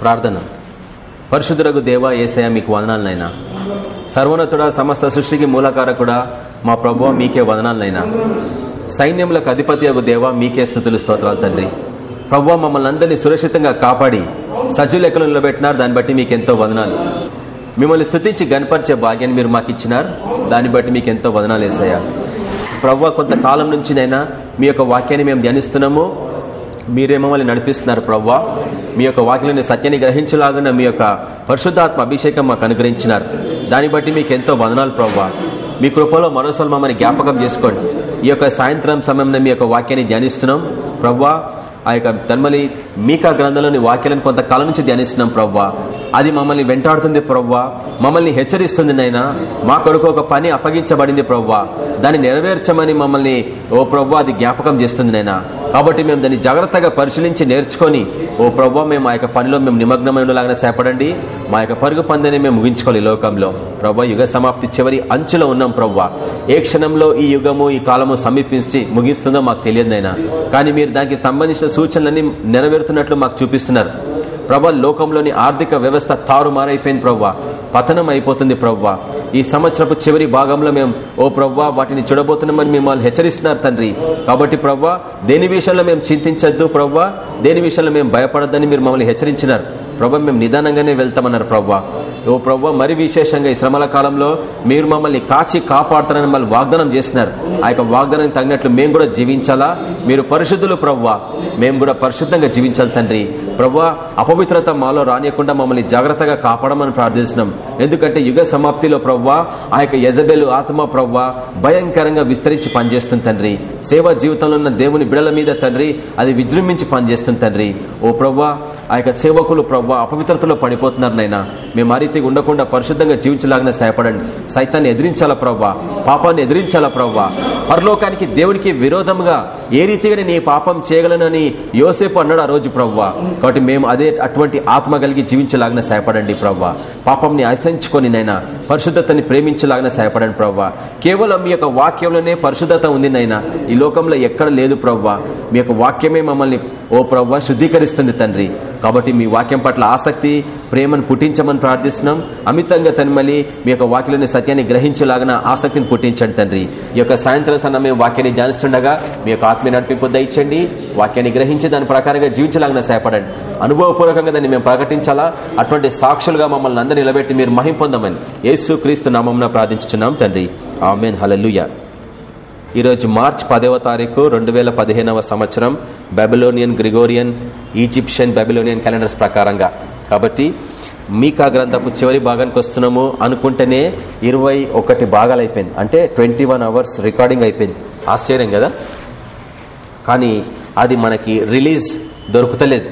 ప్రార్థన. పరిశుద్ధులకు దేవా ఏసయ మీకు వదనాలనైనా సర్వోన్నతుడ సమస్త సృష్టికి మూలకారకుడా మా ప్రభు మీకే వదనాలనైనా సైన్యములకు అధిపతి దేవ మీకే స్థుతులు స్తోత్రాలు తండ్రి. ప్రభు మమ్మల్ని అందరినీ సురక్షితంగా కాపాడి సజ్జు లెక్కలు నిలబెట్టినారు దాన్ని బట్టి మీకు ఎంతో వదనాలు. మిమ్మల్ని స్థుతించి గనపరిచే భాగ్యాన్ని మీరు మాకు ఇచ్చినారు దాన్ని బట్టి మీకు ఎంతో వదనాలు వేసాయా ప్రవ్వ కొంతకాలం నుంచినైనా మీ యొక్క వాక్యాన్ని మేము ధ్యానిస్తున్నాము. మీరే మమ్మల్ని నడిపిస్తున్నారు ప్రవ్వా. మీ యొక్క వాక్యలోని సత్యాన్ని గ్రహించలాగిన మీ యొక్క పరిశుద్ధాత్మ అభిషేకం మాకు అనుగ్రహించినారు. దాన్ని బట్టి మీకు ఎంతో వదనాలు ప్రవ్వా. మీ కృపలో మరోసారి మమ్మల్ని జ్ఞాపకం చేసుకోండి. ఈ యొక్క సాయంత్రం సమయంలో మీ యొక్క వాక్యాన్ని ధ్యానిస్తున్నాం. ప్రవ్వా ఆ యొక్క తన్మలి మీకా గ్రంథంలోని వాక్యాలను కొంతకాలం నుంచి ధ్యానిస్తున్నాం ప్రవ్వా. అది మమ్మల్ని వెంటాడుతుంది ప్రవ్వా. మమ్మల్ని హెచ్చరిస్తుంది నైనా మా కొరకు ఒక పని అప్పగించబడింది ప్రవ్వా. దాన్ని నెరవేర్చమని మమ్మల్ని ఓ ప్రవ్వా అది జ్ఞాపకం చేస్తుంది నైనా కాబట్టి మేము దాన్ని జాగ్రత్తగా పరిశీలించి నేర్చుకొని ఓ ప్రభావ మేము ఆ యొక్క పనిలో మేము నిమగ్నమైనలాగా సేపడండి మా యొక్క పరుగు పందని మేము ముగించుకోవాలి ఈ లోకంలో. ప్రభా యుగ సమాప్తి చివరి అంచులో ఉన్నాం ప్రవ్వా ఏ క్షణంలో ఈ యుగము ఈ కాలము సమీపించి ముగిస్తుందో మాకు తెలియదైనా కానీ మీరు దానికి సంబంధించిన సూచనలన్నీ నెరవేరుతున్నట్లు మాకు చూపిస్తున్నారు. ప్రభా లోకంలోని ఆర్థిక వ్యవస్థ తారుమారైపోయింది ప్రవ్వా పతనం అయిపోతుంది ప్రవ్వా ఈ సంవత్సరపు చివరి భాగంలో మేము ఓ ప్రవ్వా వాటిని చూడబోతున్నామని మిమ్మల్ని హెచ్చరిస్తున్నారు తండ్రి. కాబట్టి ప్రవ్వా దేని విషయంలో మేము చింతించద్దు ప్రవ్వా. దేని విషయంలో మేము భయపడద్దని మీరు మమ్మల్ని హెచ్చరించినారు. ప్రభా మేము నిదానంగానే వెళ్తామన్నారు ప్రవ్వా ఓ ప్రవ్వా మరి విశేషంగా ఈ శ్రమల కాలంలో మీరు మమ్మల్ని కాచి కాపాడుతారని మమ్మల్ని వాగ్దానం చేసినారు. ఆ యొక్క వాగ్దానం తగినట్లు మేము కూడా జీవించాలా? మీరు పరిశుద్ధులు ప్రవ్వా మేము కూడా పరిశుద్ధంగా జీవించాలి తండ్రి. ప్రవ్వా అపవిత్రత మాలో రానియకుండా మమ్మల్ని జాగ్రత్తగా కాపాడమని ప్రార్థిస్తున్నాం. ఎందుకంటే యుగ సమాప్తిలో ప్రవ్వా ఆ యొక్క యజబెలు ఆత్మ ప్రవ్వా భయంకరంగా విస్తరించి పనిచేస్తుంది తండ్రి. సేవా జీవితంలో ఉన్న దేవుని బిడల మీద తండ్రి అది విజృంభించి పనిచేస్తుంది తండ్రి. ఓ ప్రవ్వా ఆ యొక్క సేవకులు ప్రవ్వా అపవిత్రతలో పడిపోతున్నారు నైనా మేము ఆ రీతిగా ఉండకుండా పరిశుద్ధంగా జీవించలాగిన సహాయపడండి. సైతాన్ని ఎదిరించాలా ప్రవ్వా? పాపాన్ని ఎదిరించాలా ప్రవ్వా? పరలోకానికి దేవునికి విరోధంగా ఏ రీతిగా నేను ఈ పాపం చేయగలనని యోసేపు అన్నాడు ఆ రోజు ప్రవ్వా. కాబట్టి మేము అదే అటువంటి ఆత్మ కలిగి జీవించలాగిన సహాయపడండి ప్రవ్వా. పాపంని ఆశ్రయించుకొని నైనా పరిశుద్ధతని ప్రేమించలాగిన సహాయపడండి ప్రవ్వా. కేవలం మీ యొక్క వాక్యంలోనే పరిశుద్ధత ఉంది నైనా ఈ లోకంలో ఎక్కడ లేదు ప్రవ్వా. మీ యొక్క వాక్యమే మమ్మల్ని ఓ ప్రవ్వా శుద్ధీకరిస్తుంది తండ్రి. కాబట్టి మీ వాక్యం పట్ల ఆసక్తి ప్రేమను పుట్టించమని ప్రార్థిస్తున్నాం. అమితంగా తన్మలి మీ యొక్క వాక్యంలోని సత్యాన్ని గ్రహించలాగిన ఆసక్తిని పుట్టించండి తండ్రి. ఈ యొక్క సాయంత్రం సన్న మేము వాక్యాన్ని ధ్యానిస్తుండగా మీ యొక్క ఆత్మీయ నడిపింపు దయచండి వాక్యాన్ని గ్రహించి దాని ప్రకారంగా జీవించలాగిన సహాయపడండి. అనుభవపూర్వకంగా దాన్ని మేము ప్రకటించాలా? అటువంటి సాక్షులుగా మమ్మల్ని అందరూ నిలబెట్టి మీరు మహిం పొందమని యేసు క్రీస్తు నామం ప్రార్థించున్నాం తండ్రి. ఆమెన్. హలలుయ ఈరోజు మార్చ్ పదవ తారీఖు రెండు వేల పదిహేనవ సంవత్సరం Babylonian Gregorian Egyptian Babylonian calendars ప్రకారంగా. కాబట్టి మీకా గ్రంథపు చివరి భాగానికి వస్తున్నాము అనుకుంటేనే ఇరవై ఒకటి భాగాలు అయిపోయింది. అంటే ట్వంటీ అవర్స్ రికార్డింగ్ అయిపోయింది. ఆశ్చర్యం కదా? కానీ అది మనకి రిలీజ్ దొరుకుతలేదు.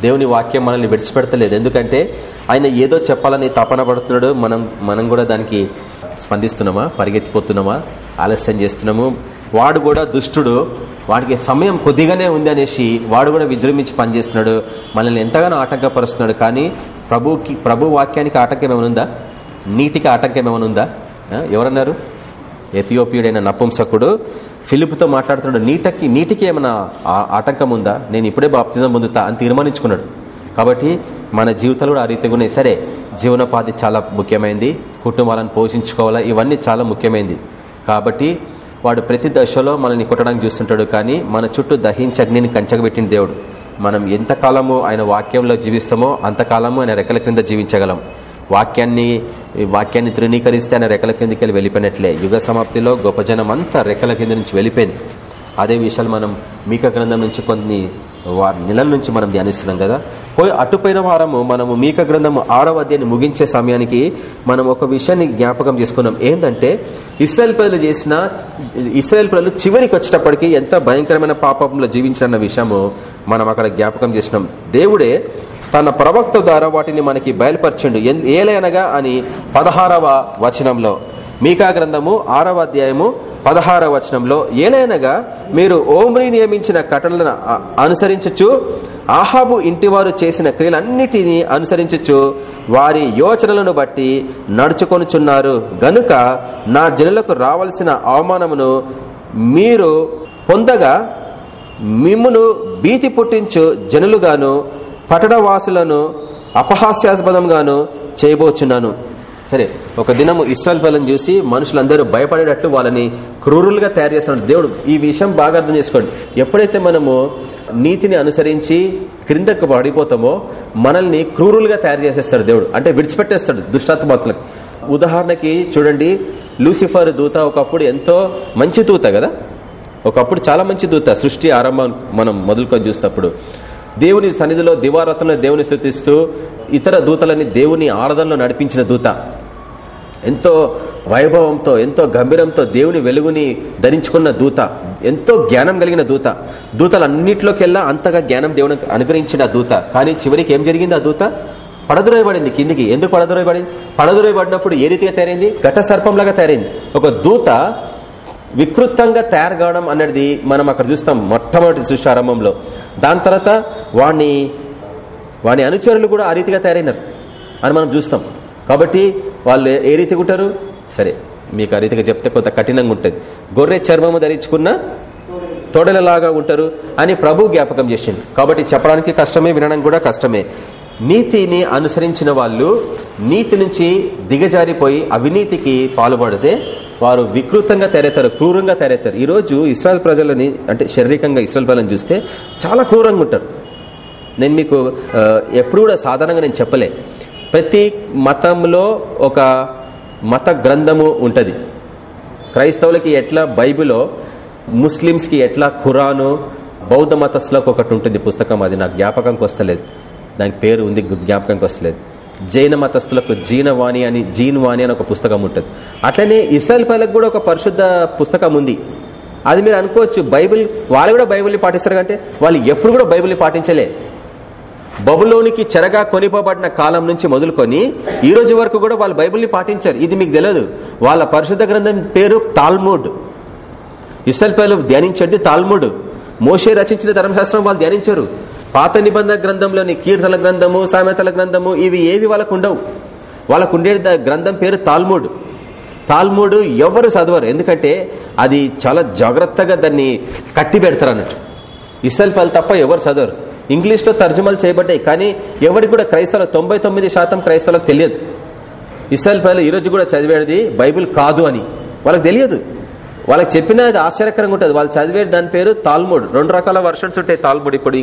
దేవుని వాక్యం మనల్ని విడిచిపెడతలేదు. ఎందుకంటే ఆయన ఏదో చెప్పాలని తపన పడుతున్నాడు. మనం మనం కూడా దానికి స్పందిస్తున్నామా? పరిగెత్తిపోతున్నామా? ఆలస్యం చేస్తున్నాము. వాడు కూడా దుష్టుడు. వాడికి సమయం కొద్దిగానే ఉంది అనేసి వాడు కూడా విజృంభించి పనిచేస్తున్నాడు. మనల్ని ఎంతగానో ఆటంకపరుస్తున్నాడు. కానీ ప్రభుకి ప్రభు వాక్యానికి ఆటంకం ఏమైనా ఉందా? నీటికి ఆటంకం ఏమైనా ఎవరన్నారు? ఎథియోపియుడైన నపుంసకుడు ఫిలిప్తో మాట్లాడుతున్నాడు. నీటికి నీటికి ఏమైనా ఆటంకం ఉందా? నేను ఇప్పుడే బాప్తిజం పొందుతా అని తీర్మానించుకున్నాడు. కాబట్టి మన జీవితాలు కూడా ఆ రీతిగా ఉన్నాయి. సరే జీవనోపాధి చాలా ముఖ్యమైనది కుటుంబాలను పోషించుకోవాలా? ఇవన్నీ చాలా ముఖ్యమైనది కాబట్టి వాడు ప్రతి దశలో మనల్ని కొట్టడానికి చూస్తుంటాడు కానీ మన చుట్టూ దహించి అగ్నిని కంచగబెట్టిన దేవుడు. మనం ఎంతకాలము ఆయన వాక్యంలో జీవిస్తామో అంతకాలము ఆయన రెక్కల క్రింద జీవించగలం. వాక్యాన్ని వాక్యాన్ని తృణీకరిస్తే ఆయన రెక్కల కిందకి వెళ్ళి వెళ్ళిపోయినట్లే. యుగ సమాప్తిలో గొప్ప జనం అంతా రెక్కల కింద నుంచి వెళ్ళిపోయింది. అదే విషయాలు మనం మీక గ్రంథం నుంచి కొన్ని నెలల నుంచి మనం ధ్యానిస్తున్నాం కదా. పోయి అటుపోయిన వారము మనము మీక గ్రంథము ఆరవ అధ్యాయాన్ని ముగించే సమయానికి మనం ఒక విషయాన్ని జ్ఞాపకం చేసుకున్నాం. ఏంటంటే ఇస్రాయల్ ప్రజలు చేసిన ఇస్రాయల్ ప్రజలు చివరికి వచ్చేటప్పటికి ఎంత భయంకరమైన పాపంలో జీవించారన్న విషయము మనం అక్కడ జ్ఞాపకం చేసినాం. దేవుడే తన ప్రవక్త ద్వారా వాటిని మనకి బయలుపరచండు. ఏలైనగా అని పదహారవ వచనంలో మీకా గ్రంథము ఆరవ అధ్యాయము పదహారవ వచనంలో ఏలైనగా మీరు ఓమ్రి నియమించిన కటలను అనుసరించచ్చు. ఆహాబు ఇంటివారు చేసిన క్రియలన్నిటినీ అనుసరించచ్చు. వారి యోచనలను బట్టి నడుచుకొనుచున్నారు. గనుక నా జనులకు రావలసిన అవమానమును మీరు పొందగా మిమ్మును భీతి పుట్టించు జనులుగాను పట్టణవాసులను అపహాస్యాస్పదంగాను చేయబోచున్నాను. సరే ఒక దినము ఇస్రాయల్ పిల్లలను చూసి మనుషులందరూ భయపడేటట్లు వాళ్ళని క్రూరులుగా తయారు చేస్తున్నాడు. దేవుడు ఈ విషయం బాగా అర్థం చేసుకోండి. ఎప్పుడైతే మనము నీతిని అనుసరించి క్రిందకు పడిపోతామో మనల్ని క్రూరులుగా తయారు చేసేస్తాడు దేవుడు. అంటే విడిచిపెట్టేస్తాడు దుష్టాత్మాతులకు. ఉదాహరణకి చూడండి లూసిఫర్ దూత ఒకప్పుడు ఎంతో మంచి దూత కదా? ఒకప్పుడు చాలా మంచి దూత సృష్టి ఆరంభం మనం మొదలుకొని చూసినప్పుడు. దేవుని సన్నిధిలో దివారతంలో దేవుని స్థుతిస్తూ ఇతర దూతలని దేవుని ఆరాధనలో నడిపించిన దూత. ఎంతో వైభవంతో ఎంతో గంభీరంతో దేవుని వెలుగుని ధరించుకున్న దూత. ఎంతో జ్ఞానం కలిగిన దూత. దూతలన్నింటిలోకెల్లా అంతగా జ్ఞానం దేవుని అనుగ్రహించిన దూత. కానీ చివరికి ఏం జరిగింది ఆ దూత? పడదురైబడింది కిందికి. ఎందుకు పడదురైబడింది పడదురైబడినప్పుడు ఏ రీతిగా తయారైంది? ఘట సర్పంలాగా తయారైంది. ఒక దూత వికృతంగా తయారు కావడం అనేది మనం అక్కడ చూస్తాం మొట్టమొదటి సృష్టారంభంలో దాని తర్వాత వాణ్ణి వాని అనుచరులు కూడా ఆ రీతిగా తయారైనారు అని మనం చూస్తాం. కాబట్టి వాళ్ళు ఏ రీతిగా ఉంటారు? సరే మీకు ఆ రీతిగా చెప్తే కొంత కఠినంగా ఉంటుంది. గొర్రె చర్మము ధరించుకున్న తోడలలాగా ఉంటారు అని ప్రభు జ్ఞాపకం చేసిండు. కాబట్టి చెప్పడానికి కష్టమే వినడం కూడా కష్టమే. నీతిని అనుసరించిన వాళ్ళు నీతి నుంచి దిగజారిపోయి అవినీతికి పాల్పడితే వారు వికృతంగా తెరేతారు క్రూరంగా తెరేతారు. ఈరోజు ఇస్రాయల్ ప్రజలని అంటే శారీరకంగా ఇస్రాయల్ ప్రజలను చూస్తే చాలా క్రూరంగా ఉంటారు. నేను మీకు ఎప్పుడు కూడా సాధారణంగా నేను చెప్పలే. ప్రతి మతంలో ఒక మత గ్రంథము ఉంటుంది. క్రైస్తవులకి ఎట్లా బైబిలో ముస్లిమ్స్కి ఎట్లా ఖురాను బౌద్ధ మతస్థులకు ఒకటి ఉంటుంది పుస్తకం అది నాకు జ్ఞాపకంకి వస్తలేదు. దానికి పేరు ఉంది జ్ఞాపకంకి వస్తలేదు. జైన మతస్థులకు జీనవాణి అని జీన్ వాణి అని ఒక పుస్తకం ఉంటుంది. అట్లనే ఇస్రాయల్ పల్లెకు కూడా ఒక పరిశుద్ధ పుస్తకం ఉంది. అది మీరు అనుకోవచ్చు బైబిల్ వాళ్ళు కూడా బైబిల్ని పాటిస్తారు అంటే వాళ్ళు ఎప్పుడు కూడా బైబిల్ని పాటించలే. బబులోనికి చెరగా కొనిపోబడిన కాలం నుంచి మొదలుకొని ఈ రోజు వరకు కూడా వాళ్ళు బైబిల్ని పాటించారు. ఇది మీకు తెలియదు వాళ్ళ పరిశుద్ధ గ్రంథం పేరు తాల్మూడ్. ఇసల్ పేరు ధ్యానించేది తాల్మూడ్. మోషే రచించిన ధర్మశాస్త్రం వాళ్ళు ధ్యానించారు. పాత నిబంధన గ్రంథంలోని కీర్తన గ్రంథము సామెతల గ్రంథము ఇవి ఏవి వాళ్ళకు ఉండవు వాళ్ళకు ఉండే గ్రంథం పేరు తాల్మూడ్. తాల్మూడు ఎవరు చదవరు. ఎందుకంటే అది చాలా జాగ్రత్తగా దాన్ని కట్టి పెడతారు అన్నట్టు ఇసల్ తప్ప ఎవరు చదవరు. ఇంగ్లీష్లో తర్జుమలు చేయబడ్డాయి కానీ ఎవరికి కూడా క్రైస్తవులు తొంభై తొమ్మిది శాతం క్రైస్తవులకు తెలియదు. ఇసల్ పల్ ఈరోజు కూడా చదివేది బైబిల్ కాదు అని. వాళ్ళకి తెలియదు. వాళ్ళకి చెప్పినది ఆశ్చర్యకరంగా ఉంటుంది. వాళ్ళు చదివే దాని పేరు తాల్ముడ్. రెండు రకాల వర్షన్స్ ఉంటాయి తాల్ముడ్. ఇప్పుడు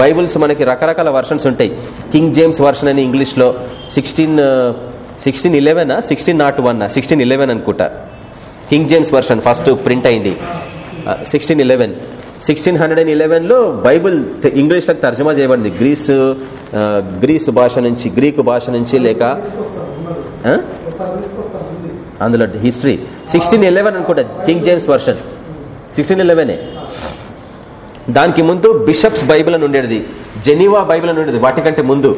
బైబుల్స్ మనకి రకరకాల వర్షన్స్ ఉంటాయి. కింగ్ జేమ్స్ వర్షన్ అని ఇంగ్లీష్లో sixteen sixteen eleven sixteen not one sixteen eleven అనుకుంటా. King James version first print అయింది. Sixteen eleven sixteen hundred and ఇలెవెన్లో Bible ఇంగ్లీష్లోకి తర్జమా చేయబడింది. గ్రీస్ గ్రీస్ భాష నుంచి గ్రీకు భాష నుంచి లేక అందులో హిస్టరీ సిక్స్టీన్ ఎలెవెన్ అనుకుంటా కింగ్ జేమ్స్ వర్షన్ సిక్స్టీన్ ఎలెవెనే దానికి ముందు బిషప్స్ బైబిల్ అని ఉండేది. జెనీవా బైబిల్ అని ఉండేది వాటికంటే ముందు.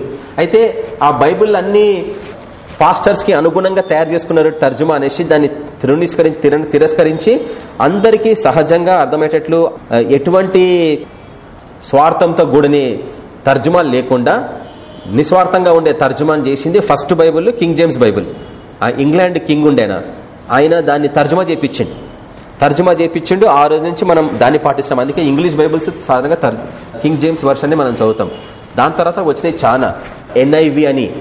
అయితే ఆ బైబిల్ అన్ని పాస్టర్స్కి అనుగుణంగా తయారు చేసుకున్నారు తర్జుమా అనేసి దాన్ని తిరస్కరించి తిరస్కరించి అందరికీ సహజంగా అర్థమయ్యేటట్లు ఎటువంటి స్వార్థంతో గుడిని తర్జుమా లేకుండా నిస్వార్థంగా ఉండే తర్జుమాన్ చేసింది first Bible King James Bible ఆ ఇంగ్లాండ్ కింగ్ ఉండేనా? ఆయన దాన్ని తర్జుమా చేయించిండు తర్జుమా చేయించిండు ఆ రోజు నుంచి మనం దాన్ని పాటిస్తాం. అందుకే ఇంగ్లీష్ బైబుల్స్ సాధారణంగా కింగ్ జేమ్స్ వర్షన్ మనం చదువుతాం. దాని తర్వాత వచ్చినాయి చాలా ఎన్ఐవి అని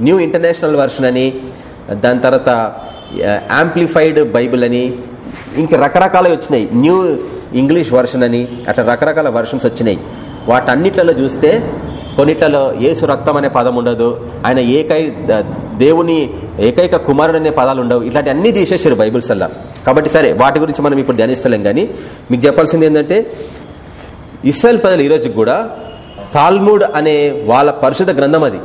న్యూ ఇంటర్నేషనల్ వర్షన్ అని దాని తర్వాత యాంప్లిఫైడ్ బైబిల్ అని ఇంకా రకరకాల వచ్చినాయి. న్యూ ఇంగ్లీష్ వర్షన్ అని అట్లా రకరకాల వర్షన్స్ వచ్చినాయి. వాటన్నిట్లలో చూస్తే కొన్నిట్లలో ఏసు రక్తం అనే పదం ఉండదు. ఆయన ఏకై దేవుని ఏకైక కుమారుడు అనే పదాలు ఉండవు. ఇట్లాంటి అన్ని తీసేసారు బైబుల్స్ అలా. కాబట్టి సరే వాటి గురించి మనం ఇప్పుడు ధ్యానిస్తలేం కానీ మీకు చెప్పాల్సింది ఏంటంటే ఇస్రాయల్ ప్రజలు ఈరోజు కూడా తాల్మూడ్ అనే వాళ్ళ పరిశుద్ధ గ్రంథం అది.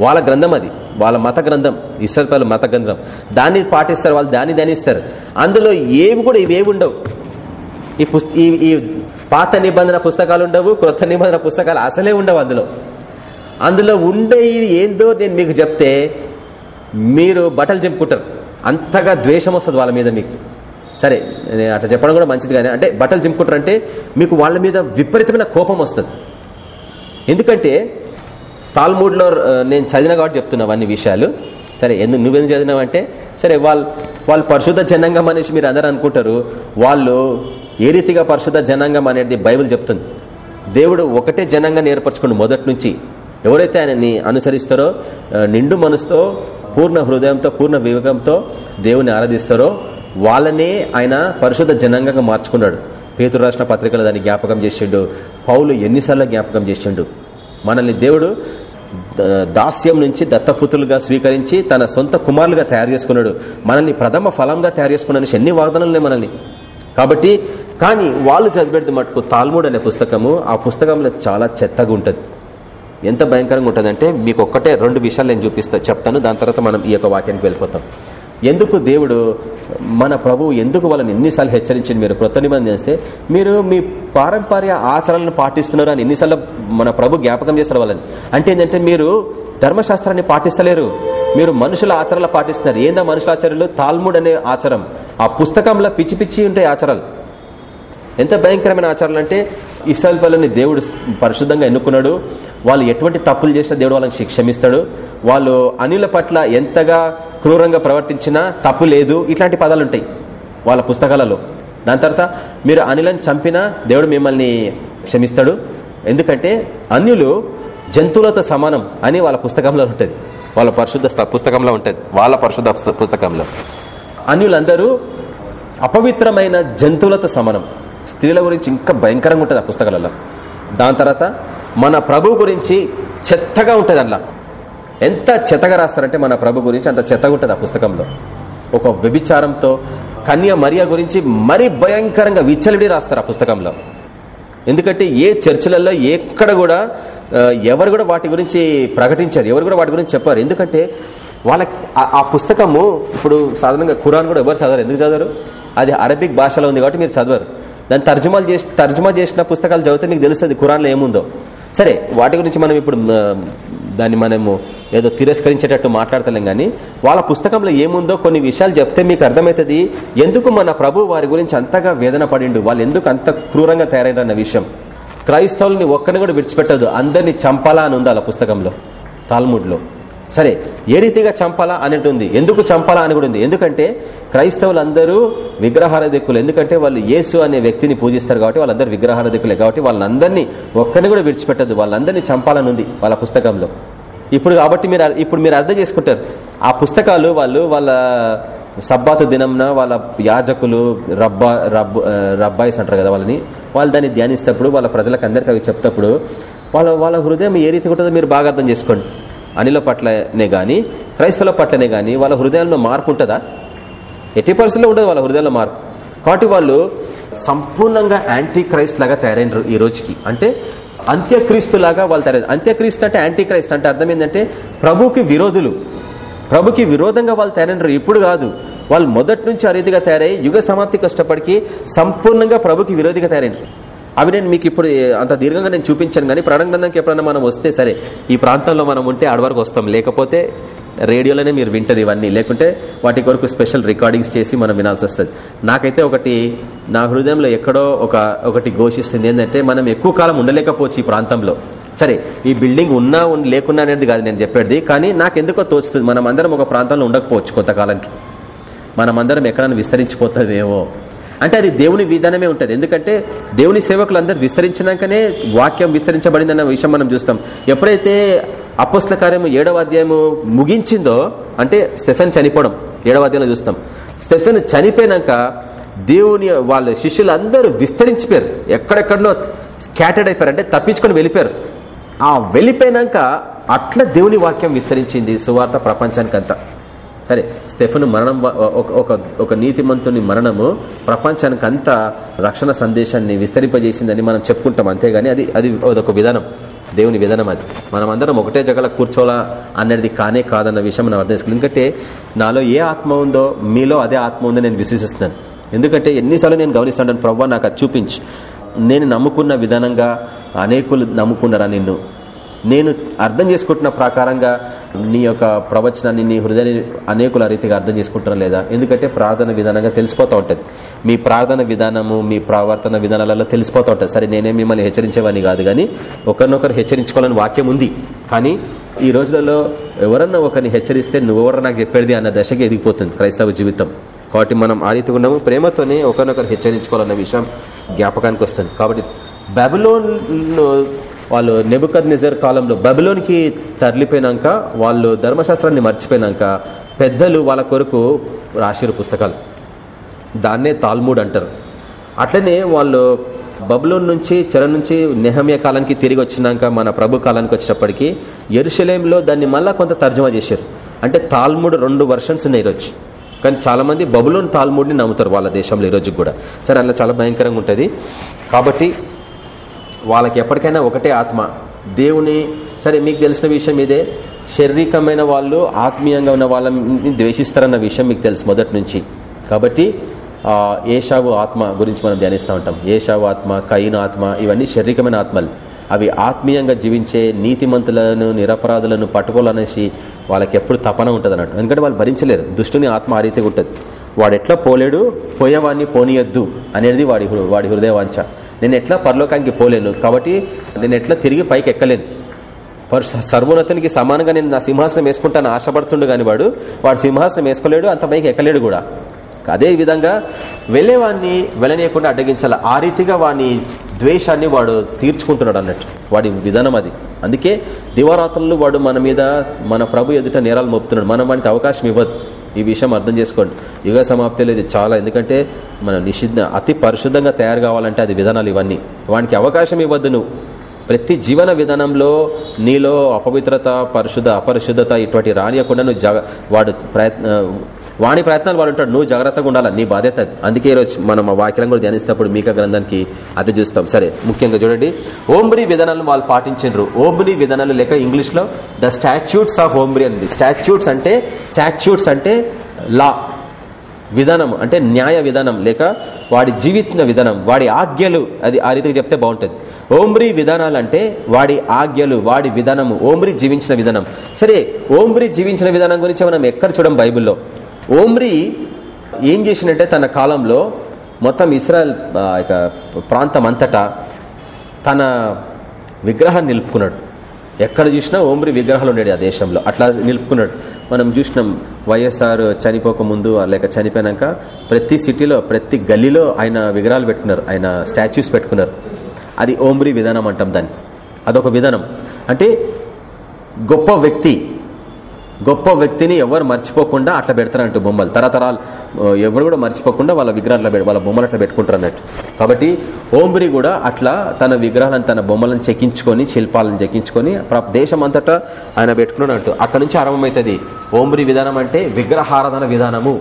వాళ్ళ గ్రంథం అది. వాళ్ళ మత గ్రంథం. ఇస్రాయల్ మత గ్రంథం. దాన్ని పాటిస్తారు వాళ్ళు దాన్ని ధ్యానిస్తారు. అందులో ఏవి కూడా ఇవేవి ఉండవు. ఈ పుస్త ఈ పాత నిబంధన పుస్తకాలు ఉండవు క్రొత్త నిబంధన పుస్తకాలు అసలే ఉండవు అందులో. అందులో ఉండే ఏందో నేను మీకు చెప్తే మీరు బట్టలు చెప్పుకుంటారు అంతగా ద్వేషం వస్తుంది వాళ్ళ మీద మీకు. సరే అట్లా చెప్పడం కూడా మంచిది కానీ అంటే బట్టలు చింపుకుంటారు అంటే మీకు వాళ్ళ మీద విపరీతమైన కోపం వస్తుంది. ఎందుకంటే తాల్మూడ్లో నేను చదివిన కాబట్టి చెప్తున్నా అన్ని విషయాలు. సరే ఎందుకు నువ్వెందుకు చదివినావంటే సరే వాళ్ళు వాళ్ళు పరిశుద్ధ జనాంగం అనేసి మీరు అందరూ అనుకుంటారు వాళ్ళు ఏ రీతిగా పరిశుద్ధ జనాంగం అనేది బైబిల్ చెప్తుంది? దేవుడు ఒకటే జనాంగాన్ని ఏర్పరచుకోండి మొదటి నుంచి ఎవరైతే ఆయనని అనుసరిస్తారో నిండు మనసుతో పూర్ణ హృదయంతో పూర్ణ వివేకంతో దేవుని ఆరాధిస్తారో వాళ్ళనే ఆయన పరిశుద్ధ జనాంగంగా మార్చుకున్నాడు. పేతురు రాసిన పత్రికలో దాన్ని జ్ఞాపకం చేసిండు. పౌలు ఎన్నిసార్లు జ్ఞాపకం చేసిండు. మనల్ని దేవుడు దాస్యం నుంచి దత్తపుత్రులుగా స్వీకరించి తన సొంత కుమారులుగా తయారు చేసుకున్నాడు. మనల్ని ప్రథమ ఫలంగా తయారు చేసుకున్నాను ఎన్ని వాగ్దానాలు మనల్ని. కాబట్టి కానీ వాళ్ళు చదివేది మటుకు తాల్మూడ్ అనే పుస్తకము. ఆ పుస్తకంలో చాలా చెత్తగా ఉంటుంది. ఎంత భయంకరంగా ఉంటుందంటే మీకు ఒక్కటే రెండు విషయాలు నేను చూపిస్తా చెప్తాను. దాని తర్వాత మనం ఈ యొక్క వాక్యానికి వెళ్ళిపోతాం. ఎందుకు దేవుడు మన ప్రభువు ఎందుకు వాళ్ళని ఎన్నిసార్లు హెచ్చరించింది మీరు కొత్త నిబంధన చేస్తే మీరు మీ పారంపర్య ఆచారాలను పాటిస్తున్నారు అని ఎన్నిసార్లు మన ప్రభు జ్ఞాపకం చేస్తారు వాళ్ళని? అంటే ఏంటంటే మీరు ధర్మశాస్త్రాన్ని పాటిస్తలేరు. మీరు మనుషుల ఆచరణలు పాటిస్తున్నారు. ఏందా మనుషుల ఆచరణలు? తాల్ముడ్ అనే ఆచారం. ఆ పుస్తకంలో పిచ్చి పిచ్చి ఉంటాయి ఆచారాలు. ఎంత భయంకరమైన ఆచారాలు అంటే ఇస్రాయల్ పల్లని దేవుడు పరిశుద్ధంగా ఎన్నుకున్నాడు. వాళ్ళు ఎటువంటి తప్పులు చేసినా దేవుడు వాళ్ళని క్షమిస్తాడు. వాళ్ళు అనిల పట్ల ఎంతగా క్రూరంగా ప్రవర్తించినా తప్పు లేదు. ఇట్లాంటి పదాలు ఉంటాయి వాళ్ళ పుస్తకాలలో. దాని తర్వాత మీరు అనిలను చంపినా దేవుడు మిమ్మల్ని క్షమిస్తాడు. ఎందుకంటే అన్యులు జంతువులతో సమానం అని వాళ్ళ పుస్తకంలో ఉంటుంది. వాళ్ళ పరిశుద్ధ పుస్తకంలో ఉంటుంది. వాళ్ళ పరిశుద్ధ పుస్తకంలో. అన్యులందరూ అపవిత్రమైన జంతువులతో సమానం. స్త్రీల గురించి ఇంకా భయంకరంగా ఉంటుంది ఆ పుస్తకాలలో. దాని తర్వాత మన ప్రభు గురించి చెత్తగా ఉంటుంది అలా ఎంత చెత్తగా రాస్తారంటే మన ప్రభు గురించి అంత చెత్తగా ఉంటుంది ఆ పుస్తకంలో. ఒక వ్యభిచారంతో కన్య మరియా గురించి మరీ భయంకరంగా విచ్చలిడి రాస్తారు ఆ పుస్తకంలో. ఎందుకంటే ఏ చర్చిలలో ఎక్కడ కూడా ఎవరు కూడా వాటి గురించి ప్రకటించారు ఎవరు కూడా వాటి గురించి చెప్పారు. ఎందుకంటే వాళ్ళ ఆ- ఆ పుస్తకము ఇప్పుడు సాధారణంగా ఖురాన్ కూడా ఎవరు చదవరు? ఎందుకు చదవరు? అది అరబిక్ భాషలో ఉంది కాబట్టి మీరు చదవరు. దాన్ని తర్జుమాలు చేసి తర్జుమా చేసిన పుస్తకాలు చదివితే నీకు తెలుస్తుంది ఖురాన్లో ఏముందో. సరే వాటి గురించి మనం ఇప్పుడు దాన్ని మనము ఏదో తిరస్కరించేటట్టు మాట్లాడతలేం కానీ వాళ్ళ పుస్తకంలో ఏముందో కొన్ని విషయాలు చెప్తే మీకు అర్థమవుతుంది ఎందుకు మన ప్రభు వారి గురించి అంతగా వేదన పడిండు వాళ్ళు ఎందుకు అంత క్రూరంగా తయారైన విషయం. క్రైస్తవుల్ని ఒక్కరిని కూడా విడిచిపెట్టదు అందరినీ చంపాలా అని ఉంది వాళ్ళ పుస్తకంలో తాల్ముడ్లో. సరే ఏ రీతిగా చంపాలా అనేది ఉంది ఎందుకు చంపాలా అని కూడా ఉంది. ఎందుకంటే క్రైస్తవులందరూ విగ్రహారధికులు ఎందుకంటే వాళ్ళు యేసు అనే వ్యక్తిని పూజిస్తారు కాబట్టి వాళ్ళందరూ విగ్రహారధికులే కాబట్టి వాళ్ళందరినీ ఒక్కరిని కూడా విడిచిపెట్టదు వాళ్ళందరినీ చంపాలని ఉంది వాళ్ళ పుస్తకంలో. ఇప్పుడు కాబట్టి మీరు ఇప్పుడు మీరు అర్థం చేసుకుంటారు. ఆ పుస్తకాలు వాళ్ళు వాళ్ళ సబ్బాతు దినంన వాళ్ళ యాజకులు రబ్బా రబ్ రబ్బాయిస్ అంటారు కదా వాళ్ళని. వాళ్ళు దాన్ని ధ్యానిస్తప్పుడు వాళ్ళ ప్రజలకు అందరికీ అవి చెప్తప్పుడు వాళ్ళ వాళ్ళ హృదయం ఏ రీతిగా ఉంటుందో మీరు బాగా అర్థం చేసుకోండి. అనిల పట్లనే కానీ క్రైస్తవుల పట్లనే కానీ వాళ్ళ హృదయంలో మార్పు ఉంటుందా? ఎట్టి పరిస్థితుల్లో ఉండదు వాళ్ళ హృదయంలో మార్పు. కాబట్టి వాళ్ళు సంపూర్ణంగా యాంటీ క్రైస్ట్ లాగా తయారైనరు ఈ రోజుకి. అంటే అంత్యక్రీస్తు లాగా వాళ్ళు తయారు అంత్యక్రీస్తు అంటే యాంటీ క్రైస్ట్ అంటే అర్థం ఏంటంటే ప్రభుకి విరోధులు. ప్రభుకి విరోధంగా వాళ్ళు తయారైనరు ఇప్పుడు కాదు. వాళ్ళు మొదటి నుంచి ఆ రీతిగా తయారై యుగ సమాప్తి కష్టపడికి సంపూర్ణంగా ప్రభుకి విరోధిగా తయారైనరు. అవి నేను మీకు ఇప్పుడు అంత దీర్ఘంగా నేను చూపించాను కానీ ప్రాణగ్రంథంకి ఎప్పుడైనా మనం వస్తే సరే ఈ ప్రాంతంలో మనం ఉంటే అడవరకు వస్తాం. లేకపోతే రేడియోలోనే మీరు వింటది ఇవన్నీ. లేకుంటే వాటి కొరకు స్పెషల్ రికార్డింగ్స్ చేసి మనం వినాల్సి వస్తుంది. నాకైతే ఒకటి నా హృదయంలో ఎక్కడో ఒక ఒకటి ఘోషిస్తుంది. ఏంటంటే మనం ఎక్కువ కాలం ఉండలేకపోవచ్చు ఈ ప్రాంతంలో. సరే ఈ బిల్డింగ్ ఉన్నా లేకున్నా అనేది కాదు నేను చెప్పేది. కానీ నాకు ఎందుకో తోచుతుంది మనం అందరం ఒక ప్రాంతంలో ఉండకపోవచ్చు కొంతకాలానికి. మనమందరం ఎక్కడైనా విస్తరించిపోతుందేమో అంటే అది దేవుని విధానమే ఉంటుంది. ఎందుకంటే దేవుని సేవకులు అందరూ విస్తరించినాకనే వాక్యం విస్తరించబడిందన్న విషయం మనం చూస్తాం. ఎప్పుడైతే అపోస్ల కార్యము ఏడవ అధ్యాయము ముగించిందో అంటే స్టెఫెన్ చనిపోవడం ఏడవ అధ్యాయంలో చూస్తాం. స్టెఫెన్ చనిపోయినాక దేవుని వాళ్ళ శిష్యులు అందరూ విస్తరించిపోయారు. ఎక్కడెక్కడో స్కాటర్డ్ అయిపోయారు. అంటే తప్పించుకొని వెళ్ళిపోయారు. ఆ వెళ్ళిపోయినాక అట్లా దేవుని వాక్యం విస్తరించింది సువార్త ప్రపంచానికంతా. సరే స్టెఫన్ మరణం ఒక- ఒక ఒక నీతిమంతుని మరణము ప్రపంచానికి అంతా రక్షణ సందేశాన్ని విస్తరింపజేసిందని మనం చెప్పుకుంటాం. అంతేగాని అది అది అదొక విధానం. దేవుని విధానం అది. మనం అందరం ఒకటే జగల కూర్చోవాలా అనేది కానే కాదన్న విషయం మనం అర్థం చేసుకోవాలి. ఎందుకంటే నాలో ఏ ఆత్మ ఉందో మీలో అదే ఆత్మ ఉందో నేను విశ్వసిస్తున్నాను. ఎందుకంటే ఎన్నిసార్లు నేను గమనిస్తాను ప్రవ్వా నాకు అది చూపించి. నేను నమ్ముకున్న విధానంగా అనేకులు నమ్ముకున్నారా నిన్ను? నేను అర్థం చేసుకుంటున్న ప్రకారంగా నీ యొక్క ప్రవచనాన్ని నీ హృదయాన్ని అనేకుల రీతిగా అర్థం చేసుకుంటున్నా లేదా? ఎందుకంటే ప్రార్థన విధానంగా తెలిసిపోతూ ఉంటుంది. మీ ప్రార్థన విధానము మీ ప్రవర్తన విధానాలలో తెలిసిపోతూ ఉంటుంది. సరే నేనే మిమ్మల్ని హెచ్చరించేవాని కాదు కానీ ఒకరినొకరు హెచ్చరించుకోవాలని వాక్యం ఉంది. కానీ ఈ రోజులలో ఎవరన్నా ఒకరిని హెచ్చరిస్తే నువ్వెవరో నాకు చెప్పేది అన్న దశకి ఎదిగిపోతుంది క్రైస్తవ జీవితం. కాబట్టి మనం ఆ రీతిగా ఉన్నాము. ప్రేమతోనే ఒకరినొకరు హెచ్చరించుకోవాలన్న విషయం జ్ఞాపకానికి వస్తుంది. కాబట్టి బెబలోన్ వాళ్ళు నెబుకద్ నిజర్ కాలంలో బబులోనికి తరలిపోయినాక వాళ్ళు ధర్మశాస్త్రాన్ని మర్చిపోయినాక పెద్దలు వాళ్ళ కొరకు రాసిరు పుస్తకాలు. దాన్నే తాల్మూడ్ అంటారు. అట్లనే వాళ్ళు బబులోన్ నుంచి చెర నుంచి నెహమ్య కాలానికి తిరిగి వచ్చినాక మన ప్రభు కాలానికి వచ్చినప్పటికీ ఎరుశలేంలో దాన్ని మళ్ళా కొంత తర్జమా చేశారు. అంటే తాల్ముడ్ రెండు వర్షన్స్ ఉన్నాయి ఈరోజు. కానీ చాలా మంది బబులోన్ తాల్ముడ్ని నమ్ముతారు వాళ్ళ దేశంలో ఈ రోజు కూడా. సరే అలా చాలా భయంకరంగా ఉంటుంది. కాబట్టి వాళ్ళకి ఎప్పటికైనా ఒకటే ఆత్మ. దేవుని సరే మీకు తెలిసిన విషయం ఇదే. శారీరకమైన వాళ్ళు ఆత్మీయంగా ఉన్న వాళ్ళని ద్వేషిస్తారన్న విషయం మీకు తెలుసు మొదటి నుంచి. కాబట్టి ఏషావు ఆత్మ గురించి మనం ధ్యానిస్తూ ఉంటాం. ఏషావు ఆత్మ కయిన ఆత్మ ఇవన్నీ శారీరకమైన ఆత్మలు. అవి ఆత్మీయంగా జీవించే నీతిమంతులను నిరపరాధులను పట్టుకోవాలనేసి వాళ్ళకి ఎప్పుడు తపన ఉంటుంది అన్నట్టు. ఎందుకంటే వాళ్ళు భరించలేరు. దుష్టుని ఆత్మ ఆ రీతిగా ఉంటుంది. వాడు ఎట్లా పోలేడు? పోయేవాడిని పోనీయద్దు అనేది వాడి హృ- వాడి హృదయవాంఛ నేను ఎట్లా పరలోకానికి పోలేను? కాబట్టి నేను ఎట్లా తిరిగి పైకి ఎక్కలేను? వాడు సర్వోన్నతునికి సమానంగా నేను నా సింహాసనం వేసుకుంటాను ఆశపడుతుండు కాని వాడు వాడు సింహాసనం వేసుకోలేడు అంత పైకి ఎక్కలేడు కూడా. అదే విధంగా వెళ్ళేవాడిని వెళ్ళనీయకుండా అడ్డగించాలి. ఆ రీతిగా వాడిని ద్వేషాన్ని వాడు తీర్చుకుంటున్నాడు అన్నట్టు. వాడి విధానం అది. అందుకే దివారాత్రులు వాడు మన మీద మన ప్రభు ఎదుట నేరాలు మోపుతున్నాడు. మనం వానికి అవకాశం ఇవ్వదు. ఈ విషయం అర్థం చేసుకోండి. యుగ సమాప్తిలో ఇది చాలా. ఎందుకంటే మన నిషిద్ధ అతి పరిశుద్ధంగా తయారు కావాలంటే అది విధానాలు ఇవన్నీ. వానికి అవకాశం ఇవ్వద్దు నువ్వు. ప్రతి జీవన విధానంలో నీలో అపవిత్రత పరిశుద్ధ అపరిశుద్ధత ఇటువంటి రానియకుండా నువ్వు జగ వాడు ప్రయత్న వాణి ప్రయత్నాలు వాడు ఉంటాడు. నువ్వు జాగ్రత్తగా ఉండాలి? నీ బాధ్యత అందుకే ఈరోజు మనం ఆ వాక్యం కూడా ధ్యానిస్తేప్పుడు మీక గ్రంథానికి అది చూస్తాం. సరే ముఖ్యంగా చూడండి. ఓంబ్రి విధానాలను వాళ్ళు పాటించారు ఓంబ్రి విధానాలు లేక ఇంగ్లీష్లో ద స్టాచ్యూట్స్ ఆఫ్ ఓంబ్రి అంది. స్టాచ్యూట్స్ అంటే స్టాచ్యూట్స్ అంటే లా. విధానం అంటే న్యాయ విధానం లేక వాడి జీవిత విధానం వాడి ఆజ్ఞలు అది ఆ రీతికి చెప్తే బాగుంటుంది. ఓంబ్రి విధానాలు అంటే వాడి ఆజ్ఞలు వాడి విధానము ఓంబ్రి జీవించిన విధానం. సరే ఓంబ్రి జీవించిన విధానం గురించి మనం ఎక్కడ చూడం బైబిల్లో? ఓమ్రి ఏం చేసినట్టే తన కాలంలో మొత్తం ఇస్రాయల్ ప్రాంతం అంతటా తన విగ్రహాన్ని నిలుపుకున్నాడు. ఎక్కడ చూసినా ఓంబ్రి విగ్రహాలు ఉండేది ఆ దేశంలో. అట్లా నిలుపుకున్నాడు. మనం చూసినాం వైఎస్ఆర్ చనిపోకముందు లేక చనిపోయినాక ప్రతి సిటీలో ప్రతి గల్లీలో ఆయన విగ్రహాలు పెట్టుకున్నారు. ఆయన స్టాచ్యూస్ పెట్టుకున్నారు. అది ఓంబ్రి విధానం అంటాం దాన్ని. అదొక విధానం. అంటే గొప్ప వ్యక్తి గొప్ప వ్యక్తిని ఎవరు మర్చిపోకుండా అట్లా పెడతారంటూ బొమ్మలు. తరతరాలు ఎవరు కూడా మర్చిపోకుండా వాళ్ళ విగ్రహాలు వాళ్ళ బొమ్మలు అట్లా పెట్టుకుంటారు అన్నట్టు. కాబట్టి ఓంబ్రి కూడా అట్లా తన విగ్రహాలను తన బొమ్మలను చెక్కించుకొని శిల్పాలను చెక్కించుకొని దేశం అంతటా ఆయన పెట్టుకున్నట్టు అక్కడ నుంచి ఆరంభమవుతుంది. ఓంబ్రి విధానం అంటే విగ్రహారాధన విధానము.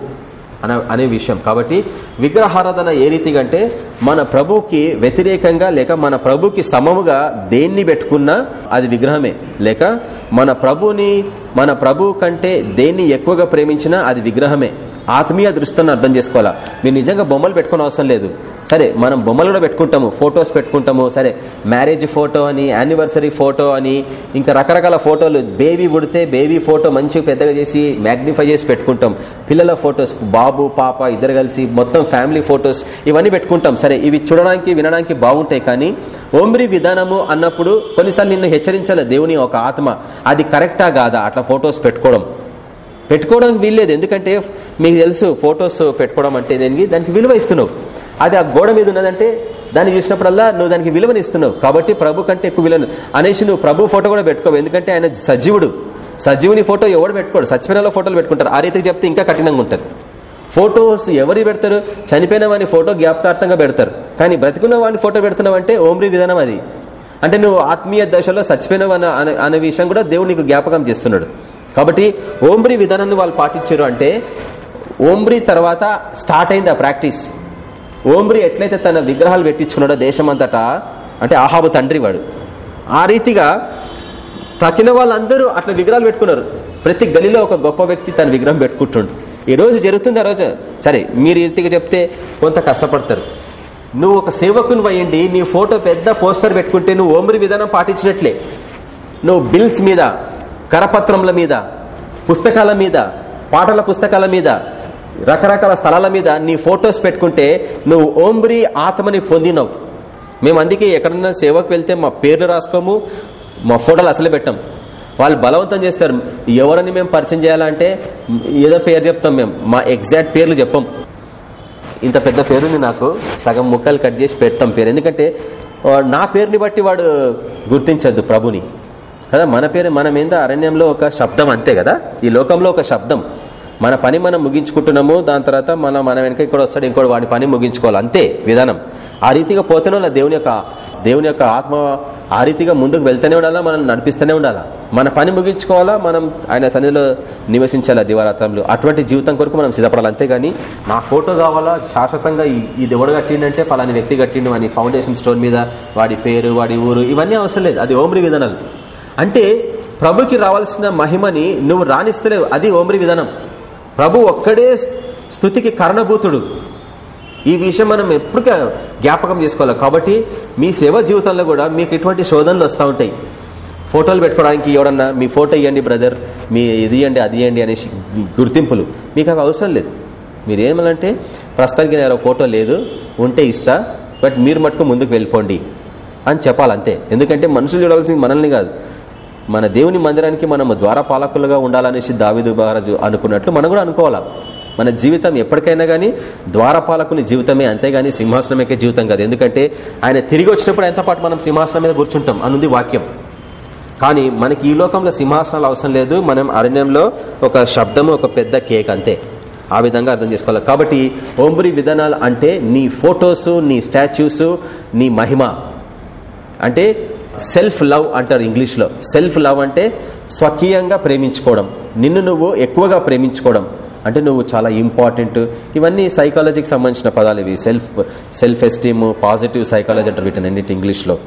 అనే అనే విషయం. కాబట్టి విగ్రహారాధన ఏ రీతిగా అంటే మన ప్రభుకి వ్యతిరేకంగా లేక మన ప్రభుకి సమముగా దేన్ని పెట్టుకున్నా అది విగ్రహమే. లేక మన ప్రభుని మన ప్రభు కంటే దేన్ని ఎక్కువగా ప్రేమించినా అది విగ్రహమే. ఆత్మీయ దృష్టిని అర్థం చేసుకోవాలా? మీరు నిజంగా బొమ్మలు పెట్టుకునే అవసరం లేదు. సరే మనం బొమ్మలు కూడా పెట్టుకుంటాము ఫొటోస్ పెట్టుకుంటాము. సరే మ్యారేజ్ ఫోటో అని యానివర్సరీ ఫోటో అని ఇంకా రకరకాల ఫోటోలు బేబీ పుడితే బేబీ ఫోటో మంచిగా పెద్దగా చేసి మ్యాగ్నిఫై చేసి పెట్టుకుంటాం. పిల్లల ఫొటోస్ బాబు పాప ఇద్దరు కలిసి మొత్తం ఫ్యామిలీ ఫొటోస్ ఇవన్నీ పెట్టుకుంటాం. సరే ఇవి చూడడానికి వినడానికి బాగుంటాయి కానీ ఓమ్రి విధానము అన్నప్పుడు కొన్నిసార్లు నిన్ను హెచ్చరించాలి దేవుని ఒక ఆత్మ. అది కరెక్టా కాదా? అట్లా ఫొటోస్ పెట్టుకోవడం. పెట్టుకోవడానికి వీల్లేదు. ఎందుకంటే మీకు తెలుసు ఫొటోస్ పెట్టుకోవడం అంటే దేనికి? దానికి విలువ ఇస్తున్నావు. అది ఆ గోడ మీద ఉన్నదంటే దాన్ని చూసినప్పుడల్లా నువ్వు దానికి విలువని ఇస్తున్నావు. కాబట్టి ప్రభు కంటే ఎక్కువ విలువ అనేసి నువ్వు ప్రభు ఫోటో కూడా పెట్టుకోవు. ఎందుకంటే ఆయన సజీవుడు. సజీవుని ఫోటో ఎవడు పెట్టుకోడు? సచిపోయిన ఫోటోలు పెట్టుకుంటారు. ఆ రీతికి చెప్తే ఇంకా కఠినంగా ఉంటుంది. ఫొటోస్ ఎవరి పెడతారు? చనిపోయిన వాని ఫోటో జ్ఞాపకార్థంగా పెడతారు. కానీ బ్రతికున్న వాడిని ఫోటో పెడుతున్నావు అంటే ఓమ్రి విధానం అది. అంటే నువ్వు ఆత్మీయ దశలో చచ్చిపోయినవు అన్న అనే- అనే విషయం కూడా దేవుడు నీకు జ్ఞాపకం చేస్తున్నాడు. కాబట్టి ఓంబ్రి విధానాన్ని వాళ్ళు పాటించారు అంటే ఓంబ్రి తర్వాత స్టార్ట్ అయింది ఆ ప్రాక్టీస్. ఓంబ్రి ఎట్లయితే తన విగ్రహాలు పెట్టించుకున్నాడో దేశమంతటా అంటే ఆహాబు తండ్రి వాడు. ఆ రీతిగా తక్కిన వాళ్ళందరూ అట్లా విగ్రహాలు పెట్టుకున్నారు. ప్రతి గలిలో ఒక గొప్ప వ్యక్తి తన విగ్రహం పెట్టుకుంటుండు. ఈ రోజు జరుగుతుంది ఆ రోజు. సరే మీరు ఈ రీతిగా చెప్తే కొంత కష్టపడతారు. నువ్వు ఒక సేవకుని వయండి నీ ఫోటో పెద్ద పోస్టర్ పెట్టుకుంటే నువ్వు ఓంబ్రి విధానం పాటించినట్లే. నువ్వు బిల్స్ మీద కరపత్రముల మీద పుస్తకాల మీద పాటల పుస్తకాల మీద రకరకాల స్థలాల మీద నీ ఫొటోస్ పెట్టుకుంటే నువ్వు ఓంబ్రి ఆత్మని పొందినవు. మేము అందుకే ఎక్కడన్నా సేవకు వెళ్తే మా పేర్లు రాసుకోము మా ఫోటోలు అసలు పెట్టాం. వాళ్ళు బలవంతం చేస్తారు ఎవరని మేము పరిచయం చేయాలంటే ఏదో పేరు చెప్తాం మేము మా ఎగ్జాక్ట్ పేర్లు చెప్పం. ఇంత పెద్ద పేరుని నాకు సగం ముక్కలు కట్ చేసి పెడతాం పేరు. ఎందుకంటే వాడు నా పేరుని బట్టి వాడు గుర్తించద్దు ప్రభుని. కదా మన పేరు మనం ఏందో అరణ్యంలో ఒక శబ్దం అంతే కదా? ఈ లోకంలో ఒక శబ్దం. మన పని మనం ముగించుకుంటున్నాము దాని తర్వాత మన మన వెనక ఇక్కడ వస్తాడు ఇంకోటి వాడి పని ముగించుకోవాలి. అంతే విధానం. ఆ రీతిగా పోతేనే దేవుని యొక్క దేవుని యొక్క ఆత్మ ఆ రీతిగా ముందుకు వెళ్తూనే ఉండాలా మనం నడిపిస్తూనే ఉండాలా? మన పని ముగించుకోవాలా మనం ఆయన సన్నిధిలో నివసించాలా దివారాత్రంలో? అటువంటి జీవితం కొరకు మనం సిద్ధపడాలి. అంతేగాని నా ఫోటో కావాలా? శాశ్వతంగా ఈ దేవుడు కట్టిండంటే పలాని వ్యక్తి కట్టిండు అని ఫౌండేషన్ స్టోన్ మీద వాడి పేరు వాడి ఊరు ఇవన్నీ అవసరం లేదు. అది ఓమ్రి విధానాలు. అంటే ప్రభుకి రావాల్సిన మహిమని నువ్వు రాణిస్తలేవు. అది ఓమ్రి విధానం. ప్రభు ఒక్కడే స్థుతికి కారణభూతుడు. ఈ విషయం మనం ఎప్పుడు జ్ఞాపకం చేసుకోవాలి. కాబట్టి మీ సేవ జీవితంలో కూడా మీకు ఇటువంటి శోధనలు వస్తూ ఉంటాయి. ఫోటోలు పెట్టుకోవడానికి ఎవడన్నా మీ ఫోటో ఇవ్వండి బ్రదర్. మీ ఇది ఇవ్వండి అది ఇవ్వండి అనేసి గుర్తింపులు. మీకు అవి అవసరం లేదు. మీరు ఏమనంటే ప్రస్తుతానికి నేను ఫోటో లేదు. ఉంటే ఇస్తా. బట్ మీరు మటుకు ముందుకు వెళ్ళిపోండి అని చెప్పాలి అంతే ఎందుకంటే మనుషులు చూడాల్సింది మనల్ని కాదు. మన దేవుని మందిరానికి మనం ద్వారపాలకులుగా ఉండాలనేసి దావిదు మహారాజు అనుకున్నట్లు మనం కూడా అనుకోవాలా? మన జీవితం ఎప్పటికైనా గానీ ద్వారపాలకుని జీవితమే అంతేగాని సింహాసనమేకే జీవితం కాదు. ఎందుకంటే ఆయన తిరిగి వచ్చినప్పుడు ఆయనతో పాటు మనం సింహాసనం మీద కూర్చుంటాం అనుంది వాక్యం. కానీ మనకి ఈ లోకంలో సింహాసనాలు అవసరం లేదు. మనం అరణ్యంలో ఒక శబ్దము ఒక పెద్ద కేక్ అంతే. ఆ విధంగా అర్థం చేసుకోవాలి. కాబట్టి ఓంబురి విధానాలు అంటే నీ ఫొటోసు నీ స్టాచ్యూసు నీ మహిమ. అంటే సెల్ఫ్ లవ్ అంటారు ఇంగ్లీష్లో. సెల్ఫ్ లవ్ అంటే స్వకీయంగా ప్రేమించుకోవడం. నిన్ను నువ్వు ఎక్కువగా ప్రేమించుకోవడం. అంటే నువ్వు చాలా ఇంపార్టెంట్. ఇవన్నీ సైకాలజీకి సంబంధించిన పదాలు ఇవి. Self self esteem positive psychology అంటారు వీటిని ఇంగ్లీష్లో.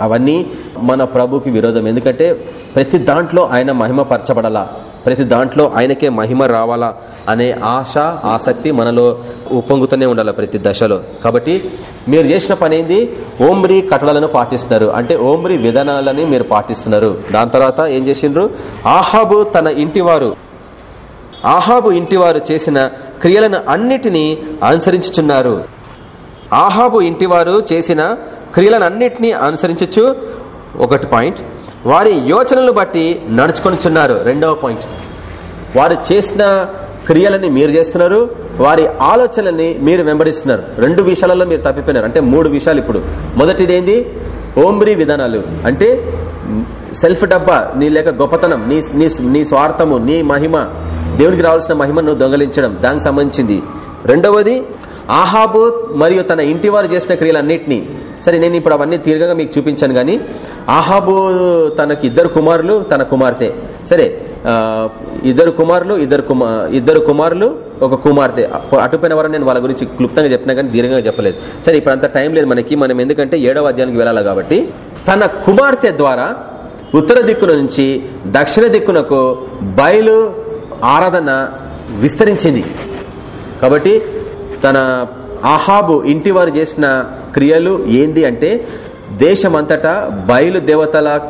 అవన్నీ మన ప్రభుకి విరోధం. ఎందుకంటే ప్రతి దాంట్లో ఆయన మహిమపరచబడాలా? ప్రతి దాంట్లో ఆయనకే మహిమ రావాలా అనే ఆశ ఆసక్తి మనలో ఉప్పొంగుతూనే ఉండాలి ప్రతి దశలో. కాబట్టి మీరు చేసిన పని ఏంది? ఓమ్రి కట్టడాలను పాటిస్తున్నారు. అంటే ఓమ్రి విధానాలని మీరు పాటిస్తున్నారు. దాని తర్వాత ఏం చేసిండ్రు? ఆహాబు తన ఇంటివారు ఆహాబు ఇంటివారు చేసిన క్రియలను అన్నిటినీ అనుసరించుచున్నారు. ఆహాబు ఇంటివారు చేసిన క్రియలను అన్నిటినీ అనుసరించచ్చు. ఒకటి పాయింట్. వారి యోచనలు బట్టి నడుచుకొనిచున్నారు రెండవ పాయింట్. వారు చేసిన క్రియలని మీరు చేస్తున్నారు. వారి ఆలోచనల్ని మీరు వెంబడిస్తున్నారు. రెండు విషయాలలో మీరు తప్పిపోయినారు. అంటే మూడు విషయాలు ఇప్పుడు. మొదటిది ఏంది ఓంబ్రీ విధానాలు. అంటే సెల్ఫ్ డబ్బా నీ లేక గొప్పతనం నీ నీ స్వార్థము నీ మహిమ దేవునికి రావాల్సిన మహిమను దొంగలించడం దానికి సంబంధించింది. రెండవది ఆహాబు మరియు తన ఇంటి వారు చేసిన క్రియలన్నింటినీ సరే నేను ఇప్పుడు అవన్నీ తీరుగా మీకు చూపించాను గాని ఆహాబు తనకి ఇద్దరు కుమారులు తన కుమార్తె. సరే ఇద్దరు కుమారులు ఇద్దరు కుమార్ ఇద్దరు కుమారులు ఒక కుమార్తె. అటుపోయిన వారు నేను వాళ్ళ గురించి క్లుప్తంగా చెప్పినా కానీ దీర్ఘంగా చెప్పలేదు. సరే ఇప్పుడు అంత టైం లేదు మనకి మనం ఎందుకంటే ఏడవ అధ్యాయానికి వెళ్ళాలి కాబట్టి. తన కుమార్తె ద్వారా ఉత్తర దిక్కున నుంచి దక్షిణ దిక్కునకు బయలు ఆరాధన విస్తరించింది. కాబట్టి తన ఆహాబు ఇంటి వారు చేసిన క్రియలు ఏంది అంటే దేశమంతటా బయలు దేవతల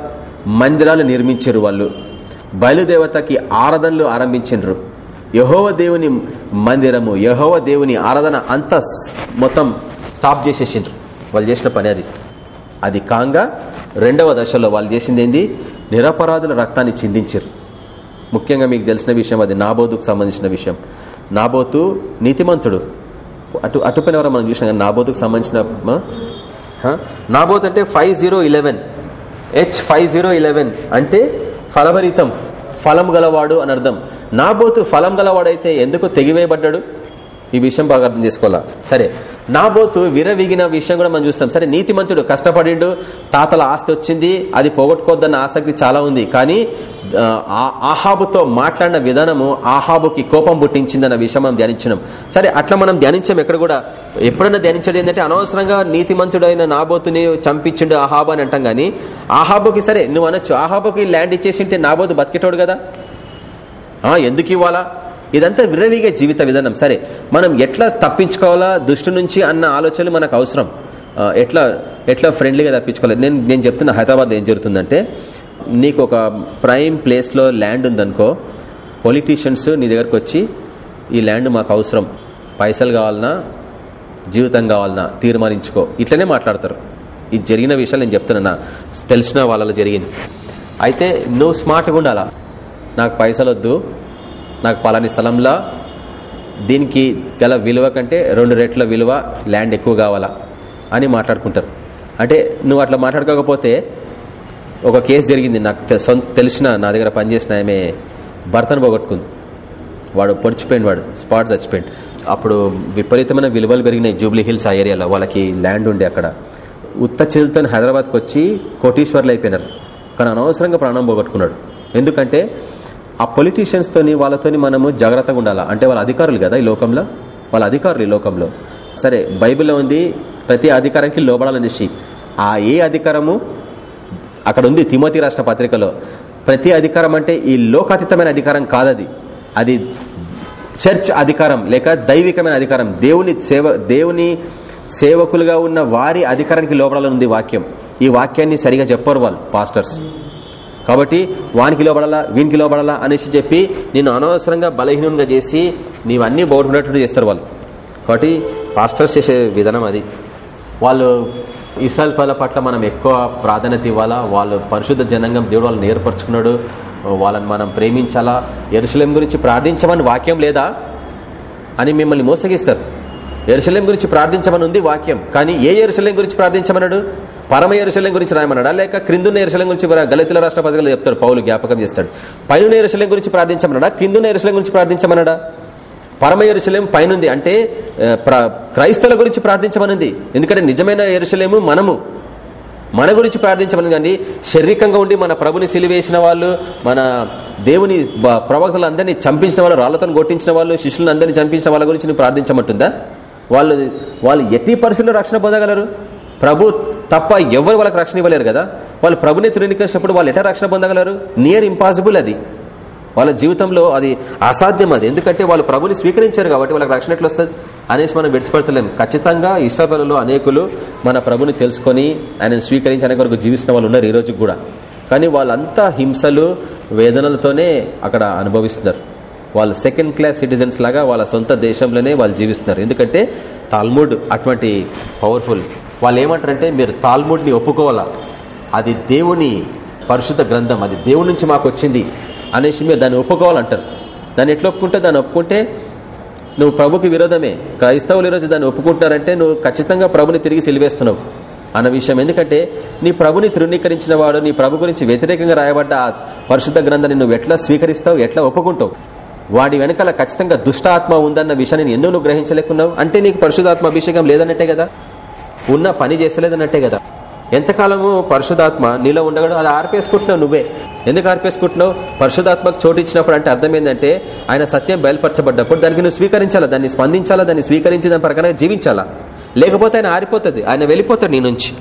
మందిరాలు నిర్మించారు వాళ్ళు. బయలుదేవతకి ఆరాధనలు ఆరంభించరు యహోవ దేవుని మందిరము యహోవ దేవుని ఆరాధన అంతా మొత్తం స్టాప్ చేసేసిండ్రు. వాళ్ళు చేసిన పని అది. అది కాంగా రెండవ దశలో వాళ్ళు చేసింది ఏంది? నిరపరాధుల రక్తాన్ని చిందించారు ముఖ్యంగా మీకు తెలిసిన విషయం అది నాబోతుకు సంబంధించిన విషయం. నాబోతు నీతిమంతుడు. అటు అటుపైన ఎవరో మనం చూసినాం నాబోతుకు సంబంధించిన నాబోత్ అంటే five zero eleven H five zero eleven అంటే ఫలభరితం ఫలం గలవాడు అని అర్థం. నాబోతు ఫలం గలవాడైతే ఎందుకు తెగివేయబడ్డాడు? ఈ విషయం బాగా అర్థం చేసుకోవాలా? సరే. నాబోతు విరవిగిన విషయం కూడా మనం చూస్తాం. సరే నీతిమంతుడు కష్టపడిండు తాతల ఆస్తి వచ్చింది అది పోగొట్టుకోవద్దన్న ఆసక్తి చాలా ఉంది. కానీ ఆహాబుతో మాట్లాడిన విధానము ఆహాబుకి కోపం పుట్టించిందన్న విషయం మనం ధ్యానించినాం. సరే అట్లా మనం ధ్యానించాం ఎక్కడ కూడా. ఎప్పుడైనా ధ్యానించడం ఏంటంటే అనవసరంగా నీతిమంతుడైన నాబోతుని చంపించిండు ఆహాబు అని అంటాం గానీ ఆహాబుకి సరే నువ్వు అనొచ్చు ఆహాబుకి ల్యాండ్ ఇచ్చేసింటే నాబోతు బతికేటోడు కదా? ఎందుకు ఇవ్వాలా? ఇదంతా విరవిగే జీవిత విధానం. సరే మనం ఎట్లా తప్పించుకోవాలా? దుష్టు నుంచి అన్న ఆలోచనలు మనకు అవసరం. ఎట్లా ఎట్లా ఫ్రెండ్లీగా తప్పించుకోవాలి? నేను నేను చెప్తున్న హైదరాబాద్ ఏం జరుగుతుందంటే నీకు ఒక ప్రైమ్ ప్లేస్లో ల్యాండ్ ఉందనుకో పొలిటీషియన్స్ నీ దగ్గరకు వచ్చి ఈ ల్యాండ్ మాకు అవసరం. పైసలు కావాలన్నా జీవితం కావాలన్నా తీర్మానించుకో. ఇట్లనే మాట్లాడతారు. ఇది జరిగిన విషయాలు నేను చెప్తున్నా. తెలిసిన వాళ్ళలో జరిగింది. అయితే నువ్వు స్మార్ట్గా ఉండాలా? నాకు పైసలు వద్దు నాకు పలాని స్థలంలో దీనికి గల విలువ కంటే రెండు రెట్ల విలువ ల్యాండ్ ఎక్కువ కావాలా అని మాట్లాడుకుంటారు. అంటే నువ్వు అట్లా మాట్లాడుకోకపోతే ఒక కేసు జరిగింది నాకు సొంత తెలిసిన నా దగ్గర పనిచేసిన ఆమె భర్తను పోగొట్టుకుంది. వాడు పొడిచిపోయింది వాడు స్పాట్ చచ్చిపోయింది అప్పుడు విపరీతమైన విలువలు పెరిగినాయి జూబ్లీ హిల్స్ ఆ ఏరియాలో. వాళ్ళకి ల్యాండ్ ఉండే అక్కడ. ఉత్త చేతులతో హైదరాబాద్కి వచ్చి కోటీశ్వర్లు అయిపోయినారు. కానీ అనవసరంగా ప్రాణం పోగొట్టుకున్నాడు. ఎందుకంటే ఆ పొలిటీషియన్స్ తోని వాళ్ళతోని మనము జాగ్రత్తగా ఉండాలా? అంటే వాళ్ళ అధికారులు కదా ఈ లోకంలో? వాళ్ళ అధికారులు ఈ లోకంలో. సరే బైబిల్లో ఉంది ప్రతి అధికారానికి లోబడాలనేసి ఆ ఏ అధికారము? అక్కడ ఉంది తిమోతి రాష్ట్ర పత్రికలో. ప్రతి అధికారం అంటే ఈ లోకాతీతమైన అధికారం కాదది. అది చర్చ్ అధికారం లేక దైవికమైన అధికారం. దేవుని సేవ దేవుని సేవకులుగా ఉన్న వారి అధికారానికి లోపడాలని ఉంది వాక్యం. ఈ వాక్యాన్ని సరిగా చెప్పరు వాళ్ళు పాస్టర్స్. కాబట్టి వానికి లోబడాలా వీనికి లోబడాలా అనేసి చెప్పి నేను అనవసరంగా బలహీనంగా చేసి నీవన్నీ బోటుకున్నట్టు చేస్తారు వాళ్ళు. కాబట్టి పాస్టర్స్ చేసే విధానం అది. వాళ్ళు ఇసాల్ పనుల పట్ల మనం ఎక్కువ ప్రాధాన్యత ఇవ్వాలా? వాళ్ళు పరిశుద్ధ జనాంగం దేవుడు వాళ్ళని ఏర్పరచుకున్నాడు. వాళ్ళని మనం ప్రేమించాలా? ఎరుసలేం గురించి ప్రార్థించమని వాక్యం లేదా? అని మిమ్మల్ని మోసగిస్తారు. ఎరుసలేం గురించి ప్రార్థించమని ఉంది వాక్యం. కానీ ఏ ఎరుసలేం గురించి ప్రార్థించమన్నాడు? పరమ ఎరుసలేం గురించి రాయమన్నాడా? లేక క్రిందున్న ఎరుసలేం గురించి గలితుల రాష్ట్ర పథకాలు చెప్తాడు పౌలు జ్ఞాపకం చేస్తాడు. పైన ఎరుసలేం గురించి ప్రార్థించమన్నాడా? క్రిందున్న ఎరుసలేం గురించి ప్రార్థించమన్నాడా? పరమ ఎరుసలేం పైనుంది. అంటే ప్ర- క్రైస్తవుల గురించి ప్రార్థించమనుంది. ఎందుకంటే నిజమైన ఎరుసలేము మనము. మన గురించి ప్రార్థించమని కానీ శారీరకంగా ఉండి మన ప్రభుని సిలివేసిన వాళ్ళు మన దేవుని బ- ప్రవక్తలందరినీ చంపించిన వాళ్ళు రాళ్ళతో కొట్టించిన వాళ్ళు శిష్యులను అందరినీ చంపించిన వాళ్ళ గురించి నువ్వు ప్రార్థించమంటుందా? వాళ్ళు వాళ్ళు ఎట్టి పరిస్థితుల్లో రక్షణ పొందగలరు? ప్రభు తప్ప ఎవరు వాళ్ళకి రక్షణ ఇవ్వలేరు కదా? వాళ్ళు ప్రభుని తృణీకరించినప్పుడు వాళ్ళు ఎట్లా రక్షణ పొందగలరు? నియర్ ఇంపాసిబుల్ అది. వాళ్ళ జీవితంలో అది అసాధ్యం అది. ఎందుకంటే వాళ్ళు ప్రభుని స్వీకరించారు కాబట్టి వాళ్ళకి రక్షణ ఎట్లా వస్తుంది? అనేసి మనం విడిచిపెడతలేం. ఖచ్చితంగా ఇష్టపరులు అనేకులు మన ప్రభుని తెలుసుకొని ఆయనను స్వీకరించి అనేక వరకు జీవిస్తున్న వాళ్ళు ఉన్నారు ఈ రోజు కూడా. కానీ వాళ్ళంతా హింసలు వేదనలతోనే అక్కడ అనుభవిస్తున్నారు. వాళ్ళు సెకండ్ క్లాస్ సిటిజన్స్ లాగా వాళ్ళ సొంత దేశంలోనే వాళ్ళు జీవిస్తున్నారు. ఎందుకంటే తాల్ముడ్ అటువంటి పవర్ఫుల్ వాళ్ళు ఏమంటారంటే మీరు తాల్ముడ్ని ఒప్పుకోవాలా? అది దేవుని పరిశుద్ధ గ్రంథం. అది దేవుడి నుంచి మాకు వచ్చింది అనేసి మీరు దాన్ని ఒప్పుకోవాలంటారు. దాన్ని ఎట్లా ఒప్పుకుంటే? దాన్ని ఒప్పుకుంటే నువ్వు ప్రభుకి విరోధమే. క్రైస్తవులు ఈరోజు దాన్ని ఒప్పుకుంటున్నారంటే నువ్వు ఖచ్చితంగా ప్రభుని తిరిగి సిలివేస్తున్నావు అన్న విషయం. ఎందుకంటే నీ ప్రభుని తృణీకరించిన వాడు నీ ప్రభు గురించి వ్యతిరేకంగా రాయబడ్డ ఆ పరిశుద్ధ గ్రంథాన్ని నువ్వు ఎట్లా స్వీకరిస్తావు ఎట్లా ఒప్పుకుంటావు? వాడి వెనకాల ఖచ్చితంగా దుష్టాత్మ ఉందన్న విషయాన్ని నేను ఎందుకు నువ్వు గ్రహించలేకున్నావు? అంటే నీకు పరిశుధాత్మ అభిషేకం లేదన్నట్టే కదా? ఉన్న పని చేస్తలేదన్నట్టే కదా? ఎంతకాలము పరిశుధాత్మ నీలో ఉండగలడు? అది ఆర్పేసుకుంటున్నావు నువ్వే. ఎందుకు ఆర్పేసుకుంటున్నావు? పరిశుధాత్మకు చోటు ఇచ్చినప్పుడు అంటే అర్థం ఏంటంటే ఆయన సత్యం బయలుపరచబడ్డప్పుడు దానికి నువ్వు స్వీకరించాలా? దాన్ని స్పందించాలా? దాన్ని స్వీకరించి దాని ప్రకారంగా జీవించాలా? లేకపోతే ఆయన ఆరిపోతుంది. ఆయన వెళ్ళిపోతాడు నీ నుంచి.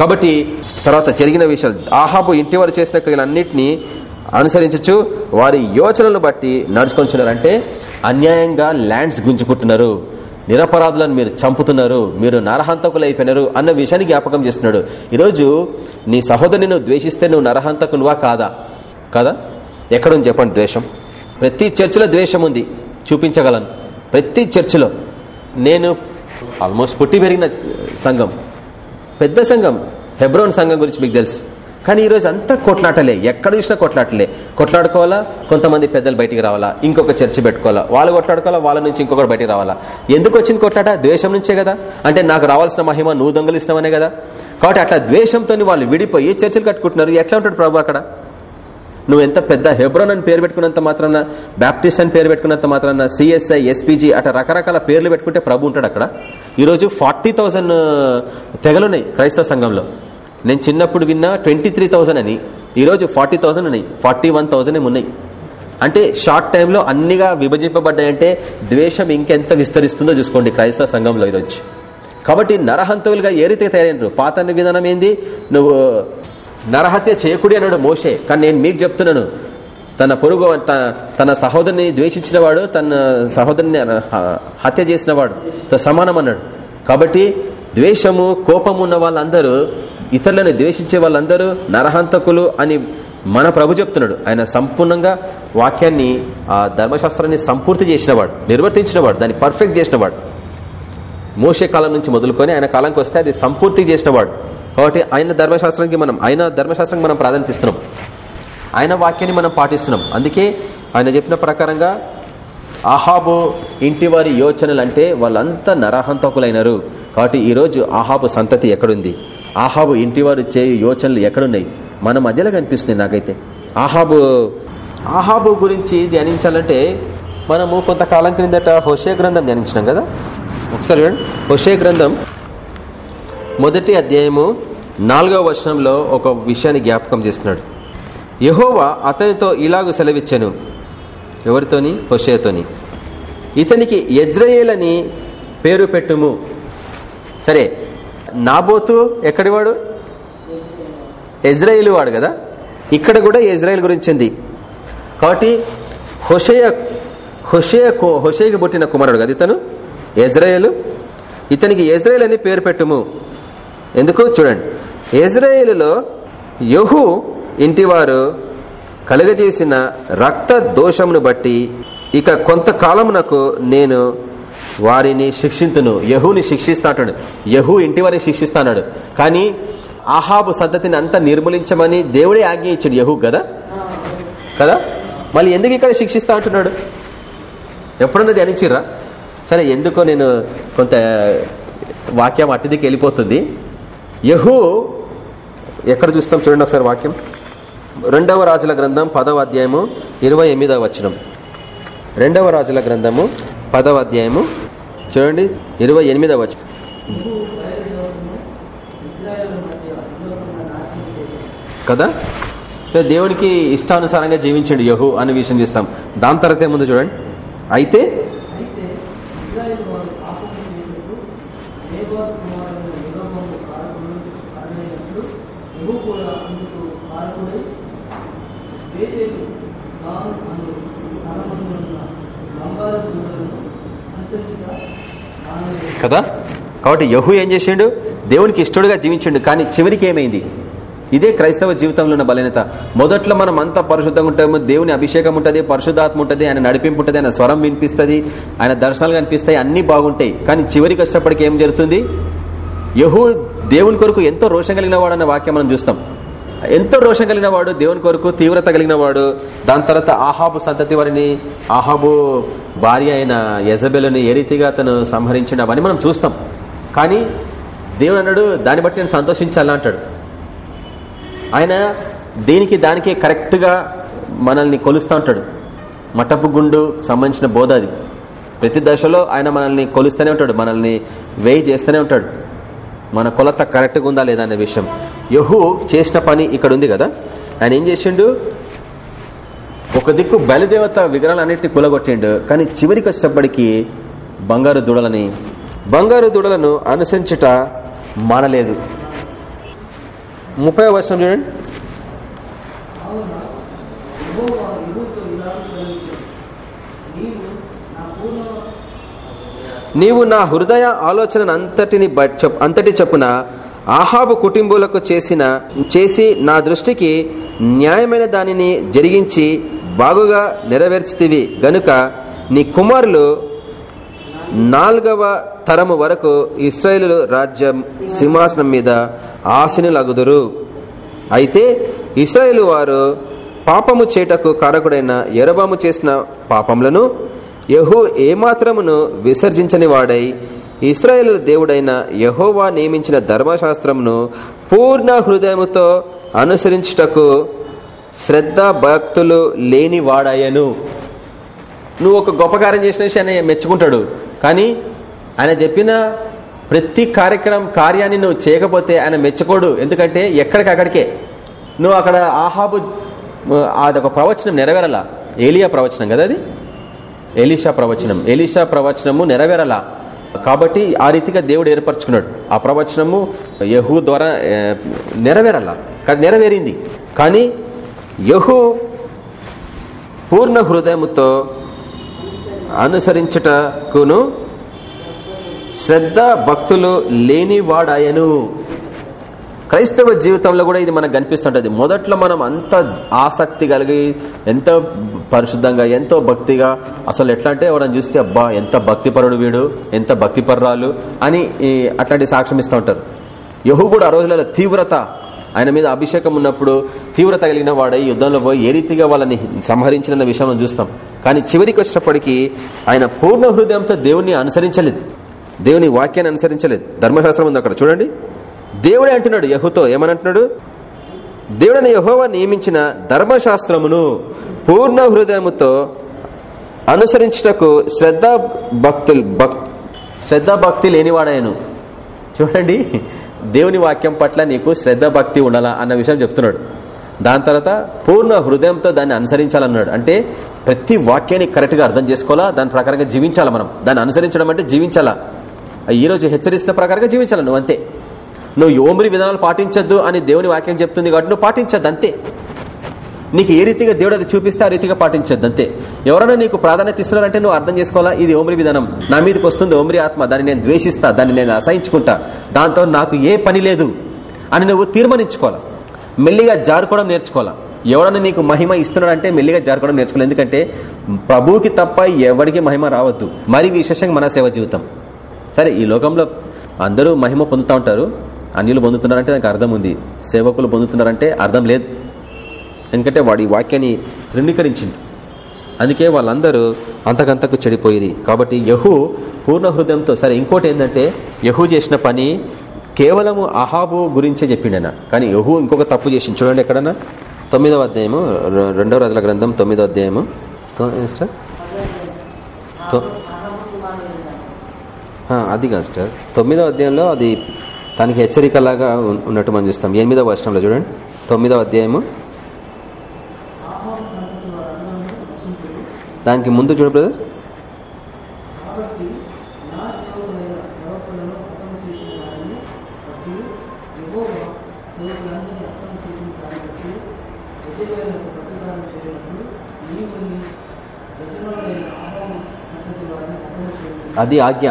కాబట్టి తర్వాత జరిగిన విషయాలు. ఆహాబు ఇంటి వారు చేసిన క్రియలన్నింటినీ అనుసరించచ్చు. వారి యోచనలు బట్టి నడుచుకొంచున్నారు అంటే అన్యాయంగా ల్యాండ్స్ గుంజుకుంటున్నారు. నిరపరాధులను మీరు చంపుతున్నారు. మీరు నరహంతకులు అయిపోయినారు అన్న విషయాన్ని జ్ఞాపకం చేస్తున్నాడు. ఈరోజు నీ సహోదరిని నువ్వు ద్వేషిస్తే నువ్వు నరహంతకునువా కాదా? కదా? ఎక్కడుంది చెప్పండి ద్వేషం? ప్రతి చర్చిలో ద్వేషం ఉంది. చూపించగలను. ప్రతి చర్చిలో. నేను ఆల్మోస్ట్ పుట్టి పెరిగిన సంఘం. పెద్ద సంఘం. హెబ్రోన్ సంఘం గురించి మీకు తెలుసు. కానీ ఈరోజు అంతా కొట్లాటలే. ఎక్కడ చూసినా కొట్లాటలే. కొట్లాడుకోవాలా? కొంతమంది పెద్దలు బయటికి రావాలా? ఇంకొక చర్చి పెట్టుకోవాలా? వాళ్ళు కొట్లాడుకోవాలా? వాళ్ళ నుంచి ఇంకొకటి బయటికి రావాలా? ఎందుకు వచ్చింది కొట్లాట? ద్వేషం నుంచే కదా. అంటే నాకు రావాల్సిన మహిమ నువ్వు దొంగలిస్తామనే కదా. కాబట్టి అట్లా ద్వేషంతో వాళ్ళు విడిపోయి చర్చలు కట్టుకుంటున్నారు? ఎట్లా ఉంటాడు ప్రభు అక్కడ? నువ్వు ఎంత పెద్ద హెబ్రోన్ అని పేరు పెట్టుకున్నంత మాత్రాన బ్యాప్టిస్ట్ అని పేరు పెట్టుకున్నంత మాత్రాన సిఎస్ఐ ఎస్పీజీ అట్లా రకరకాల పేర్లు పెట్టుకుంటే ప్రభు ఉంటాడు అక్కడ. ఈరోజు ఫార్టీ థౌసండ్ తెగలున్నాయి క్రైస్తవ సంఘంలో. నేను చిన్నప్పుడు విన్నా ట్వంటీ త్రీ థౌసండ్ అని. ఈరోజు ఫార్టీ థౌసండ్ ఉన్నాయి. ఫార్టీ వన్ థౌసండ్ ఉన్నాయి. అంటే షార్ట్ టైంలో అన్నిగా విభజింపబడ్డాయంటే ద్వేషం ఇంకెంత విస్తరిస్తుందో చూసుకోండి క్రైస్తవ సంఘంలో ఈరోజు. కాబట్టి నరహంతువులుగా ఏరితే తయారైనరు? పాత విధానం ఏంది? నువ్వు నరహత్య చేయకుడి అన్నాడు మోషే. కానీ నేను మీకు చెప్తున్నాను. తన పొరుగు తన సహోదరిని ద్వేషించిన వాడు తన సహోదరిని హత్య చేసిన వాడు. సమానం అన్నాడు కాబట్టి ద్వేషము కోపమున్న ఉన్న వాళ్ళందరూ ఇతరులను ద్వేషించే వాళ్ళందరూ నరహంతకులు అని మన ప్రభు చెప్తున్నాడు. ఆయన సంపూర్ణంగా వాక్యాన్ని ఆ ధర్మశాస్త్రాన్ని సంపూర్తి చేసినవాడు నిర్వర్తించినవాడు దాన్ని పర్ఫెక్ట్ చేసినవాడు. మోసే కాలం నుంచి మొదలుకొని ఆయన కాలంకి వస్తే అది సంపూర్తి చేసినవాడు. కాబట్టి ఆయన ధర్మశాస్త్రానికి మనం ఆయన ధర్మశాస్త్రానికి మనం ప్రాధాన్యత ఇస్తున్నాం. ఆయన వాక్యాన్ని మనం పాటిస్తున్నాం. అందుకే ఆయన చెప్పిన ప్రకారంగా ఆహాబు ఇంటి వారి యోచనలు అంటే వాళ్ళంతా నరహంతకులైనరు. కాబట్టి ఈరోజు ఆహాబు సంతతి ఎక్కడుంది? ఆహాబు ఇంటివారు చేయు యోచనలు ఎక్కడున్నాయి? మన మధ్యలో కనిపిస్తున్నాయి నాకైతే. ఆహాబు ఆహాబు గురించి ధ్యానించాలంటే మనము కొంతకాలం క్రిందట హుషే గ్రంథం ధ్యానించినాం కదా? ఒకసారి హుషే గ్రంథం మొదటి అధ్యాయము నాలుగవ వర్షంలో ఒక విషయాన్ని జ్ఞాపకం చేస్తున్నాడు. యహోవా అతనితో ఇలాగ సెలవిచ్చాను. ఎవరితోని? హుషయతోని ఇతనికి యజ్రయేల్ పేరు పెట్టుము. సరే నాబోతు ఎక్కడివాడు ఇజ్రాయేల్ వాడు కదా? ఇక్కడ కూడా ఇజ్రాయిల్ గురించింది కాబట్టి హుషయ హుషయ హుషయకి పుట్టిన కుమారుడు కదా ఇతను? ఇజ్రాయేల్ ఇతనికి ఇజ్రాయేల్ అని పేరు పెట్టుము. ఎందుకు? చూడండి. ఇజ్రాయేలులో యహు ఇంటివారు కలుగజేసిన రక్త దోషమును బట్టి ఇక కొంతకాలమునకు నేను వారిని శిక్షింతును. యహుని శిక్షిస్తాడు యహూ ఇంటి వారిని శిక్షిస్తాడు కానీ ఆహాబు సంతతిని అంతా నిర్మూలించమని దేవుడే ఆజ్ఞ ఇచ్చాడు యహూ కదా? కదా? మళ్ళీ ఎందుకు ఇక్కడ శిక్షిస్తా అంటున్నాడు? ఎప్పుడన్నా ధ్యానించిర్రా? సరే ఎందుకో నేను కొంత వాక్యం అట్టిదికి వెళ్ళిపోతుంది. యహూ ఎక్కడ చూస్తాం చూడండి ఒకసారి వాక్యం. రెండవ రాజుల గ్రంథం పదవ అధ్యాయము ఇరవై ఎనిమిదవ వచనం. రెండవ రాజుల గ్రంథము పదవ అధ్యాయము చూడండి ఇరవై ఎనిమిదవ వచనం. కదా? సో దేవునికి ఇష్టానుసారంగా జీవించండి యహు అనే విషయం చేస్తాం. దాని తర్వాత ఏముంది చూడండి. అయితే కదా? కాబట్టి యహు ఏం చేసిండు? దేవునికి ఇష్టడుగా జీవించిండు కానీ చివరికి ఏమైంది? ఇదే క్రైస్తవ జీవితంలో ఉన్న బలహీనత. మొదట్లో మనం అంతా పరిశుద్ధంగా ఉంటాము దేవుని అభిషేకం ఉంటుంది పరిశుద్ధాత్మ ఉంటుంది ఆయన నడిపింపు ఉంటుంది ఆయన స్వరం వినిపిస్తుంది ఆయన దర్శనాలు కనిపిస్తాయి అన్ని బాగుంటాయి. కానీ చివరికి వచ్చినప్పటికీ ఏం జరుగుతుంది? యహు దేవుని కొరకు ఎంతో రోషం కలిగిన వాడన్న వాక్యం మనం చూస్తాం. ఎంతో రోషం కలిగిన వాడు దేవుని కొరకు తీవ్రత కలిగిన వాడు దాని తర్వాత ఆహాబు సంతతి వారిని ఆహాబు భార్య అయిన యజబెలని ఏ రీతిగా అతను సంహరించిన అవన్నీ మనం చూస్తాం. కానీ దేవుడు అన్నాడు దాన్ని బట్టి నేను సంతోషించాలా? అంటాడు. ఆయన దేనికి దానికే కరెక్ట్గా మనల్ని కొలుస్తూ ఉంటాడు మటపు గుండు సంబంధించిన బోధ అది. ప్రతి దశలో ఆయన మనల్ని కొలుస్తూనే ఉంటాడు మనల్ని వేయి చేస్తూనే ఉంటాడు. మన కొలత కరెక్ట్గా ఉందా లేదా అనే విషయం. యహు చేసిన పని ఇక్కడ ఉంది కదా. ఆయన ఏం చేసిండు? ఒక దిక్కు బలిదేవత విగ్రహాలన్నింటినీ కూలగొట్టిండు. కానీ చివరికి వచ్చేటప్పటికి బంగారు దూడలని బంగారు దూడలను అనుసరించుట మానలేదు. ముప్పై వర్షం చూడండి. నీవు నా హృదయ ఆలోచన అంతటిని అంతటి చెప్పున ఆహాబు కుటుంబులకు చేసిన చేసి నా దృష్టికి న్యాయమైన దానిని జరిగించి బాగుగా నెరవేర్చితివి. గనుక నీ కుమారులు నాలుగవ తరము వరకు ఇస్రాయేలు రాజ్యం సింహాసనం మీద ఆశనులగుదురు అయితే ఇస్రాయేలు వారు పాపము చేటకు కారకుడైన ఎరబాము చేసిన పాపములను యహో ఏమాత్రమును విసర్జించని వాడై ఇస్రాయేల్ దేవుడైన యహోవా నియమించిన ధర్మశాస్త్రంను పూర్ణ హృదయముతో అనుసరించుటకు శ్రద్ధ భక్తులు లేని వాడాయను నువ్వు ఒక గొప్ప కార్యం చేసిన ఆయన మెచ్చుకుంటాడు. కానీ ఆయన చెప్పిన ప్రతి కార్యక్రమం కార్యాన్ని నువ్వు చేయకపోతే ఆయన మెచ్చుకోడు. ఎందుకంటే ఎక్కడికక్కడికే నువ్వు అక్కడ ఆహాబు అదొక ప్రవచనం నెరవేరలా. ఏలియా ప్రవచనం కదా అది? ఎలీషా ప్రవచనం. ఎలీషా ప్రవచనము నెరవేరలా. కాబట్టి ఆ రీతిగా దేవుడు ఏర్పరచుకున్నాడు. ఆ ప్రవచనము యహు ద్వారా నెరవేరలా. నెరవేరింది. కానీ యహు పూర్ణ హృదయముతో అనుసరించుటకును శ్రద్ధ భక్తులు లేనివాడాయను. క్రైస్తవ జీవితంలో కూడా ఇది మనకు కనిపిస్తుంటది. మొదట్లో మనం అంత ఆసక్తి కలిగి ఎంతో పరిశుద్ధంగా ఎంతో భక్తిగా అసలు ఎట్లా అంటే ఎవరైనా చూస్తే అబ్బా ఎంత భక్తిపరుడు వీడు ఎంత భక్తిపర్రాలు అని అట్లాంటి సాక్ష్యం ఇస్తూ ఉంటారు. యహు కూడా ఆ రోజులలో తీవ్రత ఆయన మీద అభిషేకం ఉన్నప్పుడు తీవ్రత కలిగిన వాడై యుద్ధంలో పోయి ఏ రీతిగా వాళ్ళని సంహరించిన విషయం చూస్తాం. కానీ చివరికి వచ్చినప్పటికీ ఆయన పూర్ణ హృదయంతో దేవుని అనుసరించలేదు. దేవుని వాక్యాన్ని అనుసరించలేదు. ధర్మశాస్త్రం ఉంది అక్కడ. చూడండి. దేవుడే అంటున్నాడు యహుతో ఏమనంటున్నాడు? దేవుడని యహోవ నియమించిన ధర్మశాస్త్రమును పూర్ణ హృదయముతో అనుసరించుటకు శ్రద్ధ భక్తులు భక్ శ్రద్ధ భక్తి లేనివాడాయను చూడండి దేవుని వాక్యం పట్ల నీకు శ్రద్ధ భక్తి ఉండాలా అన్న విషయం చెప్తున్నాడు. దాని తర్వాత పూర్ణ హృదయంతో దాన్ని అనుసరించాలన్నాడు. అంటే ప్రతి వాక్యాన్ని కరెక్ట్గా అర్థం చేసుకోవాలా? దాని ప్రకారంగా జీవించాలా మనం? దాన్ని అనుసరించడం అంటే జీవించాలా? ఈ రోజు హెచ్చరిస్తున్న ప్రకారంగా జీవించాలా? నువ్వు అంతే. నువ్వు యోమరి విధానాలు పాటించద్దు అని దేవుని వాక్యం చెప్తుంది కాబట్టి నువ్వు పాటించద్దు అంతే నీకు ఏ రీతిగా దేవుడు అది చూపిస్తే ఆ రీతిగా పాటించద్దు అంతే ఎవరైనా నీకు ప్రాధాన్యత ఇస్తున్నారంటే నువ్వు అర్థం చేసుకోవాలా? ఇది ఓమరి విధానం. నా మీదకి వస్తుంది ఓమరి ఆత్మ. దాన్ని నేను ద్వేషిస్తా. దాన్ని నేను అసహించుకుంటా. దాంతో నాకు ఏ పని లేదు అని నువ్వు తీర్మానించుకోవాలా? మెల్లిగా జారుకోవడం నేర్చుకోవాలా? ఎవడన్నా నీకు మహిమ ఇస్తున్నాడంటే మెల్లిగా జారుకోవడం నేర్చుకోవాలి. ఎందుకంటే ప్రభువుకి తప్ప ఎవరికి మహిమ రావద్దు. మరి విశేషంగా మన సేవ జీవితం. సరే ఈ లోకంలో అందరూ మహిమ పొందుతూ ఉంటారు. అన్యులు పొందుతున్నారంటే దానికి అర్థం ఉంది. సేవకులు పొందుతున్నారంటే అర్థం లేదు. ఎందుకంటే వాడి వాక్యాన్ని తృణీకరించింది. అందుకే వాళ్ళందరూ అంతకంతకు చెడిపోయి కాబట్టి యహు పూర్ణ హృదయంతో సరే ఇంకోటి ఏంటంటే యహు చేసిన పని కేవలము అహాబు గురించే చెప్పిండన కానీ యహు ఇంకొక తప్పు చేసింది చూడండి ఎక్కడన్నా? తొమ్మిదవ అధ్యాయము రెండవ రాజుల గ్రంథం తొమ్మిదవ అధ్యాయము. అది కాదు సిస్టర్. తొమ్మిదవ అధ్యాయంలో అది తనకి హెచ్చరికలాగా ఉన్నట్టు మనం చూస్తాం. ఎనిమిదవ వర్షంలో చూడండి. తొమ్మిదవ అధ్యాయము. దానికి ముందు చూడు బ్రదర్. అది ఆజ్ఞ.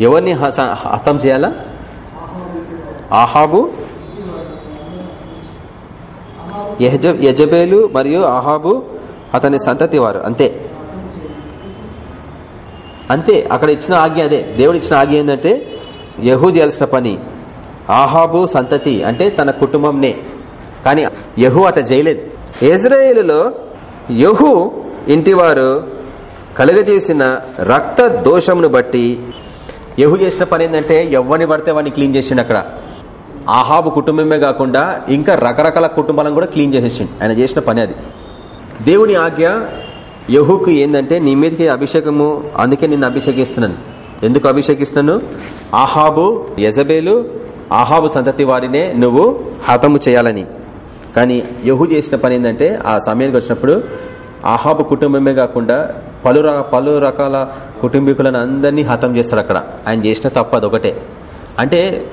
ఎవరిని హస- హతం చేయాలా? ఆహాబు యజబేలు మరియు ఆహాబు అతని సంతతి వారు అంతే. అంతే అక్కడ ఇచ్చిన ఆజ్ఞ అదే. దేవుడు ఇచ్చిన ఆజ్ఞ ఏంటంటే యహూ చేయాల్సిన పని ఆహాబు సంతతి అంటే తన కుటుంబంనే. కానీ యహు అట చేయలేదు. ఇజ్రాయేలులో యహు ఇంటివారు కలుగజేసిన రక్త దోషమును బట్టి యహు చేసిన పని ఏంటంటే ఎవరిని పడితే వాడిని క్లీన్ చేసిండు అక్కడ. ఆహాబు కుటుంబమే కాకుండా ఇంకా రకరకాల కుటుంబాలను కూడా క్లీన్ చేసేసిండు. ఆయన చేసిన పని అది. దేవుని ఆజ్ఞ యహుకు ఏంటంటే నీ మీదకి అభిషేకము అందుకే నిన్ను అభిషేకిస్తున్నాను. ఎందుకు అభిషేకిస్తున్నాను? ఆహాబు యజబేలు ఆహాబు సంతతి వారినే నువ్వు హతము చేయాలని. కానీ యహు చేసిన పని ఏంటంటే ఆ సమయానికి వచ్చినప్పుడు ఆహాబు కుటుంబమే కాకుండా పలు పలు రకాల కుటుంబీకులను అందరినీ హతం చేస్తాడు అక్కడ. ఆయన చేసిన తప్పు అదొకటే. అంటే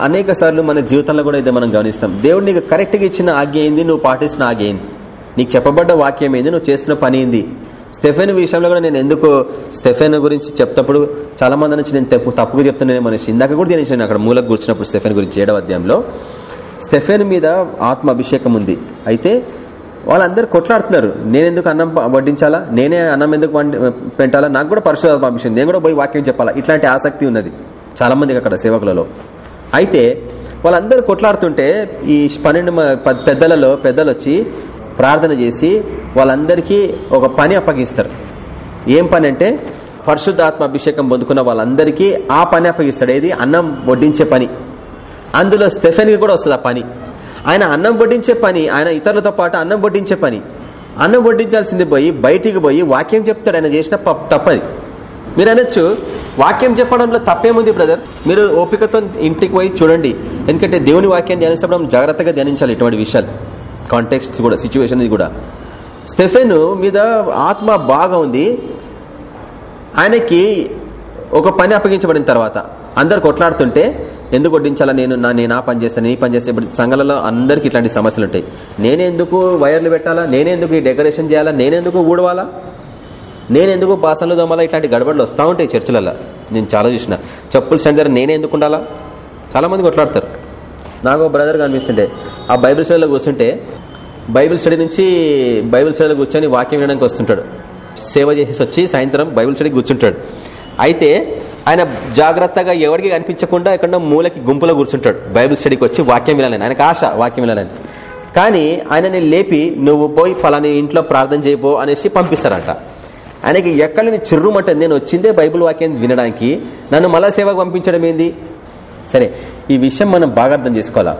అనేక సార్లు మన జీవితంలో కూడా ఇదే మనం గమనిస్తాం. దేవుడు నీకు కరెక్ట్గా ఇచ్చిన ఆజ్ఞ ఏంది? నువ్వు పాటిస్తున్న ఆజ్ఞ ఏంది? నీకు చెప్పబడ్డ వాక్యం ఏంది? నువ్వు చేస్తున్న పని ఏంది? స్టెఫెన్ విషయంలో కూడా నేను ఎందుకు స్టెఫెన్ గురించి చెప్తప్పుడు చాలా మంది నుంచి నేను తప్పు తప్పుగా చెప్తున్నాను మనిషి. ఇందాక కూడా నేను అక్కడ మూలకు కూర్చున్నప్పుడు స్టెఫెన్ గురించి ఏడవ అధ్యాయంలో. స్టెఫెన్ మీద ఆత్మ అభిషేకం ఉంది. అయితే వాళ్ళందరూ కొట్లాడుతున్నారు. నేనెందుకు అన్నం వడ్డించాలా? నేనే అన్నం ఎందుకు వండి- పెట్టాలా? నాకు కూడా పరిశోధన పంపించింది నేను కూడా పోయి వాక్యం చెప్పాలా? ఇట్లాంటి ఆసక్తి ఉన్నది చాలా మందికి అక్కడ సేవకులలో. అయితే వాళ్ళందరూ కొట్లాడుతుంటే ఈ పన్నెండు మ- ప- పెద్దలలో పెద్దలు వచ్చి ప్రార్థన చేసి వాళ్ళందరికీ ఒక పని అప్పగిస్తారు. ఏం పని అంటే పరిశుద్ధాత్మ అభిషేకం పొందుకున్న వాళ్ళందరికీ ఆ పని అప్పగిస్తాడు. ఏది? అన్నం వడ్డించే పని. అందులో స్టెఫెన్కి కూడా వస్తుంది ఆ పని. ఆయన అన్నం వడ్డించే పని ఆయన ఇతరులతో పాటు అన్నం వడ్డించే పని. అన్నం వడ్డించాల్సింది పోయి బయటికి పోయి వాక్యం చెప్తాడు ఆయన చేసిన తప్పది. మీరు అనొచ్చు వాక్యం చెప్పడంలో తప్పేముంది బ్రదర్? మీరు ఓపికతో ఇంటికి పోయి చూడండి. ఎందుకంటే దేవుని వాక్యం ధ్యానించడం జాగ్రత్తగా ధ్యానించాలి ఇటువంటి విషయాలు. కాంటెక్స్ట్ కూడా సిచ్యువేషన్ ఇది కూడా. స్టెఫెన్ మీద ఆత్మ బాగా ఉంది. ఆయనకి ఒక పని అప్పగించబడిన తర్వాత అందరు కొట్లాడుతుంటే ఎందుకు వడ్డించాలా నేను? నా నేను ఆ పని చేస్తాను నీ పని చేస్తే. ఇప్పుడు సంఘాలలో అందరికి ఇట్లాంటి సమస్యలు ఉంటాయి. నేనెందుకు వైర్లు పెట్టాలా? నేనెందుకు ఈ డెకరేషన్ చేయాలా? నేనెందుకు ఊడవాలా? నేనెందుకు బాసన్లు దొమ్మాలా ఇట్లాంటి గడబడులు వస్తూ ఉంటాయి చర్చిలలో నేను చాలా చూసిన. చెప్పులు సెంటర్ నేనే ఎందుకు ఉండాలా? చాలా మంది కొట్లాడతారు. నాకు బ్రదర్ కనిపిస్తుంటే ఆ బైబిల్ స్టడీలో కూర్చుంటే బైబిల్ స్టడీ నుంచి బైబిల్ స్టడీలో కూర్చొని వాక్యం వినడానికి వస్తుంటాడు. సేవ చేసి వచ్చి సాయంత్రం బైబిల్ స్టడీ కూర్చుంటాడు. అయితే ఆయన జాగ్రత్తగా ఎవరికి కనిపించకుండా ఎక్కడో మూలకి గుంపులో కూర్చుంటాడు. బైబిల్ స్టడీకి వచ్చి వాక్యం వినాలని. ఆయనకు ఆశ వాక్యం వినాలని. కానీ ఆయనని లేపి నువ్వు పోయి ఫలాని ఇంట్లో ప్రార్థన చేయబో అనేసి పంపిస్తారంట. ఆయనకి ఎక్కడిని నుంచి చిర్రుమంటే నేను వచ్చిందే బైబిల్ వాక్యం వినడానికి. నన్ను మళ్ళా సేవకు పంపించడం ఏంది? సరే ఈ విషయం మనం బాగా అర్థం చేసుకోవాలా?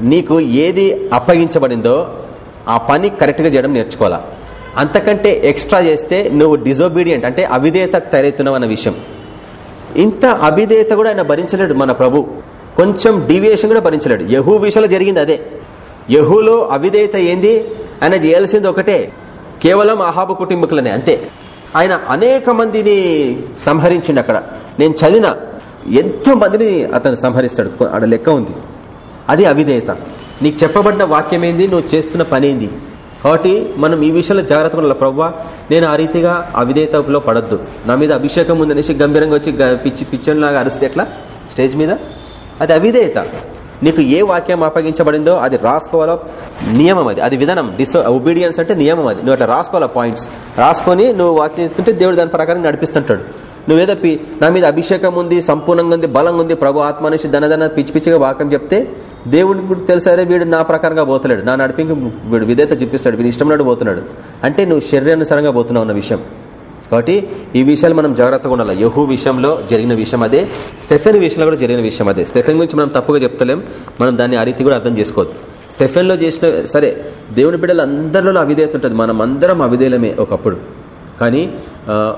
నీకు ఏది అప్పగించబడిందో ఆ పని కరెక్ట్గా చేయడం నేర్చుకోవాలా? అంతకంటే ఎక్స్ట్రా చేస్తే నువ్వు డిజోబీడియంట్ అంటే అవిధేయత తయారవుతున్నావు అన్న విషయం. ఇంత అవిధేయత కూడా ఆయన భరించలేడు మన ప్రభు. కొంచెం డీవియేషన్ కూడా భరించలేడు. యహూ విషయంలో జరిగింది అదే. యహూలో అవిధేయత ఏంది? ఆయన చేయాల్సింది ఒకటే. కేవలం అహాబు కుటుంబకులనే అంతే. ఆయన అనేక మందిని సంహరించిండు అక్కడ. నేను చదివిన ఎంతో మందిని అతను సంహరిస్తాడు. అక్కడ లెక్క ఉంది. అది అవిధేయత. నీకు చెప్పబడిన వాక్యం ఏంది? నువ్వు చేస్తున్న పనేంది కాబట్టి మనం ఈ విషయంలో జాగ్రత్తగా ఉండాలి. ప్రవ్వా నేను ఆ రీతిగా అవిధేయతలో పడద్దు. నా మీద అభిషేకం ఉందనేసి గంభీరంగా వచ్చి గ- పిచ్చి లాగా అరిస్తే ఎట్లా? స్టేజ్ మీద? అది అవిధేయత. నీకు ఏ వాక్యం అప్పగించబడిందో అది రాసుకోవాలో నియమం అది అది విధానం. డిస్ ఒబీడియన్స్ అంటే నియమం అది నువ్వు అట్లా రాసుకోవాలా పాయింట్స్ రాసుకొని నువ్వు వాక్యం చెప్తుంటే దేవుడు దాని ప్రకారం నడిపిస్తుంటాడు. నువ్వేదో పి- నా మీద అభిషేకం ఉంది సంపూర్ణంగా ఉంది బలంగా ఉంది ప్రభు ఆత్మ అనేసి దనదన పిచ్చి పిచ్చిగా వాక్యం చెప్తే దేవుడికి తెలిసారే వీడు నా ప్రకారంగా పోతలేడు. నా నడిపింకి వీడు విధేత చూపిస్తాడు. వీడి ఇష్టం నాడు పోతున్నాడు. అంటే నువ్వు శరీరానుసారంగా పోతున్నావు అన్న విషయం. కాబట్టి ఈ విషయాలు మనం జాగ్రత్తగా ఉండాలి. యహూ విషయంలో జరిగిన విషయం అదే స్టెఫెన్ విషయంలో కూడా జరిగిన విషయం అదే. స్టెఫెన్ గురించి మనం తప్పుగా చెప్తలేం మనం దాన్ని ఆ రీతి కూడా అర్థం చేసుకోవద్దు. స్టెఫెన్లో చేసిన సరే దేవుని బిడ్డలు అందరిలో అవిధేయత ఉంటుంది. మనం అందరం అవిధేయలమే ఒకప్పుడు. కానీ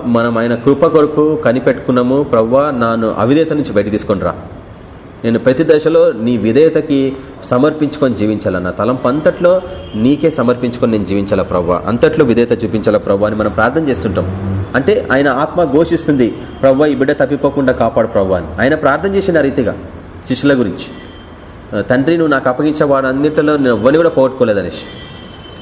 మనం ఆయన కృప కొరకు కనిపెట్టుకున్నాము ప్రవ్వా నాను అవిధేయత నుంచి బయట తీసుకొని రా. నేను ప్రతి దశలో నీ విధేయతకి సమర్పించుకొని జీవించాల నా తలంపు అంతట్లో నీకే సమర్పించుకొని నేను జీవించాల ప్రవ్వా? అంతట్లో విధేయత చూపించాలా ప్రవ్వా అని మనం ప్రార్థన చేస్తుంటాం. అంటే ఆయన ఆత్మ ఘోషిస్తుంది ప్రవ్వా ఈ బిడ్డ తప్పిపోకుండా కాపాడు ప్రవ్వా అని. ఆయన ప్రార్థన చేసిన రీతిగా శిష్యుల గురించి. తండ్రి నువ్వు నాకు అప్పగించే వాడు అన్నింటిలో నేను ఎవ్వని కూడా పోగొట్టుకోలేదనేసి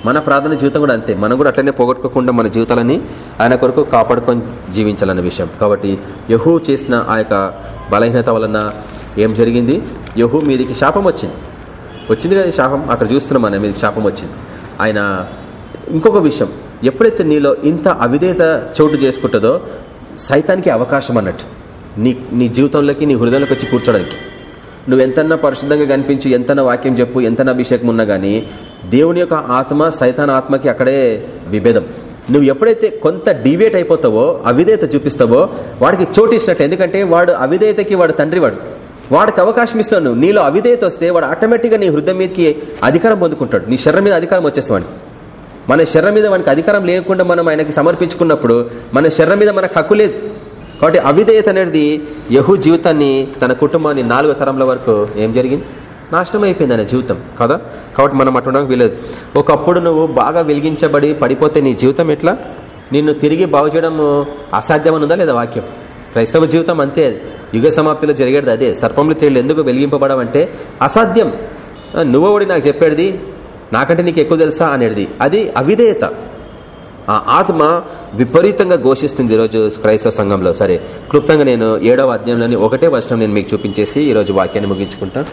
మన ప్రార్థన జీవితం కూడా అంతే. మనం కూడా అట్లనే పోగొట్టుకోకుండా మన జీవితాలని ఆయన కొరకు కాపాడుకొని జీవించాలన్న విషయం. కాబట్టి యహూ చేసిన ఆ యొక్క బలహీనత వలన ఏం జరిగింది? యహూ మీదికి శాపం వచ్చింది. వచ్చింది కదా శాపం అక్కడ చూస్తున్నాం మన మీదకి శాపం వచ్చింది. ఆయన ఇంకొక విషయం. ఎప్పుడైతే నీలో ఇంత అవిధేత చోటు చేసుకుంటుందో సైతానికి అవకాశం అన్నట్టు. నీ నీ జీవితంలోకి నీ హృదయంలోకి వచ్చి కూర్చోడానికి. నువ్వెంతన్నా పరిశుద్ధంగా కనిపించి ఎంతన్నా వాక్యం చెప్పు ఎంతన్నా అభిషేకం ఉన్నా గానీ దేవుని యొక్క ఆత్మ సైతాన్ ఆత్మకి అక్కడే విభేదం. నువ్వు ఎప్పుడైతే కొంత డివేట్ అయిపోతావో అవిధేయత చూపిస్తావో వాడికి చోటు ఇచ్చినట్టు ఎందుకంటే వాడు అవిధేయతకి వాడు తండ్రి వాడు. వాడికి అవకాశం ఇస్తావు నువ్వు. నీలో అవిధేయత వస్తే వాడు ఆటోమేటిక్గా నీ హృదయం మీదకి అధికారం పొందుకుంటాడు. నీ శరీరం మీద అధికారం వచ్చేస్తాడు మన శరీరం మీద మనకి అధికారం లేకుండా మనం ఆయనకి సమర్పించుకున్నప్పుడు మన శరీరం మీద మనకు హక్కు లేదు. కాబట్టి అవిధేయత అనేది యహూ జీవితాన్ని తన కుటుంబాన్ని నాలుగో తరంల వరకు ఏం జరిగింది? నాశనం అయిపోయింది ఆయన జీవితం కదా? కాబట్టి మనం అటుండడానికి వీలేదు. ఒకప్పుడు నువ్వు బాగా వెలిగించబడి పడిపోతే నీ జీవితం ఎట్లా? నిన్ను తిరిగి బాగు చేయడం అసాధ్యమని లేదా వాక్యం? క్రైస్తవ జీవితం అంతే యుగ సమాప్తిలో జరిగేది అదే. సర్పంలో తేళ్ళు ఎందుకు వెలిగింపబడమంటే అసాధ్యం. నువ్వు నువ్వోడి నాకు చెప్పేది? నాకంటే నీకు ఎక్కువ తెలుసా అనేది అది అవిధేయత. ఆ ఆత్మ విపరీతంగా ఘోషిస్తుంది ఈరోజు క్రైస్తవ సంఘంలో. సరే క్లుప్తంగా నేను ఏడవ అధ్యాయంలోని ఒకటే వచనం నేను మీకు చూపించేసి ఈరోజు వాక్యాన్ని ముగించుకుంటా.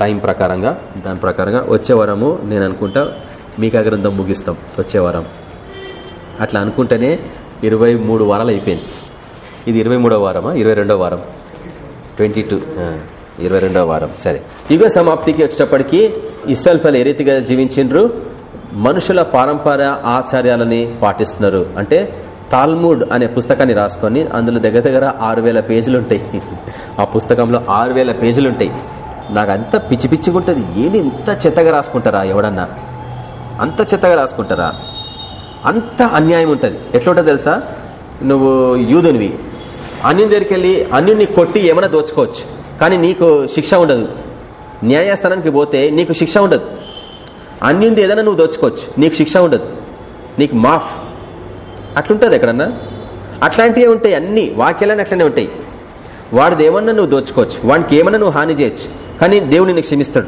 టైం ప్రకారంగా దాని ప్రకారంగా వచ్చే వారము నేను అనుకుంటా మీకా గ్రంథం ముగిస్తాం. వచ్చే వారం. అట్లా అనుకుంటేనే ఇరవై మూడు వారాలు అయిపోయింది. ఇది ఇరవై మూడవ వారమా? ఇరవై రెండవ వారం. Twenty two. ఇరవై రెండవ వారం. సరే. యుగ సమాప్తికి వచ్చేటప్పటికి ఇస్రాయల్ ఏ రీతిగా జీవించిండ్రు? మనుషుల పారంపర ఆచార్యాలని పాటిస్తున్నారు. అంటే తాల్మూడ్ అనే పుస్తకాన్ని రాసుకొని అందులో దగ్గర దగ్గర ఆరు వేల పేజీలుంటాయి. ఆ పుస్తకంలో ఆరు వేల పేజీలుంటాయి. నాకు అంత పిచ్చి పిచ్చిగా ఉంటుంది. ఏది ఇంత చెత్తగా రాసుకుంటారా ఎవడన్నా? అంత చెత్తగా రాసుకుంటారా? అంత అన్యాయం ఉంటుంది. ఎట్లుంటుంది తెలుసా? నువ్వు యూదునివి. అన్యుని దగ్గరికి వెళ్ళి అన్యుని కొట్టి ఏమైనా దోచుకోవచ్చు. కానీ నీకు శిక్ష ఉండదు. న్యాయస్థానానికి పోతే నీకు శిక్ష ఉండదు. అన్యుంది ఏదైనా నువ్వు దోచుకోవచ్చు. నీకు శిక్ష ఉండదు. నీకు మాఫ్. అట్లుంటుంది ఎక్కడన్నా? అట్లాంటివే ఉంటాయి అన్ని. వాక్యాలని అట్లనే ఉంటాయి. వాడిది ఏమన్నా నువ్వు దోచుకోవచ్చు. వాడికి ఏమన్నా నువ్వు హాని చేయొచ్చు. కానీ దేవుడు నీకు క్షమిస్తాడు.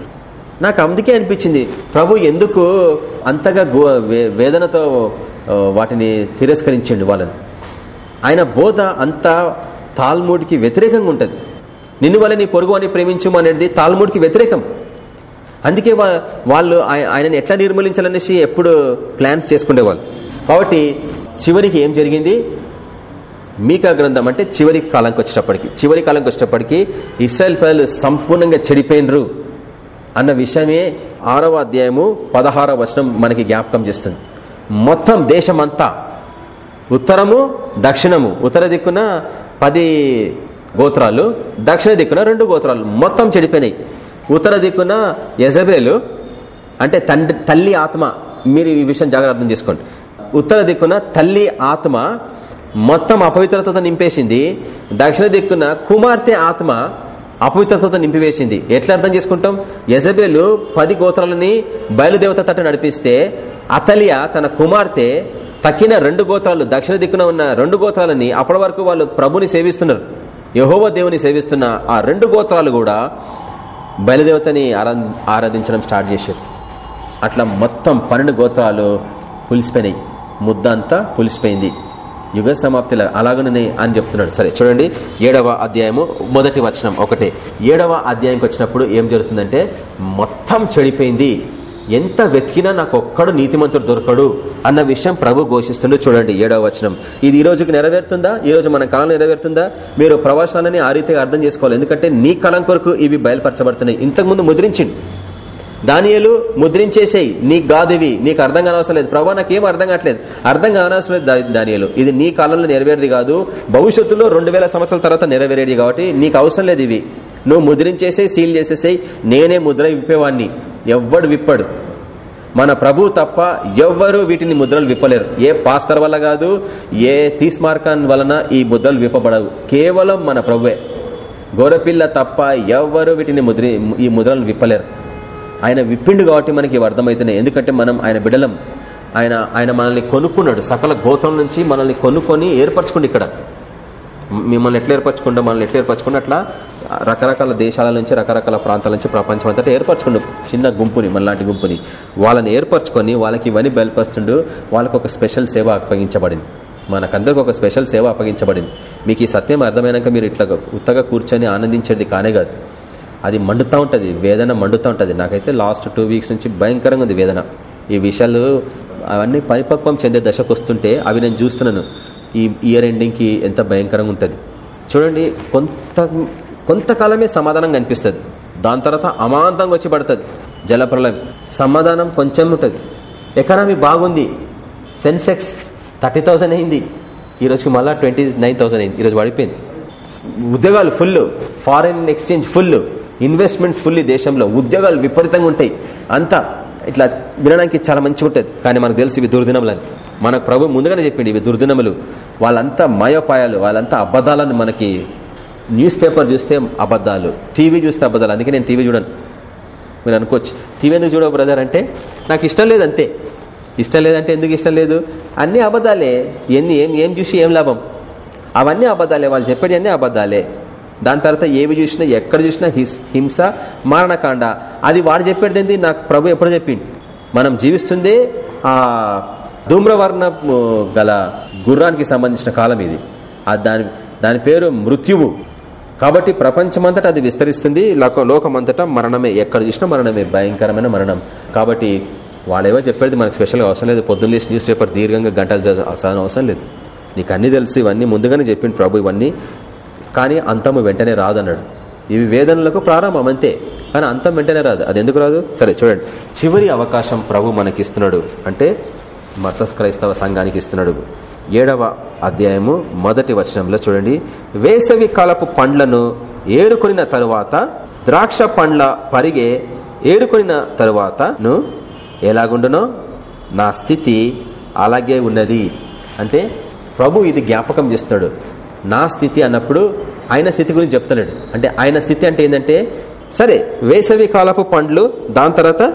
నాకు అందుకే అనిపించింది ప్రభు ఎందుకు అంతగా గో- వే- వేదనతో వాటిని తిరస్కరించండి వాళ్ళని? ఆయన బోధ అంతా తాల్మూడికి వ్యతిరేకంగా ఉంటుంది. నిన్ను వల్ల నీ పొరుగు అని ప్రేమించము అనేది తాల్మూడికి వ్యతిరేకం. అందుకే వా- వాళ్ళు ఆయనని ఎట్లా నిర్మూలించాలనేసి ఎప్పుడు ప్లాన్స్ చేసుకునేవాళ్ళు కాబట్టి చివరికి ఏం జరిగింది? మీకా గ్రంథం అంటే చివరి కాలంకి వచ్చేటప్పటికి. చివరి కాలంకి వచ్చేటప్పటికి ఇస్రాయల్ ప్రజలు సంపూర్ణంగా చెడిపోయినరు అన్న విషయమే ఆరవ అధ్యాయము పదహారవ వచనం మనకి జ్ఞాపకం చేస్తుంది. మొత్తం దేశమంతా ఉత్తరము దక్షిణము ఉత్తర దిక్కున పది గోత్రాలు దక్షిణ దిక్కున రెండు గోత్రాలు మొత్తం చెడిపోయినాయి. ఉత్తర దిక్కున యజబేలు అంటే తండ్రి తల్లి ఆత్మ. మీరు ఈ విషయం జాగ్రత్త అర్థం చేసుకోండి. ఉత్తర దిక్కున తల్లి ఆత్మ మొత్తం అపవిత్రతతో నింపేసింది. దక్షిణ దిక్కున కుమార్తె ఆత్మ అపవిత్రతతో నింపివేసింది. ఎట్లా అర్థం చేసుకుంటాం? యజబేలు పది గోత్రాలని బయలుదేవత తట్టు నడిపిస్తే అతలియా తన కుమార్తె తక్కిన రెండు గోత్రాలు దక్షిణ దిక్కున ఉన్న రెండు గోత్రాలని అప్పటి వరకు వాళ్ళు ప్రభుని సేవిస్తున్నారు. యహోవ దేవుని సేవిస్తున్న ఆ రెండు గోత్రాలు కూడా బయలుదేవతని ఆరాధించడం స్టార్ట్ చేశారు. అట్లా మొత్తం పన్నెండు గోత్రాలు పులిసిపోయినాయి. ముద్ద అంతా పులిసిపోయింది. యుగ సమాప్తిలో అలాగనే అని చెప్తున్నాడు. సరే చూడండి. ఏడవ అధ్యాయము మొదటి వచనం ఒకటే. ఏడవ అధ్యాయంకి వచ్చినప్పుడు ఏం జరుగుతుందంటే మొత్తం చెడిపోయింది. ఎంత వెతికినా నాకు ఒక్కడు నీతిమంతుడు దొరకడు అన్న విషయం ప్రభు ఘోషిస్తుండో. చూడండి ఏడవ వచనం. ఇది ఈ రోజుకి నెరవేరుతుందా? ఈ రోజు మన కాలం నెరవేరుతుందా? మీరు ప్రవాసాలని ఆ రీతిగా అర్థం చేసుకోవాలి. ఎందుకంటే నీ కళం కొరకు ఇవి బయలుపరచబడుతున్నాయి. ఇంతకుముందు ముద్రించింది దానియలు ముద్రించేసేయి. నీకు గాదివి. నీకు అర్థం కానవసరం లేదు. ప్రభా నాకేం అర్థం కావట్లేదు. అర్థం కానవసరం లేదు దానియలు. ఇది నీ కాలంలో నెరవేరేది కాదు. భవిష్యత్తులో రెండు సంవత్సరాల తర్వాత నెరవేరేది కాబట్టి నీకు అవసరం లేదు ఇవి. నువ్వు ముద్రించేసే సీల్ చేసేసేయి. నేనే ముద్ర విప్పేవాడిని ఎవ్వడు విప్పడు. మన ప్రభు తప్ప ఎవ్వరు వీటిని ముద్రలు విప్పలేరు. ఏ పాస్తర్ వల్ల కాదు ఏ తీస్మార్కాన్ వలన ఈ ముద్రలు విప్పబడవు. కేవలం మన ప్రభువే. గోరపిల్ల తప్ప ఎవ్వరు వీటిని ముద్ర ఈ ముద్రలు విప్పలేరు. ఆయన విప్పిండు కాబట్టి మనకి ఇవి అర్థమవుతున్నాయి. ఎందుకంటే మనం ఆయన బిడలం. ఆయన ఆయన మనల్ని కొనుక్కున్నాడు. సకల గోత్రం నుంచి మనల్ని కొనుక్కొని ఏర్పరచుకుండి ఇక్కడ. మిమ్మల్ని ఎట్లా ఏర్పరచుకుంటా మనల్ని ఎట్లా ఏర్పరచుకుంటే అట్లా రకరకాల దేశాల నుంచి రకరకాల ప్రాంతాల నుంచి ప్రపంచం అంతటా ఏర్పరచుకుండు. చిన్న గుంపుని మనలాంటి గుంపుని. వాళ్ళని ఏర్పరచుకొని వాళ్ళకి ఇవన్నీ బయలుపరుస్తుండు. వాళ్ళకి ఒక స్పెషల్ సేవ అప్పగించబడింది. మనకందరికి ఒక స్పెషల్ సేవ అప్పగించబడింది. మీకు ఈ సత్యం అర్థమైనాక మీరు ఇట్లా ఉత్తగా కూర్చొని ఆనందించేది కానే కాదు. అది మండుతూ ఉంటుంది వేదన మండుతూ ఉంటుంది. నాకైతే లాస్ట్ టూ వీక్స్ నుంచి భయంకరంగా ఉంది వేదన. ఈ విషయాలు అవన్నీ పరిపక్వం చెందే దశకు వస్తుంటే అవి నేను చూస్తున్నాను. ఈ ఇయర్ ఎండింగ్కి ఎంత భయంకరంగా ఉంటుంది. చూడండి కొంత కొంతకాలమే సమాధానం కనిపిస్తుంది. దాని తర్వాత అమాంతంగా వచ్చి పడుతుంది. జలప్రలయం. సమాధానం కొంచెం ఉంటుంది. ఎకనామీ బాగుంది. సెన్సెక్స్ థర్టీ థౌసండ్ అయింది. ఈరోజుకి మళ్ళీ ట్వంటీ నైన్ థౌసండ్ అయింది. ఈరోజు పడిపోయింది. ఉద్యోగాలు full. Foreign exchange full. Investments full దేశంలో. ఉద్యోగాలు విపరీతంగా ఉంటాయి. అంతా ఇట్లా వినడానికి చాలా మంచిగా ఉంటుంది. కానీ మనకు తెలుసు ఇవి దుర్దినములని. మనకు ప్రభు ముందుగానే చెప్పింది ఇవి దుర్దినములు. వాళ్ళంతా మయోపాయాలు వాళ్ళంతా అబద్దాలని మనకి న్యూస్ పేపర్ చూస్తే అబద్దాలు టీవీ చూస్తే అబద్దాలు అందుకే నేను టీవీ చూడను. మీరు అనుకోవచ్చు. టీవీ ఎందుకు చూడవు బ్రదర్ అంటే నాకు ఇష్టం లేదు అంతే. ఇష్టం లేదంటే ఎందుకు ఇష్టం లేదు? అన్ని అబద్దాలే ఎన్ని ఏం ఏం చూసి ఏం లాభం? అవన్నీ అబద్దాలే వాళ్ళు చెప్పేది అన్నీ అబద్దాలే దాని తర్వాత ఏవి చూసినా ఎక్కడ చూసినా హింస మరణకాండ. అది వాడు చెప్పేది నాకు ప్రభు ఎప్పుడు చెప్పింది మనం జీవిస్తుందే ఆ ధూమ్రవర్ణ గల గుర్రానికి సంబంధించిన కాలం ఇది. దాని దాని పేరు మృత్యువు. కాబట్టి ప్రపంచమంతటా అది విస్తరిస్తుంది. లోకమంతటా మరణమే. ఎక్కడ చూసినా మరణమే. భయంకరమైన మరణం. కాబట్టి వాళ్ళేవో చెప్పేది మనకు స్పెషల్గా అవసరం లేదు. పొద్దున్న న్యూస్ పేపర్ దీర్ఘంగా గంటలు చదవడం అవసరం లేదు. నీకు అన్ని తెలుసు. ఇవన్నీ ముందుగానే చెప్పింది ప్రభు ఇవన్నీ. కానీ అంతము వెంటనే రాదన్నాడు. ఇవి వేదనలకు ప్రారంభం అంతే కానీ అంతం వెంటనే రాదు. అది ఎందుకు రాదు? సరే చూడండి. చివరి అవకాశం ప్రభు మనకిస్తున్నాడు. అంటే మత క్రైస్తవ సంఘానికి ఇస్తున్నాడు. ఏడవ అధ్యాయము మొదటి వచనంలో చూడండి. వేసవి కాలపు పండ్లను ఏరుకొనిన తరువాత ద్రాక్ష పండ్ల పరిగే ఏరుకొనిన తరువాతను ఎలాగుండునో? నా స్థితి అలాగే ఉన్నది. అంటే ప్రభు ఇది జ్ఞాపకం చేస్తున్నాడు. నా స్థితి అన్నప్పుడు ఆయన స్థితి గురించి చెప్తున్నాడు అంటే ఆయన స్థితి అంటే ఏంటంటే సరే వేసవి కాలపు పండ్లు దాని తర్వాత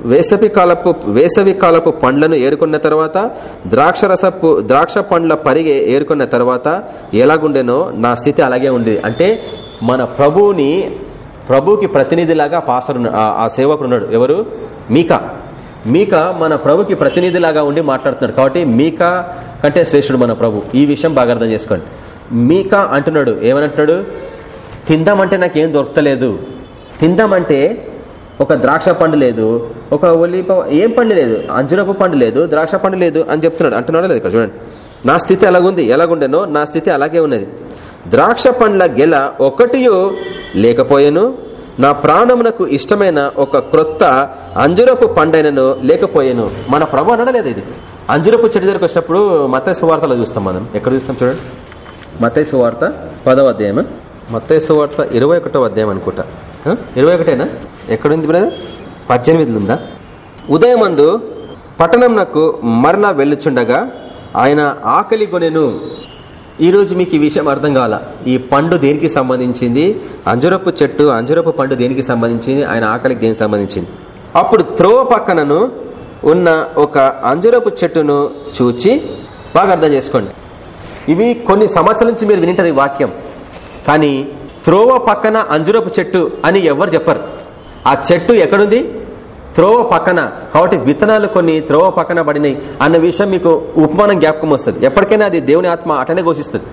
వేసవి కాలపు వేసవి కాలపు పండ్లను ఏరుకున్న తర్వాత ద్రాక్ష రసపు ద్రాక్ష పండ్ల పరిగే ఏరుకున్న తర్వాత ఎలాగుండేనో నా స్థితి అలాగే ఉంది. అంటే మన ప్రభువుని ప్రభుకి ప్రతినిధిలాగా పాసరు ఆ సేవకుడు ఎవరు? మీకా. మీక మన ప్రభుకి ప్రతినిధిలాగా ఉండి మాట్లాడుతున్నాడు కాబట్టి మీక కంటే శ్రేష్ఠుడు మన ప్రభు. ఈ విషయం బాగా అర్థం చేసుకోండి. మీక అంటున్నాడు. ఏమనంటున్నాడు? తిందామంటే నాకేం దొరకలేదు. తిందామంటే ఒక ద్రాక్ష పండు లేదు. ఒక ఒలిప ఏం పండు లేదు? అంజురపు పండు లేదు. ద్రాక్ష పండు లేదు అని చెప్తున్నాడు. అంటున్నాడు లేదు ఇక్కడ చూడండి. నా స్థితి ఎలాగుంది? ఎలాగుండెనో నా స్థితి అలాగే ఉన్నది. ద్రాక్ష పండ్ల గెల ఒకటియు లేకపోయాను నా ప్రాణమునకు ఇష్టమైన ఒక క్రొత్త అంజురపు పండైనను లేకపోయాను. మన ప్రభు అనడలేదు ఇది. అంజురపు చెట్టు దగ్గరకు వచ్చినప్పుడు మత సువార్తలో చూస్తాం మనం. ఎక్కడ చూస్తాం చూడండి? మత సువార్త పదవ అధ్యాయమా? మత్తేసు వార్త ఇరవై ఒకటో అధ్యాయం అనుకుంటా? ఇరవై ఒకటేనా? ఎక్కడుంది బ్రదర్? పద్దెనిమిదిలో ఉందా? ఉదయమందు పట్టణంనకు మరలా వెళ్ళుచుండగా ఆయన ఆకలి కొనెను ఈరోజు మీకు ఈ విషయం అర్థం కావాల ఈ పండు దేనికి సంబంధించింది? అంజరపు చెట్టు అంజరపు పండు దేనికి సంబంధించింది? ఆయన ఆకలికి దేనికి సంబంధించింది? అప్పుడు త్రోవ పక్కనను ఉన్న ఒక అంజరపు చెట్టును చూచి బాగా అర్థం చేసుకోండి. ఇవి కొన్ని సంవత్సరాల నుంచి మీరు వింటారు ఈ వాక్యం. కానీ త్రోవ పక్కన అంజురపు చెట్టు అని ఎవరు చెప్పరు. ఆ చెట్టు ఎక్కడుంది? త్రోవ పక్కన. కాబట్టి విత్తనాలు కొన్ని త్రోవ పక్కన పడినాయి అన్న విషయం మీకు ఉపమానం జ్ఞాపకం వస్తుంది. ఎప్పటికైనా అది దేవుని ఆత్మ అటనే ఘోషిస్తుంది.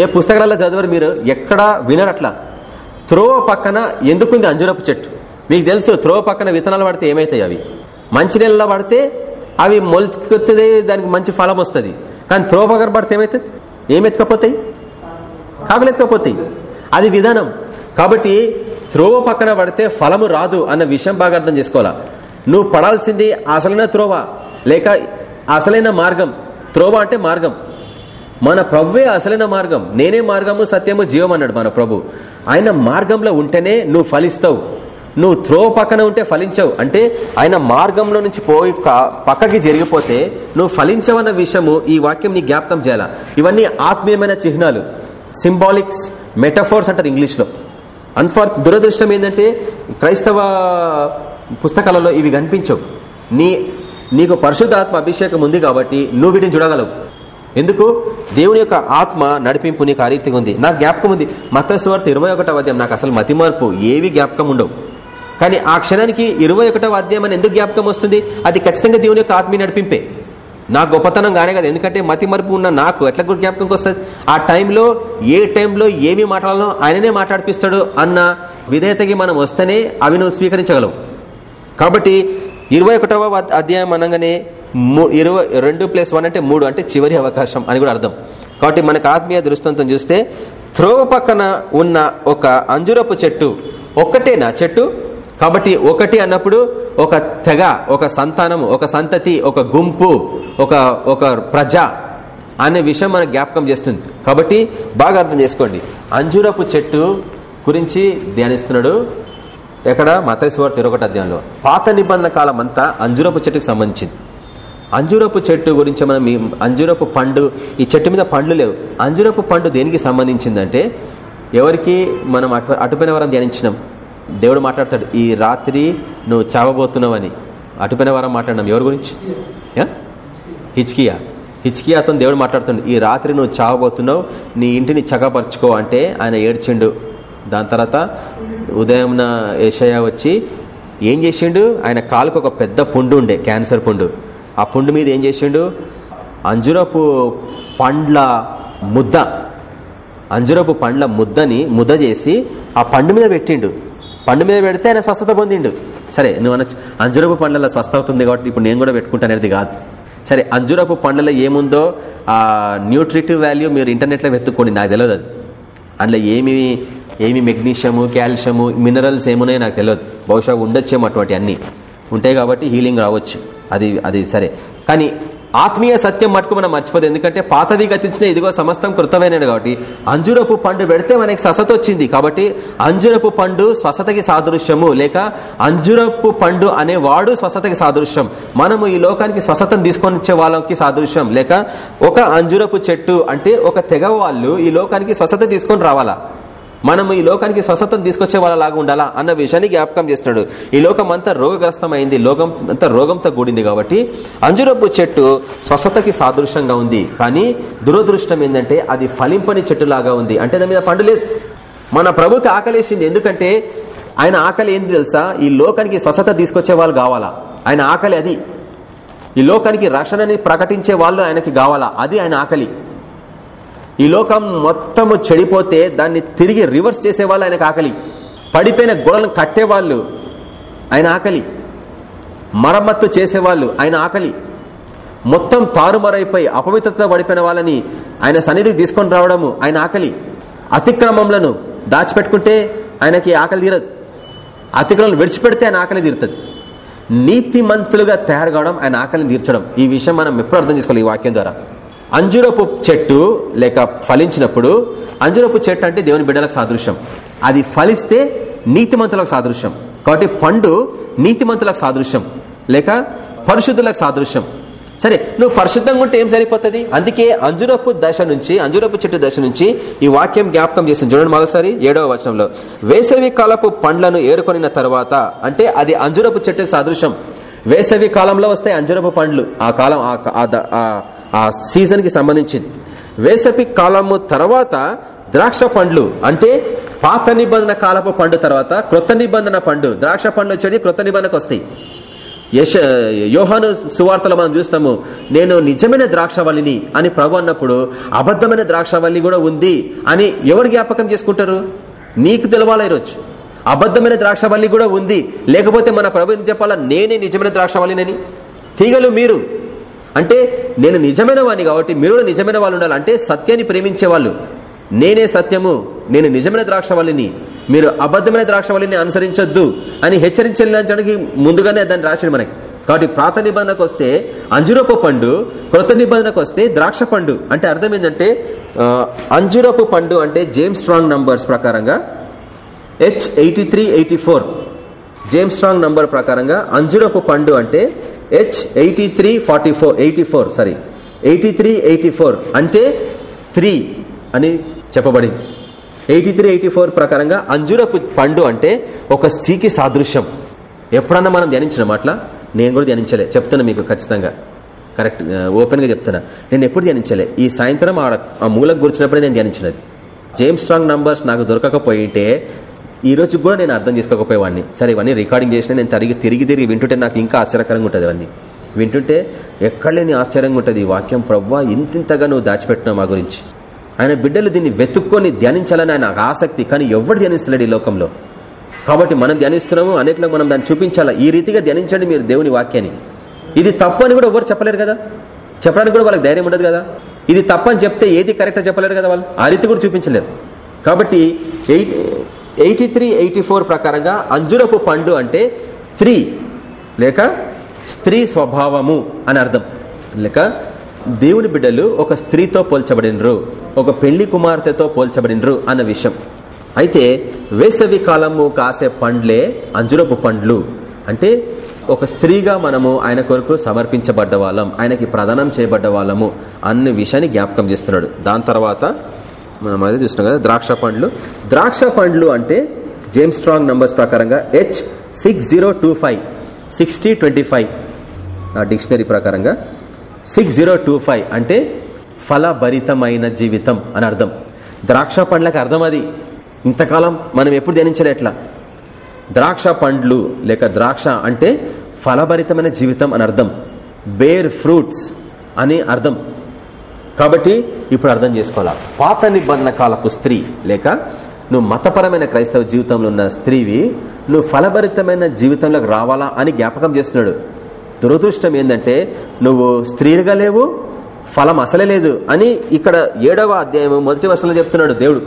ఏ పుస్తకాలలో చదివారు మీరు? ఎక్కడా వినరట్లా. త్రోవ పక్కన ఎందుకుంది అంజురపు చెట్టు? మీకు తెలుసు త్రోవ పక్కన విత్తనాలు పడితే ఏమైతాయి అవి? మంచి నెలలో పడితే అవి మొలుచుకుతుంది దానికి మంచి ఫలం వస్తుంది. కానీ త్రోవ పక్కన పడితే ఏమవుతుంది ఏమెత్తుకపోతాయి? కాకులు ఎత్తుకపోతాయి అది విధానం. కాబట్టి త్రోవ పక్కన పడితే ఫలము రాదు అన్న విషయం బాగా అర్థం చేసుకోవాలా? నువ్వు పడాల్సింది అసలైన త్రోవ లేక అసలైన మార్గం. త్రోవ అంటే మార్గం. మన ప్రభువే అసలైన మార్గం. నేనే మార్గము సత్యము జీవం అన్నాడు మన ప్రభు. ఆయన మార్గంలో ఉంటేనే నువ్వు ఫలిస్తావు. నువ్వు త్రో పక్కన ఉంటే ఫలించవు. అంటే ఆయన మార్గంలో నుంచి పోయి పక్కకి జరిగిపోతే నువ్వు ఫలించవన్న విషయము ఈ వాక్యం నీ జ్ఞాపకం చేయాల? ఇవన్నీ ఆత్మీయమైన చిహ్నాలు. సింబాలిక్స్ మెటఫోర్స్ అంటారు ఇంగ్లీష్లో. అన్ఫార్ దురదృష్టం ఏంటంటే క్రైస్తవ పుస్తకాలలో ఇవి కనిపించవు. నీ నీకు పరిశుద్ధాత్మ అభిషేకం ఉంది కాబట్టి నువ్వు వీటిని చూడగలవు. ఎందుకు? దేవుని యొక్క ఆత్మ నడిపింపు నీకు ఆ రీతిగా ఉంది. నాకు జ్ఞాపకం ఉంది. మతస్వార్త ఇరవై ఒకటవ అధ్యాయం. నాకు అసలు మతి మార్పు ఏవి జ్ఞాపకం ఉండవు. కానీ ఆ క్షణానికి ఇరవై ఒకటవ అధ్యాయం అని ఎందుకు జ్ఞాపకం వస్తుంది? అది ఖచ్చితంగా దేవుని యొక్క ఆత్మీయ నడిపింపే. నా గొప్పతనం కానే కదా ఎందుకంటే మతి మరుపు ఉన్న నాకు ఎట్లా జ్ఞాపకంకి వస్తుంది? ఆ టైంలో ఏ టైంలో ఏమి మాట్లాడాలో ఆయననే మాట్లాడిపిస్తాడు అన్న విధేయతకి మనం వస్తేనే అవి నువ్వు స్వీకరించగలవు కాబట్టి ఇరవై ఒకటవ అధ్యాయం అనగానే ఇరవై రెండు ప్లస్ వన్ అంటే మూడు అంటే చివరి అవకాశం అని కూడా అర్థం. కాబట్టి మనకు ఆత్మీయ దృష్టాంతం చూస్తే త్రోవ పక్కన ఉన్న ఒక అంజురపు చెట్టు ఒక్కటేనా చెట్టు? కాబట్టి ఒకటి అన్నప్పుడు ఒక తెగ ఒక సంతానము ఒక సంతతి ఒక గుంపు ఒక ఒక ప్రజ అనే విషయం మనకు జ్ఞాపకం చేస్తుంది. కాబట్టి బాగా అర్థం చేసుకోండి. అంజూరపు చెట్టు గురించి ధ్యానిస్తున్నాడు. ఎక్కడ? మతేశ్వర్ తిరొకటి అధ్యాయంలో. పాత నిబంధన కాలం అంతా అంజూరపు చెట్టుకు సంబంధించింది. అంజూరపు చెట్టు గురించి మనం అంజూరపు పండు ఈ చెట్టు మీద పండ్లు లేవు. అంజూరపు పండు దేనికి సంబంధించిందంటే ఎవరికి మనం అటు అటుపోయిన వరం ధ్యానించినాం? దేవుడు మాట్లాడతాడు ఈ రాత్రి నువ్వు చావబోతున్నావని. అటుపైన వారం మాట్లాడినాం. ఎవరి గురించి? హిచ్కియా హిచ్కియాతో దేవుడు మాట్లాడుతుండు ఈ రాత్రి నువ్వు చావబోతున్నావు నీ ఇంటిని చక్కపరుచుకో అంటే ఆయన ఏడ్చిండు. దాని తర్వాత ఉదయం ఏషయ వచ్చి ఏం చేసిండు? ఆయన కాలుకు ఒక పెద్ద పుండు ఉండే క్యాన్సర్ పుండు. ఆ పుండు మీద ఏం చేసిండు? అంజురపు పండ్ల ముద్ద. అంజురపు పండ్ల ముద్దని ముద్ద చేసి ఆ పండు మీద పెట్టిండు. పండు మీద పెడితే ఆయన స్వస్థత పొందిండు. సరే నువ్వు అనొచ్చు అంజురపు పండ్లలో స్వస్థ అవుతుంది కాబట్టి ఇప్పుడు నేను కూడా పెట్టుకుంటాను అనేది కాదు. సరే అంజురపు పండ్లలో ఏముందో ఆ న్యూట్రిటివ్ వాల్యూ మీరు ఇంటర్నెట్లో వెతుక్కోండి నాకు తెలియదు అది. అందులో ఏమి ఏమి మెగ్నీషియము కాల్షియము మినరల్స్ ఏమున్నాయో నాకు తెలియదు. బహుశా ఉండొచ్చేమో అటువంటి అన్ని ఉంటాయి కాబట్టి హీలింగ్ రావచ్చు. అది అది సరే. కానీ ఆత్మీయ సత్యం మటుకు మనం మర్చిపోదు. ఎందుకంటే పాతవి గతించిన ఇదిగో సమస్తం కృతమైనది కాబట్టి అంజురపు పండు పెడితే మనకి స్వసత వచ్చింది. కాబట్టి అంజురపు పండు స్వసతకి సాదృశ్యము. లేక అంజురపు పండు అనే వాడు స్వసతకి సాదృశ్యం. మనము ఈ లోకానికి స్వసతను తీసుకొని వచ్చే వాళ్ళకి సాదృశ్యం. లేక ఒక అంజురపు చెట్టు అంటే ఒక తెగ వాళ్ళు ఈ లోకానికి స్వసత తీసుకొని రావాలా? మనము ఈ లోకానికి స్వస్థతను తీసుకొచ్చే వాళ్ళలాగా ఉండాలా అన్న విషయాన్ని జ్ఞాపకం చేస్తున్నాడు. ఈ లోకం అంతా రోగగ్రస్తమైంది లోకం అంతా రోగంతో కూడింది కాబట్టి అంజురపు చెట్టు స్వస్థతకి సాదృశ్యంగా ఉంది. కానీ దురదృష్టం ఏంటంటే అది ఫలింపని చెట్టులాగా ఉంది. అంటే దాని మీద పండు లేదు. మన ప్రభుకి ఆకలేసింది. ఎందుకంటే ఆయన ఆకలి ఏంది తెలుసా? ఈ లోకానికి స్వస్థత తీసుకొచ్చే వాళ్ళు కావాలా? ఆయన ఆకలి అది. ఈ లోకానికి రక్షణని ప్రకటించే వాళ్ళు ఆయనకి కావాలా? అది ఆయన ఆకలి. ఈ లోకం మొత్తము చెడిపోతే దాన్ని తిరిగి రివర్స్ చేసే వాళ్ళు ఆయనకు ఆకలి పడిపోయిన గోడలను కట్టేవాళ్ళు ఆయన ఆకలి. మరమ్మత్తు చేసేవాళ్ళు ఆయన ఆకలి. మొత్తం తారుమారైపోయి అపవిత్రత పడిపోయిన వాళ్ళని ఆయన సన్నిధికి తీసుకొని రావడము ఆయన ఆకలి. అతిక్రమంలను దాచిపెట్టుకుంటే ఆయనకి ఆకలి తీరదు. అతిక్రమం విడిచిపెడితే ఆయన ఆకలి తీరుతుంది. నీతిమంతులుగా తయారు కావడం ఆయన ఆకలిని తీర్చడం. ఈ విషయం మనం ఎప్పుడు అర్థం చేసుకోవాలి ఈ వాక్యం ద్వారా. అంజురపు చెట్టు లేక ఫలించినప్పుడు అంజురపు చెట్టు అంటే దేవుని బిడ్డలకు సాదృశ్యం. అది ఫలిస్తే నీతిమంతులకు సాదృశ్యం. కాబట్టి పండు నీతిమంతులకు సాదృశ్యం. లేక పరిశుద్ధులకు సాదృశ్యం. సరే నువ్వు పరిశుద్ధంగా ఉంటే ఏం సరిపోతుంది? అందుకే అంజురపు దశ నుంచి అంజురపు చెట్టు దశ నుంచి ఈ వాక్యం జ్ఞాపకం చేసింది. చూడండి మరోసారి ఏడవ వచనంలో. వేసవి కాలపు పండ్లను ఏరుకొనిన తర్వాత అంటే అది అంజురపు చెట్టుకు సాదృశ్యం. వేసవి కాలంలో వస్తాయి అంజురపు పండ్లు. ఆ కాలం ఆ- సీజన్కి సంబంధించింది. వేసవి కాలము తర్వాత ద్రాక్ష పండ్లు అంటే పాత నిబంధన కాలపు పండు తర్వాత క్రొత్త నిబంధన పండు. ద్రాక్ష పండ్లు వచ్చేది క్రొత్త నిబంధనకు వస్తాయి. యశ యోహాను సువార్తలో మనం చూస్తాము నేను నిజమైన ద్రాక్షవల్లిని అని ప్రభు అన్నప్పుడు అబద్ధమైన ద్రాక్షవల్లి కూడా ఉంది అని ఎవరు జ్ఞాపకం చేసుకుంటారు? నీకు తెలవాలా ఈరోజు? అబద్ధమైన ద్రాక్షవల్లి కూడా ఉంది. లేకపోతే మన ప్రభు ఏం చెప్పాలా నేనే నిజమైన ద్రాక్షవల్లినని? తీగలు మీరు. అంటే నేను నిజమైన వాడిని కాబట్టి మీరు నిజమైన వాళ్ళు ఉండాలి. అంటే సత్యాన్ని ప్రేమించే వాళ్ళు నేనే సత్యము నేను నిజమైన ద్రాక్షవల్లిని మీరు అబద్ధమైన ద్రాక్షవల్లిని అనుసరించొద్దు అని హెచ్చరించడానికి ముందుగానే దాన్ని రాసింది మనకి. కాబట్టి ప్రాత నిబంధనకు వస్తే అంజురపు పండు క్రొత్త నిబంధనకు వస్తే ద్రాక్ష పండు. అంటే అర్థం ఏంటంటే అంజురపు పండు అంటే జేమ్స్ స్ట్రాంగ్ నంబర్స్ ప్రకారంగా H eighty three eighty four James Strong number ప్రకారంగా అంజురపు పండు అంటే H eighty three forty four eighty four sorry eighty three eighty four అంటే త్రీ అని చెప్పబడింది. ఎయిటీ త్రీ ఎయిటీ ఫోర్ ప్రకారంగా అంజురపు పండు అంటే ఒక స్త్రీకి సాదృశ్యం. ఎప్పుడన్నా మనం ధ్యానించిన అట్లా? నేను కూడా ధ్యానించలే. చెప్తున్నా మీకు ఖచ్చితంగా. కరెక్ట్ ఓపెన్గా చెప్తున్నా. నేను ఎప్పుడు ధ్యానించలే. ఈ సాయంత్రం ఆడ ఆ మూలకు గురించినప్పుడే నేను ధ్యానించినది. జేమ్స్ స్ట్రాంగ్ నంబర్స్ నాకు దొరకకపోయింటే ఈ రోజు కూడా నేను అర్థం చేసుకోకపోయేవాడిని. సరే ఇవన్నీ రికార్డింగ్ చేసిన నేను తిరిగి తిరిగి తిరిగి వింటుంటే నాకు ఇంకా ఆశ్చర్యకరంగా ఉంటుంది అవన్నీ వింటుంటే ఎక్కడ లేని ఆశ్చర్యంగా ఉంటుంది ఈ వాక్యం. ప్రవ్వా ఇంతింతగా నువ్వు దాచిపెట్టినావు మా గురించి. ఆయన బిడ్డలు దీన్ని వెతుక్కొని ధ్యానించాలని ఆయన ఆసక్తి కానీ ఎవరు ధ్యానిస్తలేడు ఈ లోకంలో. కాబట్టి మనం ధ్యానిస్తున్నాము అనేకలకు మనం దాన్ని చూపించాలా? ఈ రీతిగా ధ్యానించండి మీరు దేవుని వాక్యాన్ని. ఇది తప్పు అని కూడా ఎవరు చెప్పలేరు కదా? చెప్పడానికి కూడా వాళ్ళకి ధైర్యం ఉండదు కదా? ఇది తప్పని చెప్తే ఏది కరెక్ట్ చెప్పలేరు కదా వాళ్ళు? ఆ రీతి కూడా చూపించలేరు. కాబట్టి ఎయిటీ త్రీ ఎయిటీ ఫోర్ ప్రకారంగా అంజురపు పండు అంటే స్త్రీ లేక స్త్రీ స్వభావము అని అర్థం. లేక దేవుని బిడ్డలు ఒక స్త్రీతో పోల్చబడినరు. ఒక పెళ్ళి కుమార్తెతో పోల్చబడినరు అన్న విషయం. అయితే వేసవి కాలము కాసే పండ్లే అంజురపు పండ్లు. అంటే ఒక స్త్రీగా మనము ఆయన కొరకు సమర్పించబడ్డ వాళ్ళం ఆయనకి ప్రదానం చేయబడ్డ వాళ్ళము అన్న విషయాన్ని జ్ఞాపకం చేస్తున్నాడు. దాని తర్వాత మనం అదే చూస్తున్నాం కదా ద్రాక్ష పండ్లు. ద్రాక్ష పండ్లు అంటే జేమ్స్ స్ట్రాంగ్ నంబర్స్ ప్రకారంగా H six zero two five sixty twenty five ఆ డిక్షనరీ ప్రకారంగా సిక్స్ జీరో టూ ఫైవ్ అంటే ఫలభరితమైన జీవితం అని అర్థం. ద్రాక్ష పండ్లకు అర్థం అది. ఇంతకాలం మనం ఎప్పుడు ధ్యానించలేట్లా ద్రాక్ష పండ్లు లేక ద్రాక్ష అంటే ఫలభరితమైన జీవితం అని అర్థం. బేర్ ఫ్రూట్స్ అని అర్థం. కాబట్టి ఇప్పుడు అర్థం చేసుకోవాలా? పాత నిబంధన కాలపు స్త్రీ లేక నువ్వు మతపరమైన క్రైస్తవ జీవితంలో ఉన్న స్త్రీవి నువ్వు ఫలభరితమైన జీవితంలోకి రావాలా అని జ్ఞాపకం చేస్తున్నాడు. దురదృష్టం ఏంటంటే నువ్వు స్త్రీలుగా లేవు ఫలం అసలే లేదు అని ఇక్కడ ఏడవ అధ్యాయం మొదటి వర్షంలో చెప్తున్నాడు దేవుడు.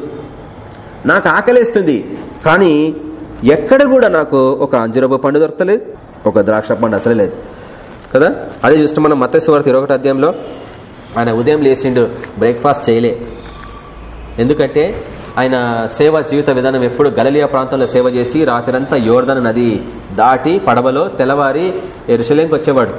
నాకు ఆకలేస్తుంది కానీ ఎక్కడ కూడా నాకు ఒక అంజరపు పండు దొరకలేదు ఒక ద్రాక్ష పండు అసలే లేదు. కదా? అదే చూస్తే మనం మత్స్యవార్త ఇరవై అధ్యాయంలో. ఆయన ఉదయం లేచిండు బ్రేక్ఫాస్ట్ చేయలే. ఎందుకంటే ఆయన సేవ జీవిత విధానం ఎప్పుడు గలలియా ప్రాంతంలో సేవ చేసి రాత్రంతా యోర్ధన నది దాటి పడవలో తెల్లవారి ఎరుసలేంకి వచ్చేవాడు.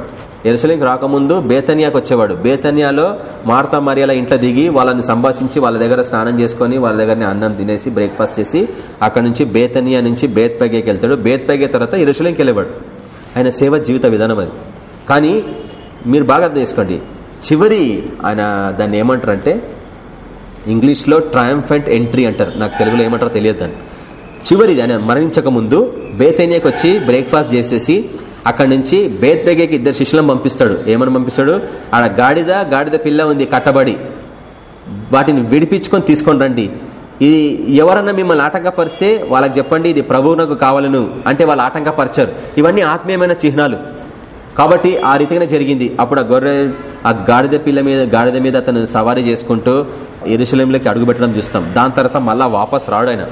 ఎరుసలేంకి రాకముందు బేతనియాకి వచ్చేవాడు. బేతనియాలో మార్తా మరియాల ఇంట్లో దిగి వాళ్ళని సంభాషించి వాళ్ళ దగ్గర స్నానం చేసుకొని వాళ్ళ దగ్గరనే అన్నం తినేసి బ్రేక్ఫాస్ట్ చేసి అక్కడ నుంచి బేతనియా నుంచి బేత్పగేకి వెళ్తాడు. బేత్పగే తర్వాత ఎరుసలేంకి వెళ్ళేవాడు. ఆయన సేవ జీవిత విధానం అది. కానీ మీరు బాగా అర్థం చేసుకోండి. చివరి ఆయన దాన్ని ఏమంటారంటే ఇంగ్లీష్లో ట్రయంఫెంట్ ఎంట్రీ అంటారు. నాకు తెలుగులో ఏమంటారో తెలియదు దాన్ని చివరిది ఆయన మరణించక ముందు బేతేనియాకి వచ్చి బ్రేక్ఫాస్ట్ చేసేసి అక్కడి నుంచి బేత్బెగేకి ఇద్దరు శిష్యులను పంపిస్తాడు. ఏమని పంపిస్తాడు? ఆడ గాడిద గాడిద పిల్ల ఉంది కట్టబడి. వాటిని విడిపించుకొని తీసుకొని రండి. ఇది ఎవరన్నా మిమ్మల్ని ఆటంకపరిస్తే వాళ్ళకి చెప్పండి ఇది ప్రభువునకు కావాలను. అంటే వాళ్ళు ఆటంకపరచరు. ఇవన్నీ ఆత్మీయమైన చిహ్నాలు. కాబట్టి ఆ రీతిగానే జరిగింది. అప్పుడు ఆ గొర్రె ఆ గాడిద పిల్ల మీద గాడిద మీద అతను సవారీ చేసుకుంటూ ఎరుశలంలోకి అడుగుపెట్టడం చూస్తాం. దాని తర్వాత మళ్ళా వాపస్ రాడు ఆయన.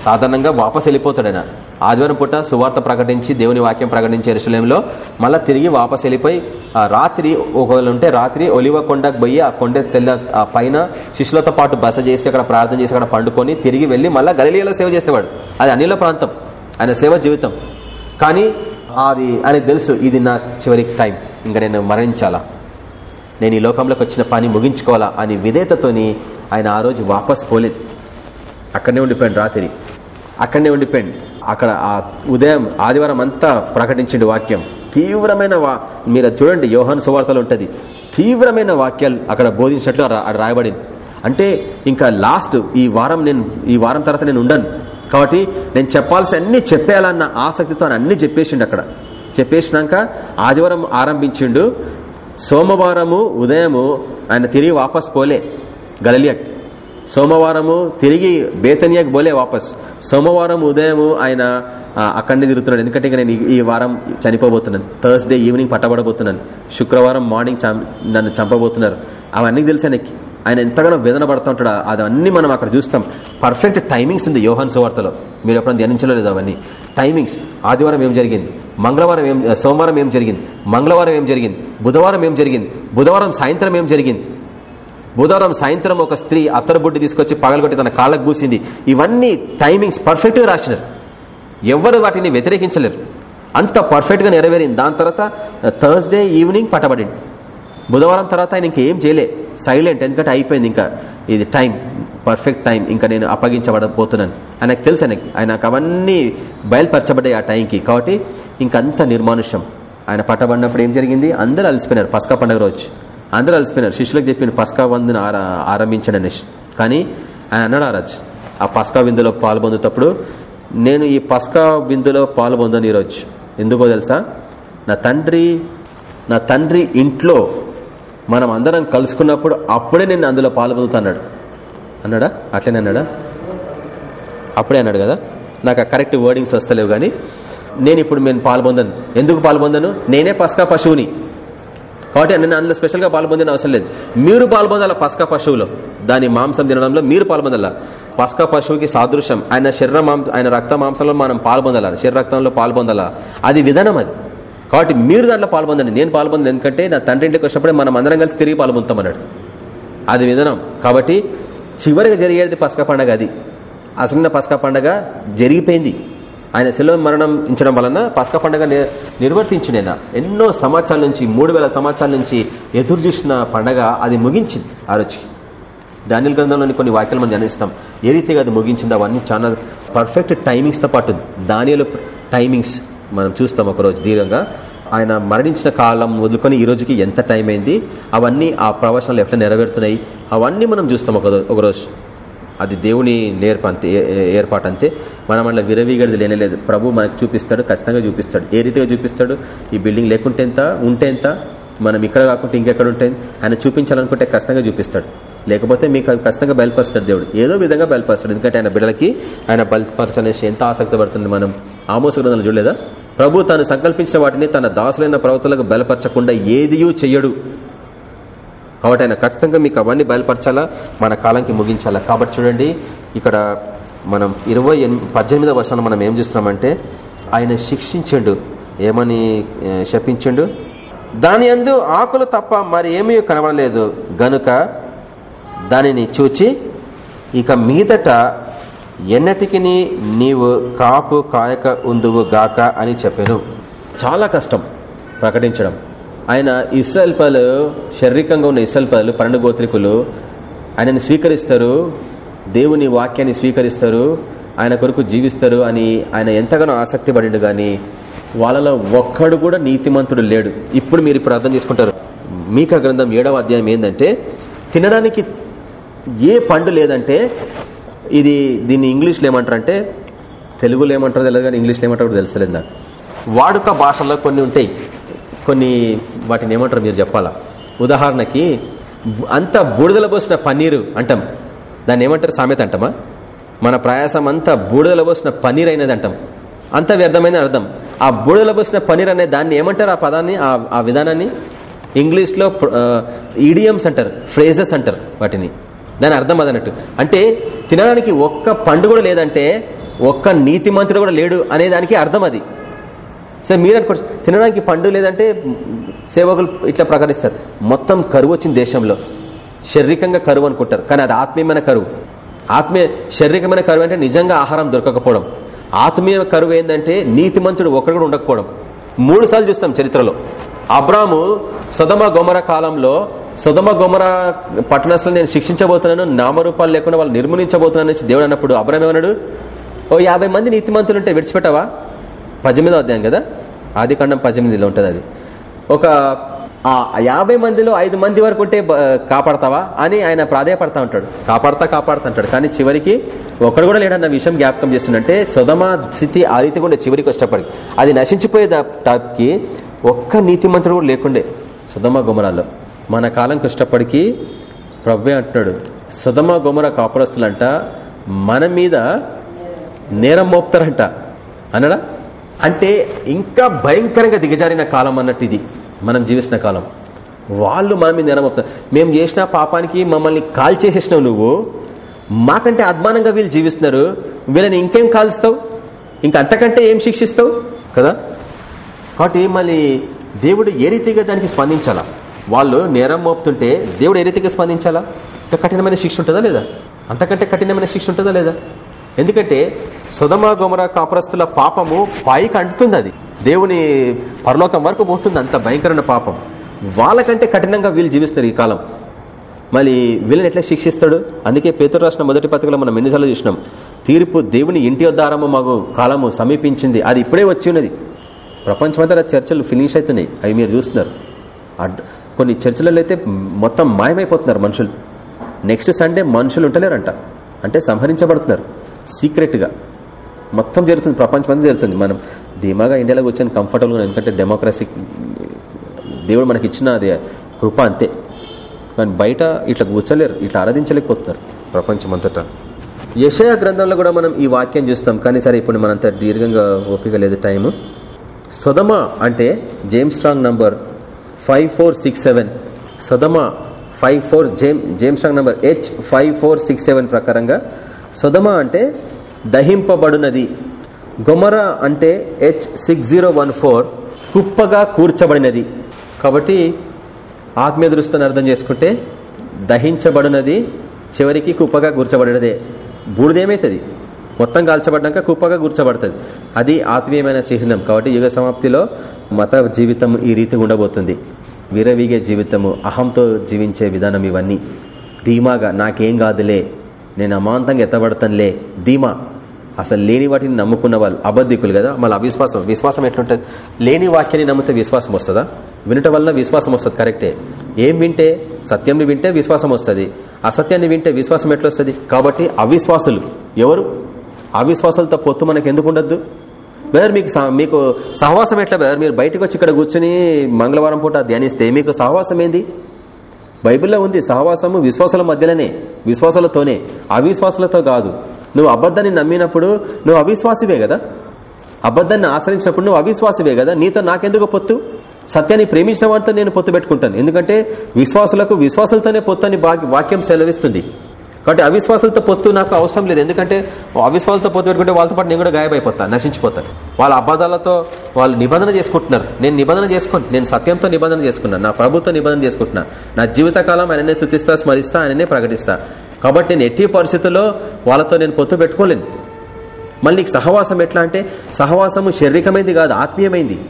సాధారణంగా వాపస్ వెళ్ళిపోతాడు ఆయన. ఆదివారం పూట సువార్త ప్రకటించి దేవుని వాక్యం ప్రకటించి ఎరుసలేంలో మళ్ళీ తిరిగి వాపస్ వెళ్ళిపోయి ఆ రాత్రి ఒకవేళ ఉంటే రాత్రి ఒలివ కొండకు పోయి ఆ కొండ తెల్ల ఆ పైన శిష్యులతో పాటు బస చేసి అక్కడ ప్రార్థన చేసి అక్కడ పండుకొని తిరిగి వెళ్ళి మళ్ళీ గలిలియలో సేవ చేసేవాడు. అది అనిల ప్రాంతం. ఆయన సేవ జీవితం. కానీ అది అని తెలుసు. ఇది నా చివరి టైం. ఇంకా నేను మరణించాలా? నేను ఈ లోకంలోకి వచ్చిన పని ముగించుకోవాలా అని విధేతతోని ఆయన ఆ రోజు వాపస్ పోలేదు. అక్కడనే ఉండిపోయాడు రాత్రి. అక్కడనే ఉండిపోయాడు. అక్కడ ఆ ఉదయం ఆదివారం అంతా ప్రకటించండి వాక్యం. తీవ్రమైన వా మీరు చూడండి యోహాన్ సువార్తలు ఉంటుంది. తీవ్రమైన వాక్యాలు అక్కడ బోధించినట్లు అక్కడ రాయబడింది. అంటే ఇంకా లాస్ట్ ఈ వారం నేను ఈ వారం తర్వాత నేను ఉండను. కాబట్టి నేను చెప్పాల్సి అన్ని చెప్పేయాలన్న ఆసక్తితో అన్ని చెప్పేసిండు అక్కడ. చెప్పేసినాక ఆదివారం ఆరంభించిండు. సోమవారము ఉదయము ఆయన తిరిగి వాపస్ పోలే గలలియక్ సోమవారము తిరిగి బేతనియాకి పోలే వాపస్. సోమవారం ఉదయము ఆయన అక్కడనే తిరుగుతున్నాడు. ఎందుకంటే నేను ఈ- వారం చనిపోబోతున్నాను. Thursday evening పట్టబడబోతున్నాను. శుక్రవారం మార్నింగ్ నన్ను చంపబోతున్నారు. అవన్నీ తెలుసు ఆయనకి ఆయన ఎంతగానో వేదన పడుతూ ఉంటాడు. అదన్నీ మనం అక్కడ చూస్తాం. పర్ఫెక్ట్ టైమింగ్స్ ఉంది యోహాన్ సువార్తలో. మీరు ఎప్పుడైనా ధ్యానించలేదు అవన్నీ? టైమింగ్స్ ఆదివారం ఏం జరిగింది? మంగళవారం ఏం సోమవారం ఏం జరిగింది? మంగళవారం ఏం జరిగింది? బుధవారం ఏం జరిగింది? బుధవారం సాయంత్రం ఏం జరిగింది? బుధవారం సాయంత్రం ఒక స్త్రీ అత్తరబుడ్డి తీసుకొచ్చి పగలగొట్టి తన కాళ్ళకు పూసింది. ఇవన్నీ టైమింగ్స్ పర్ఫెక్ట్గా రాసినారు. ఎవరు వాటిని వ్యతిరేకించలేరు. అంత పర్ఫెక్ట్గా నెరవేరింది. దాని తర్వాత థర్స్డే ఈవినింగ్ పట్టబడింది బుధవారం తర్వాత ఆయన ఇంకేం చేయలే. సైలెంట్ ఎందుకంటే అయిపోయింది ఇంకా. ఇది టైం పర్ఫెక్ట్ టైం ఇంకా నేను అప్పగించబడబోతున్నాను. ఆయనకు తెలుసు ఆయనకి. ఆయనకు అవన్నీ బయలుపరచబడ్డాయి ఆ టైంకి. కాబట్టి ఇంకంత నిర్మానుష్యం. ఆయన పట్టబడినప్పుడు ఏం జరిగింది? అందరూ అలసిపోయినారు. పసకా పండుగ రోజు. అందరూ అలసిపోయినారు. శిష్యులకు చెప్పిన పసకా వందును ఆరంభించండి అనేసి. కానీ ఆయన అన్నాడు ఆ రాజు ఆ పసకా విందులో పాల్పొందుతప్పుడు నేను ఈ పసకా విందులో పాల్పొందని ఈరోజు ఎందుకో తెలుసా? నా తండ్రి నా తండ్రి ఇంట్లో మనం అందరం కలుసుకున్నప్పుడు అప్పుడే నేను అందులో పాల్పొందుతున్నాడు అన్నాడా. అట్లనే అన్నాడా? అప్పుడే అన్నాడు కదా? నాకు ఆ కరెక్ట్ వర్డింగ్స్ వస్తలేవు కానీ నేను ఇప్పుడు నేను పాల్పొందను ఎందుకు పాల్పొందను నేనే పసకా పశువుని. కాబట్టి నేను అందులో స్పెషల్గా పాల్పొందిన అవసరం లేదు. మీరు పాల్పొందాల పసకా పశువులో? దాని మాంసం తినడంలో మీరు పాల్పొందాల పసకా పశువుకి సాదృశ్యం. ఆయన శరీర మాంస ఆయన రక్త మాంసంలో మనం పాల్పొందాల శరీర రక్తంలో పాల్పొందాల అది విధానం అది. కాబట్టి మీరు దాంట్లో పాల్పొందండి. నేను పాల్పొందని ఎందుకంటే నా తండ్రి ఇంటికి వచ్చినప్పుడే మనం అందరం కలిసి తిరిగి పాల్పొందుతాం అన్నాడు అది విధానం. కాబట్టి చివరిగా జరిగేది పసక పండగ అది. అసలు పసక పండగ జరిగిపోయింది. ఆయన సెలవు మరణం ఇచ్చడం వలన పసక పండగ నిర్వర్తించిన ఎన్నో సంవత్సరాల నుంచి మూడు వేల సంవత్సరాల నుంచి ఎదురు చూసిన పండగ అది ముగించింది ఆ రోజుకి. ధాన్యుల గ్రంథంలోని కొన్ని వాక్యాలు మనం ధ్యానిస్తాం. ఏ రీతిగా అది ముగించింది అవన్నీ చాలా పర్ఫెక్ట్ టైమింగ్స్తో పాటు దానిలో టైమింగ్స్ మనం చూస్తాం ఒకరోజు దీర్ఘంగా. ఆయన మరణించిన కాలం వదులుకొని ఈ రోజుకి ఎంత టైం అయింది? అవన్నీ ఆ ప్రవచనాలు ఎట్లా నెరవేరుతున్నాయి? అవన్నీ మనం చూస్తాం ఒక ఒకరోజు అది దేవుని నేర్ప అంతే ఏ- ఏర్పాటు అంతే. మనం అట్లా విరవీగడిది లేనేలేదు. ప్రభు మనకు చూపిస్తాడు ఖచ్చితంగా చూపిస్తాడు. ఏ రీతిగా చూపిస్తాడు? ఈ బిల్డింగ్ లేకుంటే ఎంత? ఉంటే ఎంత? మనం ఇక్కడ కాకుంటే ఇంకెక్కడ ఉంటే? ఆయన చూపించాలనుకుంటే ఖచ్చితంగా చూపిస్తాడు. లేకపోతే మీకు అది ఖచ్చితంగా బయలుపరుస్తాడు దేవుడు. ఏదో విధంగా బయలుపరుస్తాడు. ఎందుకంటే ఆయన బిడ్డలకి ఆయన బయలుపరచనేసి ఎంత ఆసక్తి పడుతుంది మనం. ఆమోస గ్రంథాలు చూడలేదా? ప్రభు తాను సంకల్పించిన వాటిని తన దాసులైన ప్రవర్తలకు బయలుపరచకుండా ఏదియూ చెయ్యడు. కాబట్టి ఆయన ఖచ్చితంగా మీకు అవన్నీ బయలుపరచాలా? మన కాలానికి ముగించాలా? కాబట్టి చూడండి ఇక్కడ మనం ఇరవై పద్దెనిమిదవ వర్షాలు మనం ఏం చూస్తున్నామంటే ఆయన శిక్షించండు. ఏమని ఏ, శపించండు? దాని అందు ఆకులు తప్ప మరి ఏమీ కనబడలేదు. గనుక దానిని చూచి ఇక మీదట ఎన్నటికి నీవు కాపు కాయక ఉందువు గాక అని చెప్పాను. చాలా కష్టం ప్రకటించడం. ఆయన ఇస్రాయల్ పలు శారీరకంగా ఉన్న ఇస్రాయల్ పలు పన్నెండు గోత్రికులు ఆయనని స్వీకరిస్తారు. దేవుని వాక్యాన్ని స్వీకరిస్తారు. ఆయన కొరకు జీవిస్తారు అని ఆయన ఎంతగానో ఆసక్తి పడిండు కానీ వాళ్ళలో ఒక్కడు కూడా నీతిమంతుడు లేడు. ఇప్పుడు మీరు ఇప్పుడు అర్థం చేసుకుంటారు. మీక గ్రంథం ఏడవ అధ్యాయం ఏంటంటే తినడానికి ఏ పండు లేదంటే ఇది దీన్ని ఇంగ్లీష్లో ఏమంటారంటే తెలుగులో ఏమంటారో తెలియదు కానీ ఇంగ్లీష్లో ఏమంటారో కూడా తెలుస్తలేదు నాకు. వాడుక భాషల్లో కొన్ని ఉంటాయి. కొన్ని వాటిని ఏమంటారు మీరు చెప్పాలా? ఉదాహరణకి అంత బూడిదల పోసిన పన్నీరు అంటాం. దాన్ని ఏమంటారు? సామెత అంటామా? మన ప్రయాసం అంతా బూడిదల పోసిన పన్నీర్ అయినది అంటాం. అంత వ్యర్థమైన అర్థం. ఆ బూడిదల పోసిన పన్నీర్ అనే దాన్ని ఏమంటారు? ఆ పదాన్ని ఆ ఆ విధానాన్ని ఇంగ్లీష్లో ఈడియమ్స్ అంటారు. ఫ్రేజెస్ అంటారు వాటిని. దాని అర్థం అదన్నట్టు. అంటే తినడానికి ఒక్క పండు కూడా లేదంటే ఒక్క నీతిమంతుడు కూడా లేడు అనే దానికి అర్థం అది. సరే మీరు అనుకో తినడానికి పండు లేదంటే సేవకులు ఇట్లా ప్రకటిస్తారు. మొత్తం కరువు వచ్చింది దేశంలో. శారీరకంగా కరువు అనుకుంటారు. కానీ అది ఆత్మీయమైన కరువు. ఆత్మీయ శారీరకమైన కరువు అంటే నిజంగా ఆహారం దొరకకపోవడం. ఆత్మీయ కరువు ఏంటంటే నీతిమంతుడు ఒక్కడు కూడా ఉండకపోవడం. మూడు సార్లు చూస్తాం చరిత్రలో. అబ్రాము సదమ గోమర కాలంలో సుధమ గొమర పట్టణస్లో నేను శిక్షించబోతున్నాను నామరూపాలు లేకుండా వాళ్ళు నిర్మూలించబోతున్నాను అనేసి దేవుడు అన్నప్పుడు అబ్రామ్ ఏమన్నాడు? ఓ యాభై మంది నీతిమంతులు ఉంటే విడిచిపెట్టావా? పద్దెనిమిదో అధ్యాయం కదా? ఆది ఖండం పద్దెనిమిదిలో ఉంటుంది అది. ఒక ఆ యాభై మందిలో ఐదు మంది వరకు ఉంటే కాపాడతావా? అని ఆయన ప్రాధాయపడతా ఉంటాడు. కాపాడతా కాపాడుతా అంటాడు. కానీ చివరికి ఒకడు కూడా లేడన్న విషయం జ్ఞాపకం చేస్తుందంటే సుధమ స్థితి ఆ రీతి కూడా చివరికి వచ్చేటప్పటికి అది నశించిపోయే టాప్కి ఒక్క నీతిమంతుడు కూడా లేకుండే సుధమ గుమరాల్లో మన కాలంకి వచ్చేటప్పటికి ప్రవ్వే అంటున్నాడు. సుధమ గుమర కాపురస్తులంట మన మీద నేరం మోపుతారంట. అనడా అంటే ఇంకా భయంకరంగా దిగజారిన కాలం అన్నట్టు ఇది. మనం జీవిస్తున్న కాలం. వాళ్ళు మన మీద నేరం మోపుతారు. మేము చేసిన పాపానికి మమ్మల్ని కాల్ చేసేసినావు నువ్వు. మాకంటే అద్మానంగా వీళ్ళు జీవిస్తున్నారు. వీళ్ళని ఇంకేం కాల్స్తావు? ఇంక అంతకంటే ఏం శిక్షిస్తావు? కదా? కాబట్టి మళ్ళీ దేవుడు ఏ రీతిగా దానికి స్పందించాలా? వాళ్ళు నేరం మోపుతుంటే దేవుడు ఏ రీతిగా స్పందించాలా? ఇంకా కఠినమైన శిక్ష ఉంటుందా లేదా? అంతకంటే కఠినమైన శిక్ష ఉంటుందా లేదా? ఎందుకంటే సుధమ గుమర కాపురస్తుల పాపము పైకి అంటుతుంది అది. దేవుని పరలోకం వరకు పోతుంది అంత భయంకరమైన పాపం. వాళ్ళకంటే కఠినంగా వీళ్ళు జీవిస్తారు ఈ కాలం. మళ్ళీ వీళ్ళని ఎట్లా శిక్షిస్తాడు? అందుకే పేతురు రాసిన మొదటి పత్రికలో మనం ఎన్నిసార్లు చూసినాం. తీర్పు దేవుని ఇంటి వద్దారము మాకు కాలము సమీపించింది. అది ఇప్పుడే వచ్చి ఉన్నది. ప్రపంచమంతా చర్చలు ఫినిష్ అవుతున్నాయి. అవి మీరు చూస్తున్నారు. కొన్ని చర్చలలో అయితే మొత్తం మాయమైపోతున్నారు మనుషులు. నెక్స్ట్ సండే మనుషులు ఉంటలేరంట. అంటే సంహరించబడుతున్నారు. సీక్రెట్గా. మొత్తం జరుగుతుంది. ప్రపంచమంతా జరుగుతుంది. మనం ధీమాగా ఇండియాలో కూర్చొని కంఫర్టబుల్గా. ఎందుకంటే డెమోక్రసీ దేవుడు మనకి ఇచ్చిన అది కృప అంతే. కానీ బయట ఇట్లా కూర్చోలేరు. ఇట్లా ఆరాధించలేకపోతున్నారు. ప్రపంచమంతటా. యశయ గ్రంథంలో కూడా మనం ఈ వాక్యం చూస్తాం. కానీ సరే ఇప్పుడు మనంత దీర్ఘంగా ఓపిక లేదు టైము. సొదమ అంటే James Strong number five four six seven. సొదమ five four James James Strong number H five four six seven ప్రకారంగా. సొదమ అంటే దహింపబడినది. గొమర అంటే H six zero one four కుప్పగా కూర్చబడినది. కాబట్టి ఆత్మీయ దృష్టిని అర్థం చేసుకుంటే దహించబడినది చివరికి కుప్పగా కూర్చబడినదే. బూడిదేమవుతుంది మొత్తం కాల్చబడ్డాక కుప్పగా కూర్చబడుతుంది. అది ఆత్మీయమైన చిహ్నం. కాబట్టి యుగ సమాప్తిలో మత జీవితం ఈ రీతి ఉండబోతుంది. విరవీగే జీవితము అహంతో జీవించే విధానం ఇవన్నీ. ధీమాగా నాకేం కాదులే నేను అమాంతంగా ఎత్తబడతానులే. ధీమా అసలు లేని వాటిని నమ్ముకున్న వాళ్ళు అబద్ధికులు కదా. మళ్ళీ అవిశ్వాసం విశ్వాసం ఎట్లుంటుంది? లేని వాక్యాన్ని నమ్మితే విశ్వాసం వస్తుందా? వినటం వల్ల విశ్వాసం వస్తుంది కరెక్టే. ఏం వింటే? సత్యంని వింటే విశ్వాసం వస్తుంది. అసత్యాన్ని వింటే విశ్వాసం ఎట్లొస్తుంది? కాబట్టి అవిశ్వాసులు ఎవరు? అవిశ్వాసాలతో పొత్తు మనకి ఎందుకు ఉండద్దు? బ్రదర్ మీకు సహ- మీకు సహవాసం ఎట్లా బ్రదర్? మీరు బయటకు వచ్చి ఇక్కడ కూర్చుని మంగళవారం పూట ధ్యానిస్తే మీకు సహవాసం ఏంది? బైబిల్లో ఉంది సహవాసము విశ్వాసాల మధ్యలోనే విశ్వాసాలతోనే. అవిశ్వాసాలతో కాదు. నువ్వు అబద్ధాన్ని నమ్మినప్పుడు నువ్వు అవిశ్వాసివే కదా? అబద్ధాన్ని ఆశ్రయించినప్పుడు నువ్వు అవిశ్వాసివే కదా? నీతో నాకెందుకు పొత్తు? సత్యాన్ని ప్రేమించిన వాటితో నేను పొత్తు పెట్టుకుంటాను. ఎందుకంటే విశ్వాసులకు విశ్వాసాలతోనే పొత్తు అని వాక్యం సెలవిస్తుంది. కాబట్టి అవిశ్వాసాలతో పొత్తు నాకు అవసరం లేదు. ఎందుకంటే అవిశ్వాసాలతో పొత్తు పెట్టుకుంటే వాళ్ళతో పాటు నేను కూడా గాయమైపోతాను నశించిపోతాను. వాళ్ళ అబద్ధాలతో వాళ్ళు నిబంధన చేసుకుంటున్నారు. నేను నిబంధన చేసుకుని. నేను సత్యంతో నిబంధన చేసుకున్నాను నా ప్రభుత్వ నిబంధన చేసుకుంటున్నా నా జీవితకాలం ఆయననే శృతిస్తా స్మరిస్తా ఆయననే ప్రకటిస్తా. కాబట్టి నేను ఎట్టి పరిస్థితుల్లో వాళ్ళతో నేను పొత్తు పెట్టుకోలేను. మళ్ళీ నీకు సహవాసం ఎట్లా అంటే సహవాసము శారీరకమైంది కాదు ఆత్మీయమైంది.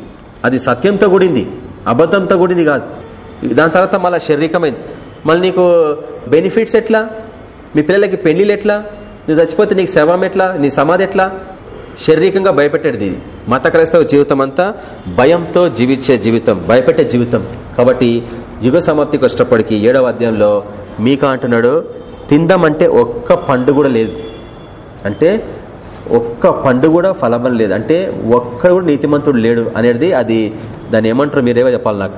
అది సత్యంతో కూడింది అబద్ధంతో కూడింది కాదు. దాని తర్వాత మళ్ళీ శారీరకమైంది. మళ్ళీ నీకు బెనిఫిట్స్ ఎట్లా? మీ పిల్లలకి పెళ్ళిళ్ళు ఎట్లా? నువ్వు చచ్చిపోతే నీకు శవం ఎట్లా? నీ సమాధి ఎట్లా? శారీరకంగా భయపెట్టేది ఇది. మత క్రైస్తవ జీవితం అంతా భయంతో జీవించే జీవితం భయపెట్టే జీవితం. కాబట్టి యుగ సమాప్తికి వచ్చేటప్పటికి ఏడవ అధ్యాయంలో మీకా అంటున్నాడు తిందామంటే ఒక్క పండు కూడా లేదు. అంటే ఒక్క పండు కూడా ఫలమం లేదు. అంటే ఒక్కడు కూడా నీతిమంతుడు లేడు అనేది అది దాన్ని ఏమంటారో మీరేవో చెప్పాలి నాకు.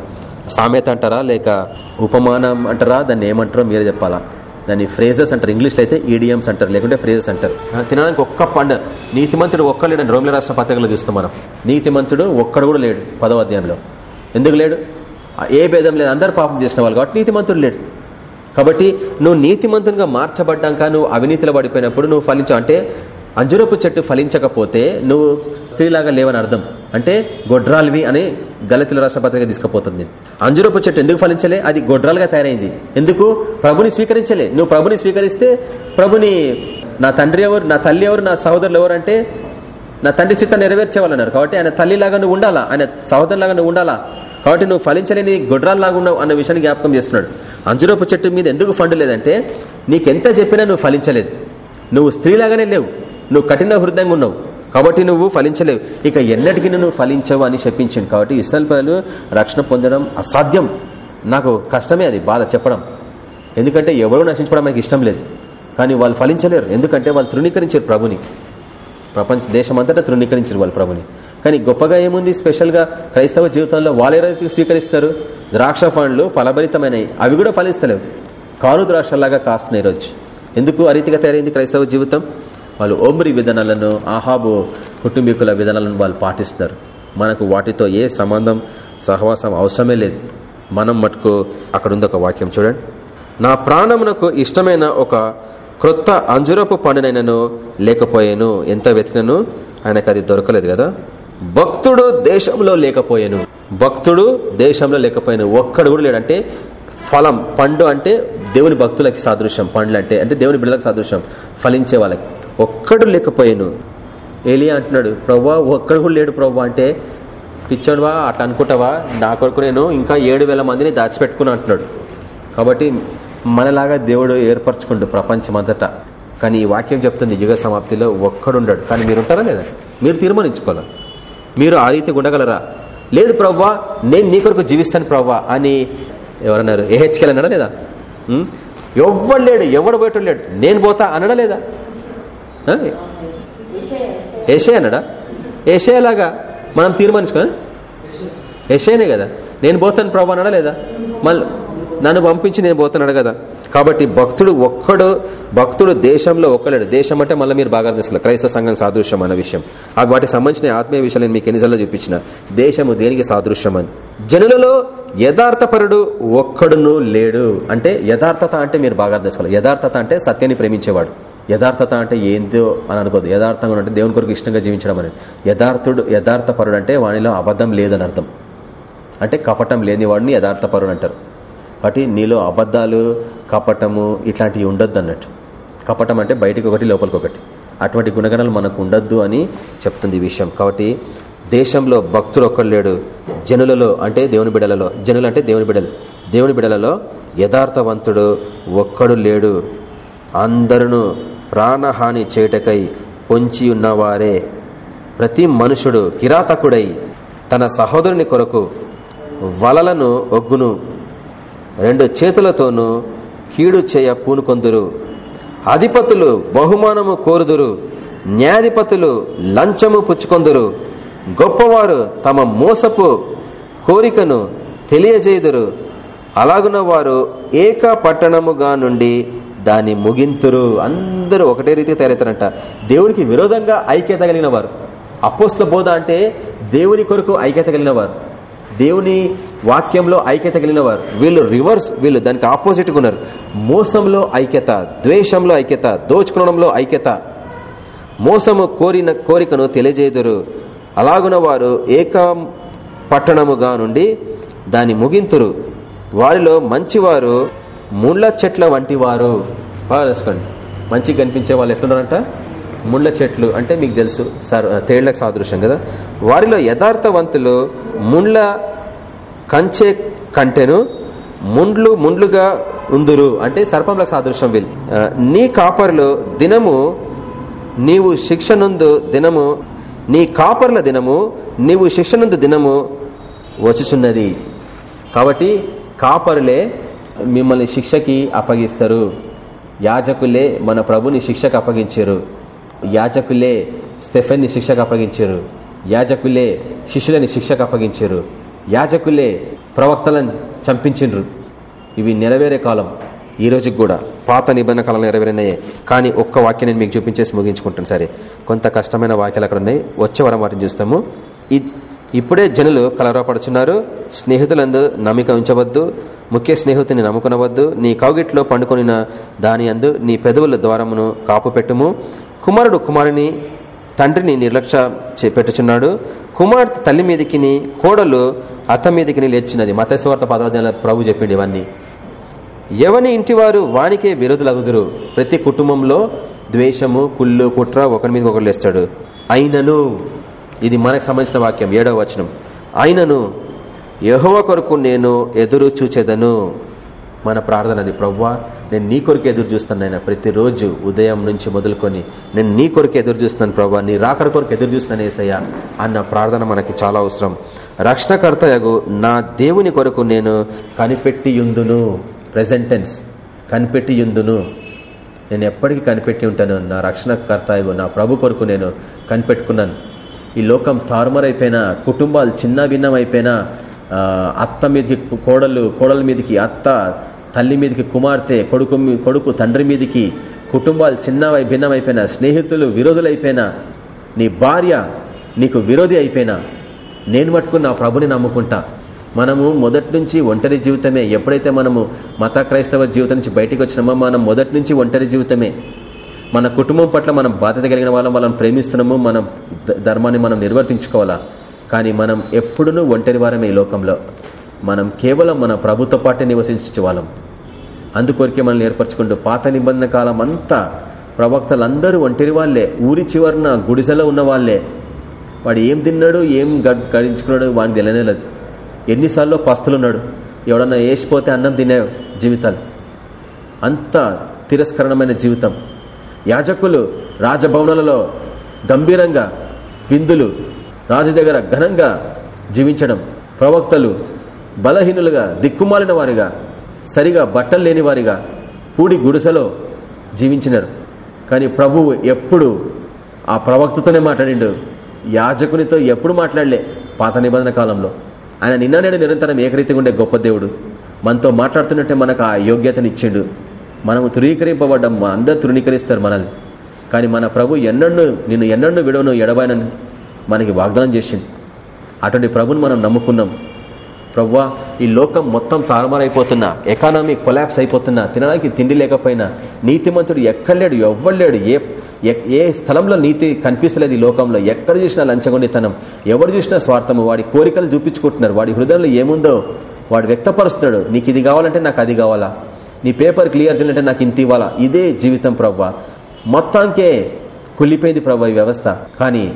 సామెత అంటారా? లేక ఉపమానం అంటారా? దాన్ని ఏమంటారో మీరే చెప్పాలా? దాన్ని ఫ్రేజెస్ అంటారు. ఇంగ్లీష్లో అయితే ఈడియమ్స్ అంటారు. లేకుంటే ఫ్రేజెస్ అంటారు. తినడానికి ఒక్క పండు. నీతిమంతుడు ఒక్క లేడు రోమిల రాష్ట్ర పత్రికలో చూస్తాం మనం. నీతిమంతుడు ఒక్కడు కూడా లేడు పదవ అధ్యాయంలో. ఎందుకు లేడు? ఏ భేదం లేదు. అందరు పాపం చేసిన వాళ్ళు కాబట్టి నీతిమంతుడు లేడు. కాబట్టి నువ్వు నీతిమంతునిగా మార్చబడ్డాక నువ్వు అవినీతిలో పడిపోయినప్పుడు నువ్వు ఫలించావు అంటే అంజురపు చెట్టు ఫలించకపోతే నువ్వు స్త్రీలాగా లేవని అర్థం. అంటే గొడ్రాల్వి అని గలతుల రాష్ట్ర పత్రిక తీసుకుపోతుంది. అంజురూప చెట్టు ఎందుకు ఫలించలే? అది గొడ్రాలుగా తయారైంది. ఎందుకు? ప్రభుని స్వీకరించలే. నువ్వు ప్రభుని స్వీకరిస్తే ప్రభుని నా తండ్రి ఎవరు నా తల్లి ఎవరు నా సహోదరులు ఎవరు అంటే నా తండ్రి చిత్త నెరవేర్చేవాళ్ళన్నారు. కాబట్టి ఆయన తల్లిలాగా నువ్వు ఉండాలా? ఆయన సహోదరులాగా నువ్వు ఉండాలా? కాబట్టి నువ్వు ఫలించలేని గొడ్రాల్లాగా ఉన్నావు అన్న విషయాన్ని జ్ఞాపకం చేస్తున్నాడు. అంజురూప చెట్టు మీద ఎందుకు ఫండు లేదంటే నీకెంత చెప్పినా నువ్వు ఫలించలేదు. నువ్వు స్త్రీలాగానే లేవు. నువ్వు కఠిన హృదయంగా ఉన్నావు. కాబట్టి నువ్వు ఫలించలేవు. ఇక ఎన్నటికీ నువ్వు ఫలించవు అని చెప్పించింది. కాబట్టి ఇస్రాయల్ ప్రజలు రక్షణ పొందడం అసాధ్యం. నాకు కష్టమే అది బాధ చెప్పడం. ఎందుకంటే ఎవరు నశించుకోవడం మనకి ఇష్టం లేదు. కానీ వాళ్ళు ఫలించలేరు. ఎందుకంటే వాళ్ళు తృణీకరించారు ప్రభుని. ప్రపంచ దేశమంతటా తృణీకరించారు వాళ్ళు ప్రభుని. కానీ గొప్పగా ఏముంది? స్పెషల్గా క్రైస్తవ జీవితంలో వాళ్ళు ఎవరైతే స్వీకరిస్తారు? ద్రాక్ష పండ్లు ఫలభరితమైనవి. అవి కూడా ఫలిస్తలేవు. కారు ద్రాక్షలాగా కాస్తున్నాయి రోజు ఎందుకు అరీతిగా తయారైంది క్రైస్తవ జీవితం? వాళ్ళు ఓమ్రి విధానాలను ఆహాబు కుటుంబీకుల విధానాలను వాళ్ళు పాటిస్తున్నారు మనకు వాటితో ఏ సంబంధం సహవాసం అవసరమే లేదు. మనం మటుకు అక్కడ ఉంది ఒక వాక్యం చూడండి. నా ప్రాణమునకు ఇష్టమైన ఒక క్రొత్త అంజురపు పండునైనను లేకపోయాను. ఎంత వెతినను ఆయనకు అది దొరకలేదు కదా. భక్తుడు దేశంలో లేకపోయాను. భక్తుడు దేశంలో లేకపోయాను. ఒక్కడు కూడా లేడంటే ఫలం పండు అంటే దేవుని భక్తులకి సాదృశ్యం పండ్లు అంటే అంటే దేవుని బిడ్డలకు సాదృశ్యం ఫలించే వాళ్ళకి. ఒక్కడు లేకపోయాను. ఏలియా అంటున్నాడు ప్రవ్వా ఒక్కడు కూడా లేడు ప్రవ్వా. అంటే పిచ్చోడువా అట్లా అనుకుంటావా? నా కొరకు నేను ఇంకా ఏడు వేల మందిని దాచిపెట్టుకుని అంటున్నాడు. కాబట్టి మనలాగా దేవుడు ఏర్పరచుకుంటు ప్రపంచమంతటా. కానీ ఈ వాక్యం చెప్తుంది యుగ సమాప్తిలో ఒక్కడుండడు కానీ మీరు ఉంటారా లేదా? మీరు తీర్మానించుకోవాలా? మీరు ఆ రీతి ఉండగలరా? లేదు ప్రవ్వా నేను నీ కొరకు జీవిస్తాను ప్రవ్వా అని ఎవరన్నారు? ఏహెచ్కెళ్ళన్నాడా లేదా? ఎవ్వడు లేడు ఎవడు పోయేటోడు లేడు. నేను పోతా అనడా లేదా? ఏషే అనడా? ఏషేలాగా మనం తీర్మానించుకో ఏషేనే కదా. నేను పోతాను ప్రభు అనడా లేదా? మళ్ళీ నన్ను పంపించి నేను పోతున్నాడు కదా. కాబట్టి భక్తుడు ఒక్కడు భక్తుడు దేశంలో ఒక్కలేడు. దేశం అంటే మళ్ళీ మీరు బాగా తెలుసుకోవాలి క్రైస్తవ సంఘం సాదృశ్యం అన్న విషయం. వాటికి సంబంధించిన ఆత్మీయ విషయాలు మీకు ఎన్నిసార్లు చూపించిన. దేశము దేనికి సాదృశ్యం అని. జనులలో యథార్థపరుడు ఒక్కడును లేడు. అంటే యథార్థత అంటే మీరు బాగా తెలుసుకోవాలి యథార్థత అంటే సత్యాన్ని ప్రేమించేవాడు. యథార్థత అంటే ఏందో అని అనుకోదు యథార్థంగా అంటే దేవుని కొరకు ఇష్టంగా జీవించడం అనేది. యథార్థుడు యథార్థపరుడు అంటే వానిలో అబద్ధం లేదని అర్థం. అంటే కపటం లేని వాడిని యథార్థపరుడు అంటారు. కాబట్టి నీలో అబద్ధాలు కపటము ఇట్లాంటివి ఉండొద్దు అన్నట్టు. కపటం అంటే బయటికి ఒకటి లోపలికి ఒకటి. అటువంటి గుణగణాలు మనకు ఉండొద్దు అని చెప్తుంది ఈ విషయం. కాబట్టి దేశంలో భక్తులు ఒక్కడు లేడు. జనులలో అంటే దేవుని బిడలలో. జనులు అంటే దేవుని బిడలు. దేవుని బిడలలో యథార్థవంతుడు ఒక్కడు లేడు. అందరును ప్రాణహాని చేటకై పొంచి ఉన్నవారే. ప్రతి మనుషుడు కిరాతకుడై తన సహోదరుని కొరకు వలలను ఒగ్గును. రెండు చేతులతోనూ కీడు చేయ పూనుకొందురు. అధిపతులు బహుమానము కోరుదురు. న్యాయాధిపతులు లంచము పుచ్చుకొందురు. గొప్పవారు తమ మోసపు కోరికను తెలియజేయుదురు. అలాగున వారు ఏక పట్టణముగా నుండి దాన్ని ముగింతురు. అందరూ ఒకటే రీతి తయారవుతారంట. దేవునికి విరోధంగా ఐక్యత కలిగిన వారు. అపోస్ల బోధ అంటే దేవుని కొరకు ఐక్యత కలిగిన వారు. దేవుని వాక్యంలో ఐక్యత కలిగిన వారు వీళ్ళు రివర్స్ వీళ్ళు దానికి ఆపోజిట్ ఉన్నారు. మోసంలో ఐక్యత ద్వేషంలో ఐక్యత దోచుకోవడంలో ఐక్యత. మోసము కోరిన కోరికను తెలియజేదురు అలాగున వారు ఏక పట్టణముగా నుండి దాన్ని ముగింతురు. వారిలో మంచివారు ముళ్ళ చెట్ల వంటి వారు బాగా తెలుసుకోండి. మంచిగా కనిపించే వాళ్ళు ఎట్లున్నారంట? ముళ్ళ చెట్లు అంటే మీకు తెలుసు తేళ్ళకు సాదృశ్యం కదా? వారిలో యథార్థవంతులు ముండ్ల కంచె కంటెను ముండ్లు ముండ్లుగా ఉందురు. అంటే సర్పంలకు సాదృశ్యం వీళ్ళు. నీ కాపరులు దినము నీవు శిక్షనుందు దినము నీ కాపర్ల దినము నీవు శిక్షనుందు దినము వచ్చుచున్నది. కాబట్టి కాపరులే మిమ్మల్ని శిక్షకి అప్పగిస్తారు. యాజకులే మన ప్రభుని శిక్షకు అప్పగించారు. యాజకులే స్టెఫెన్ని శిక్షకు అప్పగించారు. యాజకులే శిష్యులని శిక్షకు అప్పగించారు. యాజకులే ప్రవక్తలను చంపించిండ్రు ఇవి నెరవేరే కాలం. ఈ రోజుకి కూడా పాత నిబంధన కాలంలో నెరవేరినాయే. కానీ ఒక్క వాక్యం నేను మీకు చూపించేసి ముగించుకుంటాను సరే. కొంత కష్టమైన వాక్యాలు అక్కడ ఉన్నాయి. వచ్చే వరం వాటిని చూస్తాము. ఇ- ఇప్పుడే జనులు కలవరపడుచున్నారు. స్నేహితులందు నమ్మిక ఉంచవద్దు. ముఖ్య స్నేహితుని నమ్ముకునవద్దు. నీ కౌగిట్లో పండుకొనిన దాని అందు నీ పెదవుల ద్వారమును కాపు పెట్టుము కుమారుడు కుమారుని తండ్రిని నిర్లక్ష్య చే- పెట్టుచున్నాడు కుమార్తె తల్లి మీదికిని కోడలు అత్త మీదకి లేచినది. మతస్వార్థ పదోదయాల ప్రభు చెప్పిండి ఇవన్నీ. ఎవని ఇంటివారు వానికే విరోధులగుదురు ప్రతి కుటుంబంలో ద్వేషము కుళ్ళు కుట్ర ఒకరి మీద ఒకరు లేస్తాడు. అయినను ఇది మనకు సంబంధించిన వాక్యం ఏడవ వచనం. అయినను యెహోవా కొరకు నేను ఎదురు చూచెదను. మన ప్రార్థన అది. ప్రవ్వా నేను నీ కొరకు ఎదురు చూస్తాను ప్రతిరోజు ఉదయం నుంచి మొదలుకొని నేను నీ కొరకు ఎదురు చూస్తున్నాను ప్రవ్వా. నీ రాకడ కొరకు ఎదురు చూస్తున్నాను ఏసయ్యా అన్న ప్రార్థన మనకి చాలా అవసరం. రక్షణకర్తయగు నా దేవుని కొరకు నేను కనిపెట్టి యుందును ప్రెసెంటెన్స్ కనిపెట్టి యుందును నేను ఎప్పటికీ కనిపెట్టి ఉంటాను. నా రక్షణకర్తయగు నా ప్రభు కొరకు నేను కనిపెట్టుకున్నాను. ఈ లోకం తారుమారైపోయినా కుటుంబాలు చిన్న భిన్నం అయిపోయినా అత్త మీదకి కోడలు కోడల మీదకి అత్త తల్లి మీదకి కుమార్తె కొడుకు కొడుకు తండ్రి మీదకి కుటుంబాలు చిన్నవై భిన్నమైపోయినా స్నేహితులు విరోధులైపోయినా నీ భార్య నీకు విరోధి అయిపోయినా నేను మట్టుకు నా ప్రభుని నమ్ముకుంటా. మనము మొదటి నుంచి ఒంటరి జీవితమే. ఎప్పుడైతే మనము మత క్రైస్తవ జీవితం నుంచి బయటికి వచ్చినామో మనం మొదటి నుంచి ఒంటరి జీవితమే. మన కుటుంబం పట్ల మనం బాధ్యత కలిగిన వాళ్ళం వాళ్ళని ప్రేమిస్తున్నాము మన ధర్మాన్ని మనం నిర్వర్తించుకోవాలా? కానీ మనం ఎప్పుడునూ ఒంటరి వారమే ఈ లోకంలో. మనం కేవలం మన ప్రభుత్వ పాటే నివసించే వాళ్ళం అందుకొరికే మనల్ని ఏర్పరచుకుంటూ పాత నిబంధన కాలం అంతా ప్రవక్తలందరూ ఒంటరి వాళ్ళే ఊరి చివరన గుడిసెలో ఉన్న వాళ్ళే వాడు ఏం తిన్నాడు ఏం గడ్ గడించుకున్నాడు తెలియనే లేదు. ఎన్నిసార్లు పస్తులున్నాడు. ఎవడన్నా వేసిపోతే అన్నం తినే జీవితాలు. అంత తిరస్కరణమైన జీవితం. యాజకులు రాజభవనాలలో గంభీరంగా విందులు రాజు దగ్గర ఘనంగా జీవించడం. ప్రవక్తలు బలహీనులుగా దిక్కుమాలిన వారిగా సరిగా బట్టలు లేని వారిగా కూడి గుడిసెలో జీవించినారు. కానీ ప్రభువు ఎప్పుడు ఆ ప్రవక్తతోనే మాట్లాడిండు. యాజకునితో ఎప్పుడు మాట్లాడలే పాత నిబంధన కాలంలో. ఆయన నిన్న నేడు నిరంతరం ఏకరీతిగా ఉండే గొప్ప దేవుడు. మనతో మాట్లాడుతున్నట్టే మనకు ఆ యోగ్యతనిచ్చిండు. మనము తృణీకరింపబడ్డం అందరు తృణీకరిస్తారు మనల్ని. కానీ మన ప్రభు ఎన్నడూ నిన్ను ఎన్నడూ విడవను ఎడబాయనని మనకి వాగ్దానం చేసింది అటువంటి ప్రభుని మనం నమ్ముకున్నాం. ప్రవ్వా ఈ లోకం మొత్తం తారుమారైపోతున్నా. ఎకానమీ కొలాప్స్ అయిపోతున్నా. తినడానికి తిండి లేకపోయినా. నీతిమంతుడు ఎక్కడలేడు ఎవ్వలేడు ఏ ఏ స్థలంలో నీతి కనిపిస్తలేదు ఈ లోకంలో. ఎక్కడ చూసినా లంచగొండితనం. ఎవరు చూసినా స్వార్థము. వాడి కోరికలు చూపించుకుంటున్నారు. వాడి హృదయంలో ఏముందో వాడు వ్యక్తపరుస్తున్నాడు. నీకు ఇది కావాలంటే నాకు అది కావాలా? నీ పేపర్ క్లియర్ చేయాలంటే నాకు ఇంత ఇవ్వాలా? ఇదే జీవితం ప్రవ్వా. మొత్తానికే కులిపోయింది ప్రవ్వా ఈ వ్యవస్థ. కానీ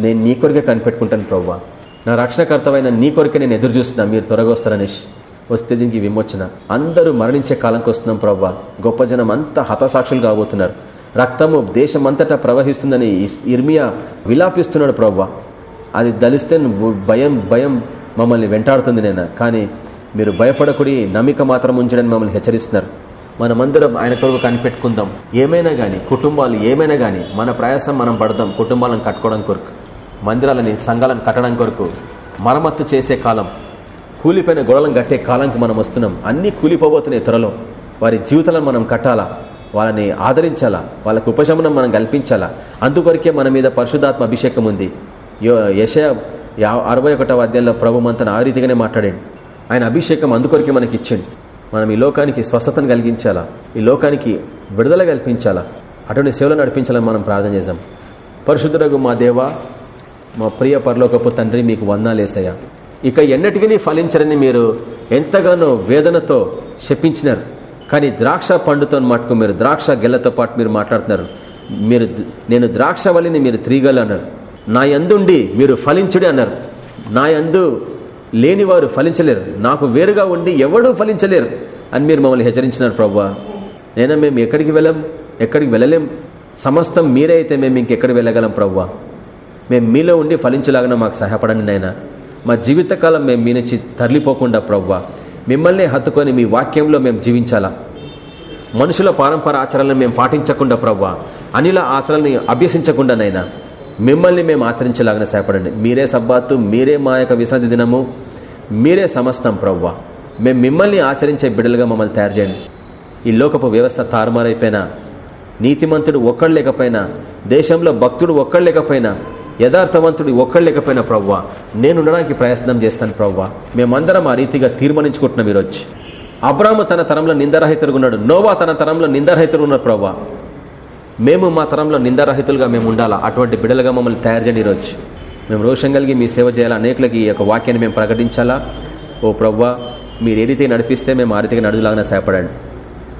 నేను నీ కొరికే కనిపెట్టుకుంటాను ప్రవ్వా. నా రక్షణకర్తమైన నీ కొరకే నేను ఎదురు చూస్తున్నా. మీరు త్వరగా వస్తారనేష్ వస్తే దీనికి విమోచన. అందరూ మరణించే కాలంకి వస్తున్నాం ప్రవ్వా. గొప్ప జనం అంతా హతసాక్షులు కాబోతున్నారు. రక్తము దేశమంతటా ప్రవహిస్తుందని ఇర్మియా విలాపిస్తున్నాడు ప్రవ్వా. అది దలిస్తే భయం భయం మమ్మల్ని వెంటాడుతుంది నేను కానీ మీరు భయపడకుడి నమ్మిక మాత్రం ఉంచడని మమ్మల్ని హెచ్చరిస్తున్నారు. మనమందరం ఆయన కొరకు కనిపెట్టుకుందాం. ఏమైనా కానీ కుటుంబాలు ఏమైనా కానీ మన ప్రయాసం మనం పడదాం. కుటుంబాలను కట్టుకోవడం కొరకు. మందిరాలని సంఘాలను కట్టడం కొరకు మరమ్మత్తు చేసే కాలం కూలిపోయిన గొడవలను కట్టే కాలంకి మనం వస్తున్నాం. అన్ని కూలిపోబోతున్నాయి త్వరలో. వారి జీవితాలను మనం కట్టాలా? వాళ్ళని ఆదరించాలా? వాళ్ళకు ఉపశమనం మనం కల్పించాలా? అందుకొరకే మన మీద పరిశుధాత్మ అభిషేకం ఉంది. యశ అరవై ఒకటవ అధ్యాయంలో ప్రభు మంతను ఆ రీతిగానే మాట్లాడాడు. ఆయన అభిషేకం అందుకొరకే మనకి ఇచ్చిండు. మనం ఈ లోకానికి స్వస్థతను కలిగించాలా? ఈ లోకానికి విడుదల కల్పించాలా? అటువంటి సేవలు నడిపించాలని మనం ప్రార్థన చేశాం. పరిశుద్ధులకు మా దేవ మా ప్రియ పరలోకపు తండ్రి మీకు వందాలేసయ్యా ఇక ఎన్నటికీ ఫలించరని మీరు ఎంతగానో వేదనతో శపించినారు. కానీ ద్రాక్ష పండుతో మటుకు మీరు ద్రాక్ష గెల్లతో పాటు మీరు మాట్లాడుతున్నారు. మీరు నేను ద్రాక్ష వల్లిని మీరు త్రీగలు అన్నారు. నా ఎందుండి మీరు ఫలించుడి అన్నారు. నా యందు లేనివారు ఫలించలేరు. నాకు వేరుగా ఉండి ఎవడూ ఫలించలేరు అని మీరు మమ్మల్ని హెచ్చరించినారు ప్రభా నేను మేము ఎక్కడికి వెళ్ళం? ఎక్కడికి వెళ్ళలేం? సమస్తం మీరే అయితే మేము ఇంకెక్కడికి వెళ్ళగలం ప్రవ్వా మేము మీలో ఉండి ఫలించలాగా మాకు సహాయపడండి నాయన. మా జీవితకాలం మేము మీ నుంచి తరలిపోకుండా ప్రవ్వ. మిమ్మల్ని హత్తుకొని మీ వాక్యంలో మేము జీవించాలా? మనుషుల పారంపర ఆచారాలను మేము పాటించకుండా ప్రవ్వ. అనిల ఆచరణని అభ్యసించకుండా నైనా మిమ్మల్ని మేము ఆచరించేలాగా సహాయపడండి. మీరే సబ్బాతు మీరే మా యొక్క విశ్రాంతి దినము. మీరే సమస్తం ప్రవ్వ. మేము మిమ్మల్ని ఆచరించే బిడ్డలుగా మమ్మల్ని తయారు చేయండి. ఈ లోకపు వ్యవస్థ తారుమారైపోయినా నీతిమంతుడు ఒక్కడు లేకపోయినా దేశంలో భక్తుడు ఒక్కడు లేకపోయినా యథార్థవంతుడు ఒక్కడు లేకపోయినా ప్రవ్వా నేను ఉండడానికి ప్రయత్నం చేస్తాను ప్రవ్వా. మేమందరం ఆ రీతిగా తీర్మానించుకుంటున్నాం ఈరోజు. అబ్రాహ్మ తన తరంలో నిందరహితుడుగా ఉన్నాడు నోవా తన తరంలో నిందరహితుడు ఉన్నాడు ప్రవ్వా. మేము మా తరంలో నిందారహితులుగా మేము ఉండాలా? అటువంటి బిడలుగా మమ్మల్ని తయారు చేయండి ఈరోజు. మేము రోషం కలిగి మీ సేవ చేయాలా? అనేకులకి ఈ యొక్క వాక్యాన్ని మేము ప్రకటించాలా? ఓ ప్రవ్వా మీరు ఏ నడిపిస్తే మేము ఆ రీతిగా నడుగులాగానే సేపడండి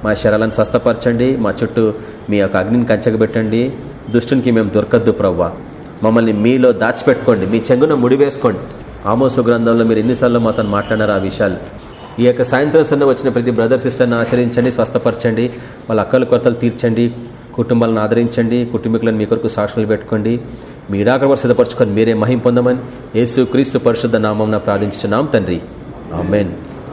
మా శరాలను స్వస్థపరచండి మా చుట్టూ మీ యొక్క అగ్నిని కంచగబెట్టండి దుష్టునికి మేము దొరకద్దు ప్రవ్వా. మమ్మల్ని మీలో దాచిపెట్టుకోండి. మీ చెంగున ముడివేసుకోండి ఆమోసు గ్రంథంలో మీరు ఎన్నిసార్లు మాతో మాట్లాడారు ఆ విషయాలు. ఈ యొక్క సాయంత్రం సన్న వచ్చిన ప్రతి బ్రదర్ సిస్టర్ని ఆచరించండి స్వస్థపరచండి. వాళ్ళ అక్కల కొరతలు తీర్చండి. కుటుంబాలను ఆదరించండి. కుటుంబీకులను మీ కొరకు సాక్షులు పెట్టుకోండి. మీరు ఇడాకడ సిద్ధపరచుకొని మీరే మహిం పొందమని యేసు క్రీస్తు పరిశుద్ధ నామం ప్రార్థించున్నాం తండ్రి. ఆమెన్.